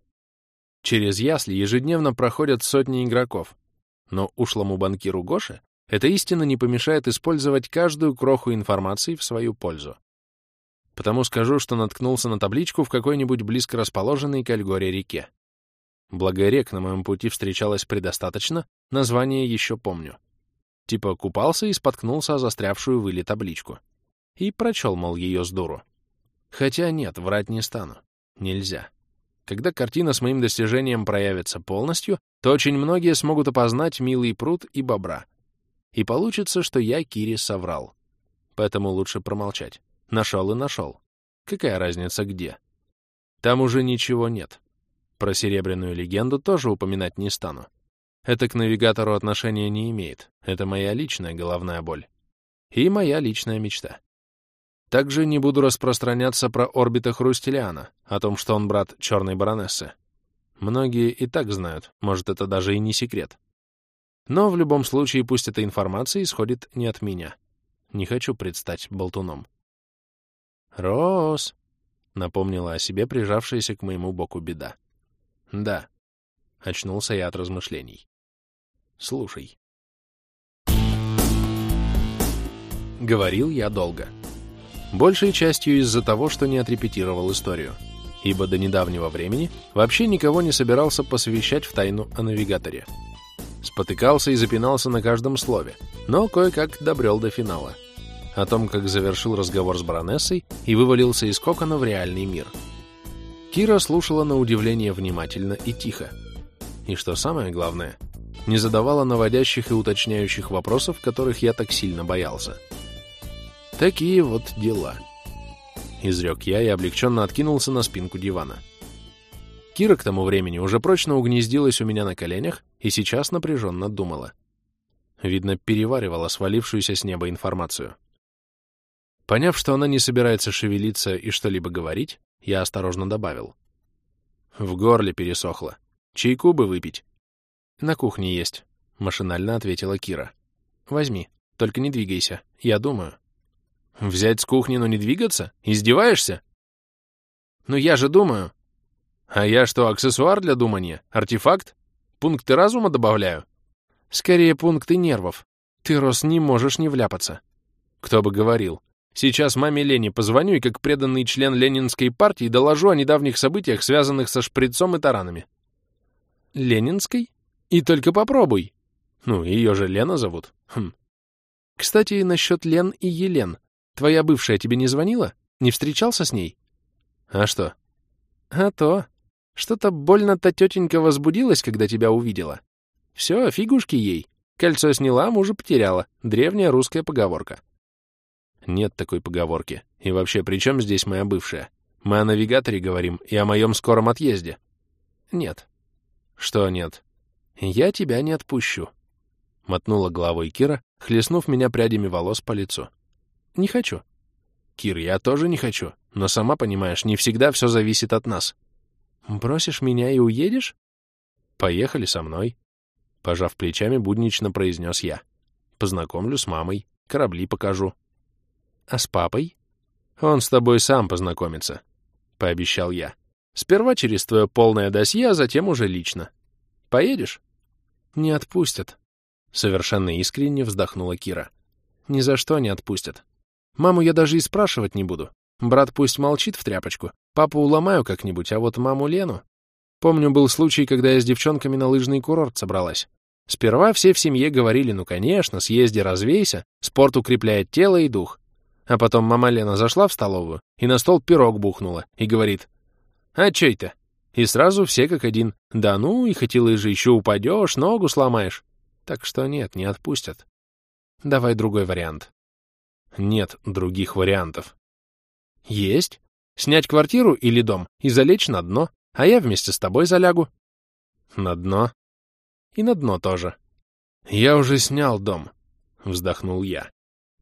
Через ясли ежедневно проходят сотни игроков. Но ушлому банкиру Гоше эта истина не помешает использовать каждую кроху информации в свою пользу. Потому скажу, что наткнулся на табличку в какой-нибудь близко расположенной к Альгоре реке. Благо рек на моем пути встречалось предостаточно, название еще помню. Типа купался и споткнулся о застрявшую выли табличку и прочел, мол, ее с. Хотя нет, врать не стану. Нельзя. Когда картина с моим достижением проявится полностью, то очень многие смогут опознать милый пруд и бобра. И получится, что я Кире соврал. Поэтому лучше промолчать. Нашел и нашел. Какая разница где? Там уже ничего нет. Про серебряную легенду тоже упоминать не стану. Это к навигатору отношения не имеет. Это моя личная головная боль. И моя личная мечта. Также не буду распространяться про орбита Хрустелиана, о том, что он брат черной баронессы. Многие и так знают, может, это даже и не секрет. Но в любом случае пусть эта информация исходит не от меня. Не хочу предстать болтуном. «Рос!» — напомнила о себе прижавшаяся к моему боку беда. «Да», — очнулся я от размышлений. «Слушай». Говорил я долго. Большей частью из-за того, что не отрепетировал историю, ибо до недавнего времени вообще никого не собирался посвящать в тайну о навигаторе. Спотыкался и запинался на каждом слове, но кое-как добрел до финала. О том, как завершил разговор с баронессой и вывалился из кокона в реальный мир. Кира слушала на удивление внимательно и тихо. И что самое главное, не задавала наводящих и уточняющих вопросов, которых я так сильно боялся. Такие вот дела. Изрек я и облегченно откинулся на спинку дивана. Кира к тому времени уже прочно угнездилась у меня на коленях и сейчас напряженно думала. Видно, переваривала свалившуюся с неба информацию. Поняв, что она не собирается шевелиться и что-либо говорить, я осторожно добавил. В горле пересохло. Чайку бы выпить. На кухне есть, машинально ответила Кира. Возьми, только не двигайся, я думаю. Взять с кухни, но не двигаться? Издеваешься? Ну я же думаю. А я что, аксессуар для думания? Артефакт? Пункты разума добавляю? Скорее, пункты нервов. Ты, Рос, не можешь не вляпаться. Кто бы говорил. Сейчас маме Лене позвоню и как преданный член Ленинской партии доложу о недавних событиях, связанных со шприцом и таранами. Ленинской? И только попробуй. Ну, ее же Лена зовут. Хм. Кстати, насчет Лен и Елен. Твоя бывшая тебе не звонила? Не встречался с ней? А что? А то. Что-то больно-то тетенька возбудилась, когда тебя увидела. Все, фигушки ей. Кольцо сняла, мужа потеряла. Древняя русская поговорка. Нет такой поговорки. И вообще, при чем здесь моя бывшая? Мы о навигаторе говорим и о моем скором отъезде. Нет. Что нет? Я тебя не отпущу. Мотнула головой Кира, хлестнув меня прядями волос по лицу. Не хочу. Кир, я тоже не хочу. Но сама понимаешь, не всегда все зависит от нас. Бросишь меня и уедешь? Поехали со мной. Пожав плечами, буднично произнес я. Познакомлю с мамой, корабли покажу. А с папой? Он с тобой сам познакомится, пообещал я. Сперва через твое полное досье, а затем уже лично. Поедешь? Не отпустят. Совершенно искренне вздохнула Кира. Ни за что не отпустят. Маму я даже и спрашивать не буду. Брат пусть молчит в тряпочку. Папу уломаю как-нибудь, а вот маму Лену... Помню, был случай, когда я с девчонками на лыжный курорт собралась. Сперва все в семье говорили, ну, конечно, съезди, развейся, спорт укрепляет тело и дух. А потом мама Лена зашла в столовую и на стол пирог бухнула и говорит, «А чё это?» И сразу все как один, «Да ну, и хотела же еще упадешь, ногу сломаешь». Так что нет, не отпустят. Давай другой вариант. Нет других вариантов. Есть. Снять квартиру или дом и залечь на дно, а я вместе с тобой залягу. На дно. И на дно тоже. Я уже снял дом, вздохнул я.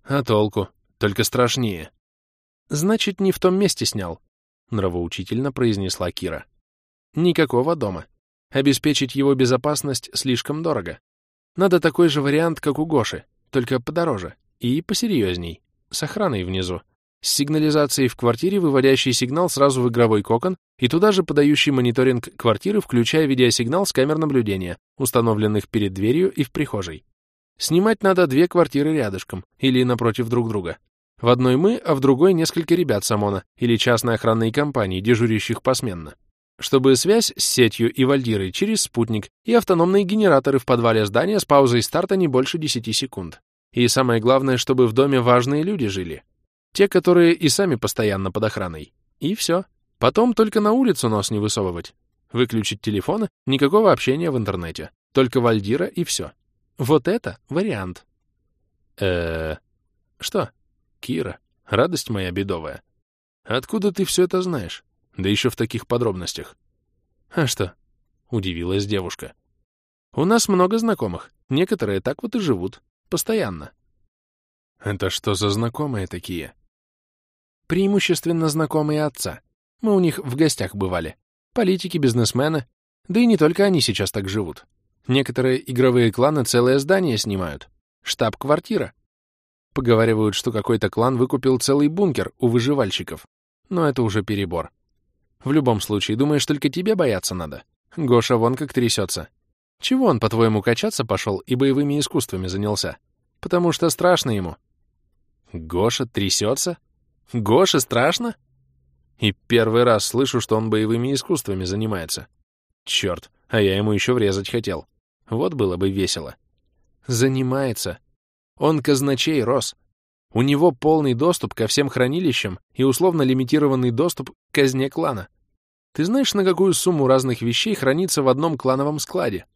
А толку? Только страшнее. Значит, не в том месте снял, нравоучительно произнесла Кира. Никакого дома. Обеспечить его безопасность слишком дорого. Надо такой же вариант, как у Гоши, только подороже и посерьезней, с охраной внизу, с сигнализацией в квартире, выводящий сигнал сразу в игровой кокон и туда же подающий мониторинг квартиры, включая видеосигнал с камер наблюдения, установленных перед дверью и в прихожей. Снимать надо две квартиры рядышком или напротив друг друга. В одной мы, а в другой несколько ребят с ОМОНа или частной охранной компании, дежурящих посменно. Чтобы связь с сетью и вальдирой через спутник и автономные генераторы в подвале здания с паузой старта не больше 10 секунд. И самое главное, чтобы в доме важные люди жили. Те, которые и сами постоянно под охраной. И все. Потом только на улицу нос не высовывать. Выключить телефоны, никакого общения в интернете. Только вальдира и все. Вот это вариант. э Что? Кира, радость моя бедовая. Откуда ты все это знаешь? Да еще в таких подробностях. А что? Удивилась девушка. У нас много знакомых. Некоторые так вот и живут. Постоянно. Это что за знакомые такие? Преимущественно знакомые отца. Мы у них в гостях бывали. Политики, бизнесмены. Да и не только они сейчас так живут. Некоторые игровые кланы целое здание снимают. Штаб-квартира. Поговаривают, что какой-то клан выкупил целый бункер у выживальщиков. Но это уже перебор. В любом случае, думаешь, только тебе бояться надо? Гоша вон как трясется. Чего он, по-твоему, качаться пошел и боевыми искусствами занялся? Потому что страшно ему. Гоша трясется? Гоша страшно? И первый раз слышу, что он боевыми искусствами занимается. Черт, а я ему еще врезать хотел. Вот было бы весело. Занимается. Он казначей рос. У него полный доступ ко всем хранилищам и условно лимитированный доступ к казне клана. Ты знаешь, на какую сумму разных вещей хранится в одном клановом складе?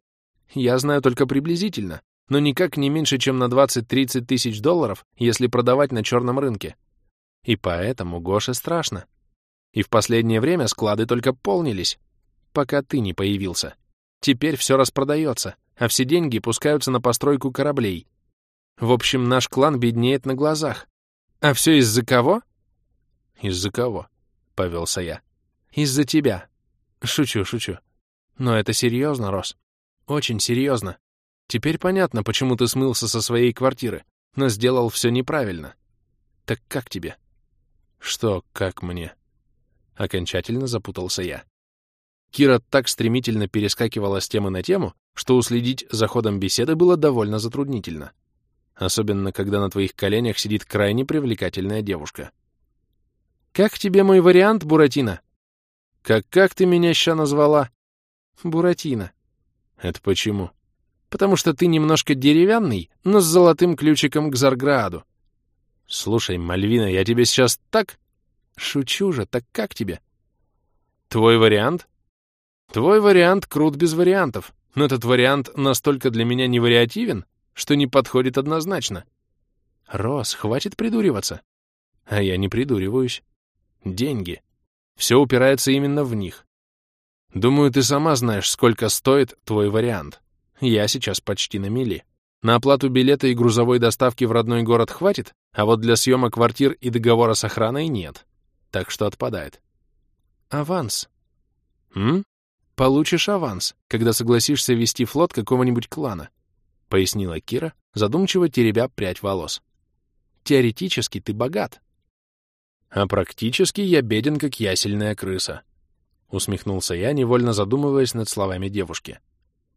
Я знаю только приблизительно, но никак не меньше, чем на 20-30 тысяч долларов, если продавать на черном рынке. И поэтому Гоше страшно. И в последнее время склады только полнились, пока ты не появился. Теперь все распродается, а все деньги пускаются на постройку кораблей, в общем, наш клан беднеет на глазах. А все из-за кого? Из-за кого? Повелся я. Из-за тебя. Шучу, шучу. Но это серьезно, Рос. Очень серьезно. Теперь понятно, почему ты смылся со своей квартиры, но сделал все неправильно. Так как тебе? Что, как мне? Окончательно запутался я. Кира так стремительно перескакивала с темы на тему, что уследить за ходом беседы было довольно затруднительно особенно когда на твоих коленях сидит крайне привлекательная девушка. «Как тебе мой вариант, Буратино?» «Как как ты меня ща назвала?» «Буратино». «Это почему?» «Потому что ты немножко деревянный, но с золотым ключиком к Зарграду». «Слушай, Мальвина, я тебе сейчас так...» «Шучу же, так как тебе?» «Твой вариант?» «Твой вариант крут без вариантов, но этот вариант настолько для меня невариативен, что не подходит однозначно. Рос, хватит придуриваться. А я не придуриваюсь. Деньги. Все упирается именно в них. Думаю, ты сама знаешь, сколько стоит твой вариант. Я сейчас почти на мели. На оплату билета и грузовой доставки в родной город хватит, а вот для съема квартир и договора с охраной нет. Так что отпадает. Аванс. М? Получишь аванс, когда согласишься вести флот какого-нибудь клана пояснила Кира, задумчиво теребя прядь волос. Теоретически ты богат. А практически я беден, как ясельная крыса. Усмехнулся я, невольно задумываясь над словами девушки.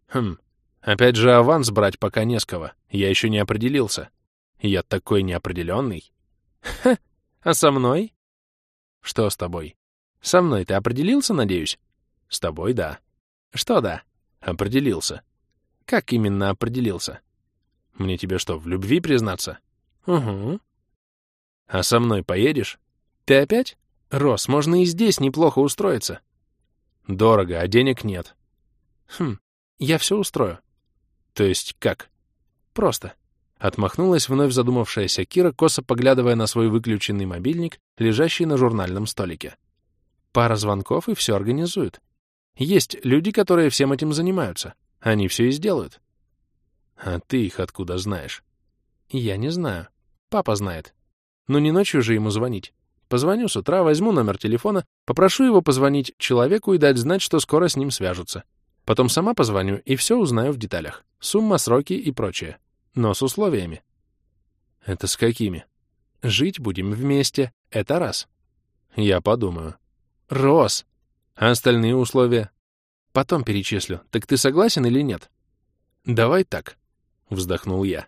Хм, опять же аванс брать пока не с кого. Я еще не определился. Я такой неопределенный. Ха, а со мной? Что с тобой? Со мной ты определился, надеюсь? С тобой, да. Что да? Определился. Как именно определился? Мне тебе что, в любви признаться? Угу. А со мной поедешь? Ты опять? Рос, можно и здесь неплохо устроиться. Дорого, а денег нет. Хм, я все устрою. То есть как? Просто. Отмахнулась вновь задумавшаяся Кира, косо поглядывая на свой выключенный мобильник, лежащий на журнальном столике. Пара звонков и все организуют. Есть люди, которые всем этим занимаются. Они все и сделают. А ты их откуда знаешь? Я не знаю. Папа знает. Но не ночью же ему звонить. Позвоню с утра, возьму номер телефона, попрошу его позвонить человеку и дать знать, что скоро с ним свяжутся. Потом сама позвоню и все узнаю в деталях. Сумма, сроки и прочее. Но с условиями. Это с какими? Жить будем вместе. Это раз. Я подумаю. Рос. А остальные условия? Потом перечислю. Так ты согласен или нет? Давай так, вздохнул я.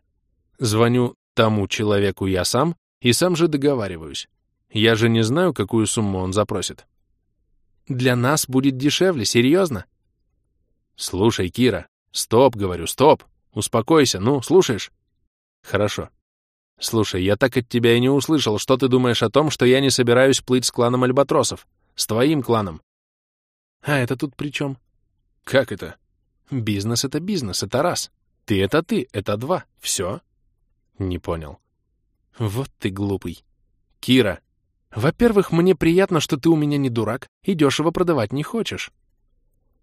Звоню тому человеку я сам и сам же договариваюсь. Я же не знаю, какую сумму он запросит. Для нас будет дешевле, серьезно? Слушай, Кира, стоп, говорю, стоп. Успокойся, ну, слушаешь? Хорошо. Слушай, я так от тебя и не услышал, что ты думаешь о том, что я не собираюсь плыть с кланом Альбатросов. С твоим кланом. А это тут при чем? Как это? Бизнес — это бизнес, это раз. Ты — это ты, это два. Все? Не понял. Вот ты глупый. Кира, во-первых, мне приятно, что ты у меня не дурак и дешево продавать не хочешь.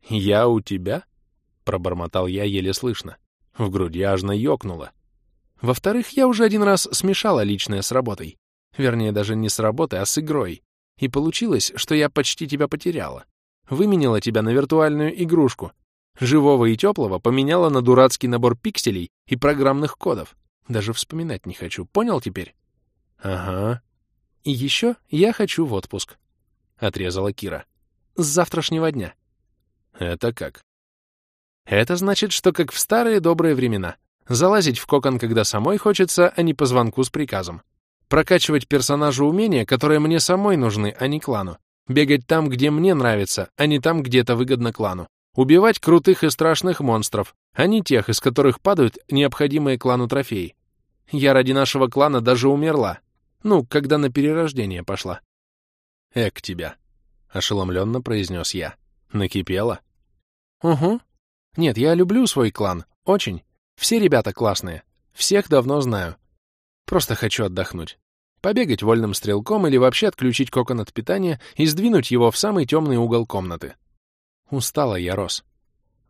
Я у тебя? Пробормотал я еле слышно. В груди аж ёкнуло. Во-вторых, я уже один раз смешала личное с работой. Вернее, даже не с работой, а с игрой. И получилось, что я почти тебя потеряла. Выменила тебя на виртуальную игрушку. Живого и теплого поменяла на дурацкий набор пикселей и программных кодов. Даже вспоминать не хочу. Понял теперь? Ага. И еще я хочу в отпуск. Отрезала Кира. С завтрашнего дня. Это как? Это значит, что как в старые добрые времена. Залазить в кокон, когда самой хочется, а не по звонку с приказом. Прокачивать персонажу умения, которые мне самой нужны, а не клану. Бегать там, где мне нравится, а не там, где это выгодно клану. Убивать крутых и страшных монстров, а не тех, из которых падают необходимые клану трофеи. Я ради нашего клана даже умерла. Ну, когда на перерождение пошла. «Эк тебя!» — ошеломленно произнес я. «Накипело?» «Угу. Нет, я люблю свой клан. Очень. Все ребята классные. Всех давно знаю. Просто хочу отдохнуть. Побегать вольным стрелком или вообще отключить кокон от питания и сдвинуть его в самый темный угол комнаты. Устала я, Рос.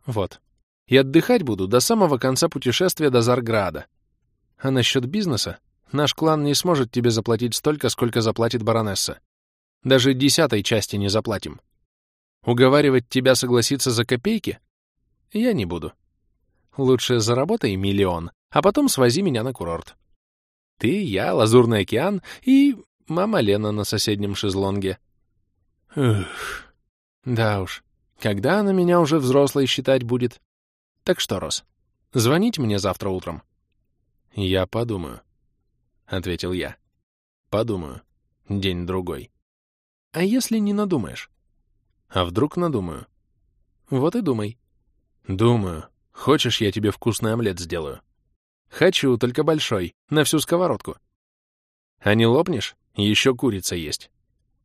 Вот. И отдыхать буду до самого конца путешествия до Зарграда. А насчет бизнеса? Наш клан не сможет тебе заплатить столько, сколько заплатит баронесса. Даже десятой части не заплатим. Уговаривать тебя согласиться за копейки? Я не буду. Лучше заработай миллион, а потом свози меня на курорт. Ты, я, Лазурный океан и мама Лена на соседнем шезлонге. Ух, да уж, когда она меня уже взрослой считать будет? Так что, Рос, звонить мне завтра утром? Я подумаю, — ответил я. Подумаю. День-другой. А если не надумаешь? А вдруг надумаю? Вот и думай. Думаю. Хочешь, я тебе вкусный омлет сделаю? Хочу, только большой, на всю сковородку. А не лопнешь? Еще курица есть.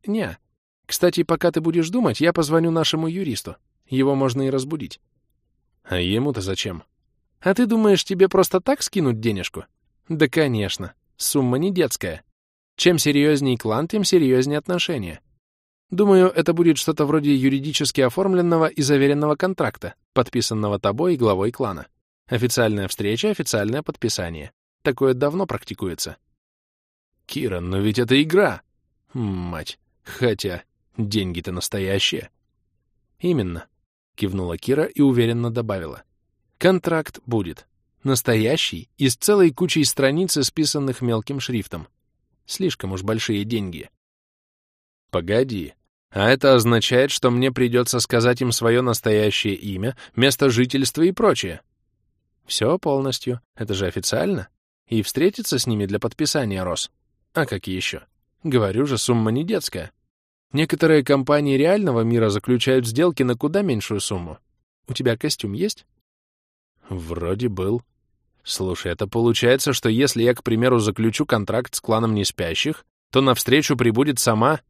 Не. Кстати, пока ты будешь думать, я позвоню нашему юристу. Его можно и разбудить. А ему-то зачем? А ты думаешь, тебе просто так скинуть денежку? Да, конечно. Сумма не детская. Чем серьезнее клан, тем серьезнее отношения. Думаю, это будет что-то вроде юридически оформленного и заверенного контракта, подписанного тобой и главой клана. Официальная встреча, официальное подписание. Такое давно практикуется. Кира, но ведь это игра. Мать. Хотя, деньги-то настоящие. Именно. Кивнула Кира и уверенно добавила. Контракт будет. Настоящий и с целой кучей страниц, списанных мелким шрифтом. Слишком уж большие деньги. Погоди. А это означает, что мне придется сказать им свое настоящее имя, место жительства и прочее. Все полностью. Это же официально. И встретиться с ними для подписания, Рос. А как еще? Говорю же, сумма не детская. Некоторые компании реального мира заключают сделки на куда меньшую сумму. У тебя костюм есть? Вроде был. Слушай, это получается, что если я, к примеру, заключу контракт с кланом неспящих, то навстречу прибудет сама...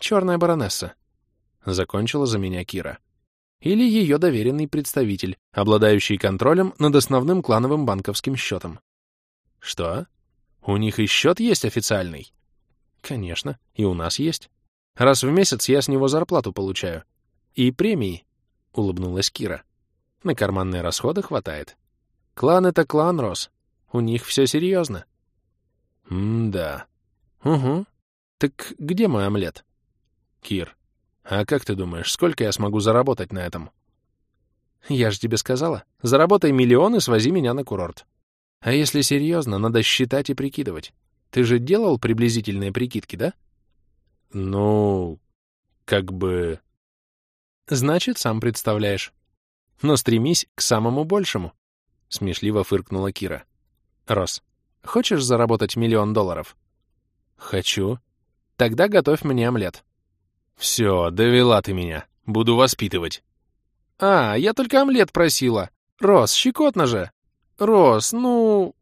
Черная баронесса. Закончила за меня Кира или ее доверенный представитель, обладающий контролем над основным клановым банковским счетом. Что? У них и счет есть официальный? Конечно, и у нас есть. Раз в месяц я с него зарплату получаю. И премии, — улыбнулась Кира. На карманные расходы хватает. Клан — это клан, Рос. У них все серьезно. М-да. Угу. Так где мой омлет? Кир, а как ты думаешь, сколько я смогу заработать на этом? Я же тебе сказала. Заработай миллион и свози меня на курорт. А если серьезно, надо считать и прикидывать. Ты же делал приблизительные прикидки, да? Ну, как бы... Значит, сам представляешь. Но стремись к самому большему. Смешливо фыркнула Кира. Рос, хочешь заработать миллион долларов? Хочу. Тогда готовь мне омлет. Все, довела ты меня. Буду воспитывать. А, я только омлет просила. Рос, щекотно же. Рос, ну...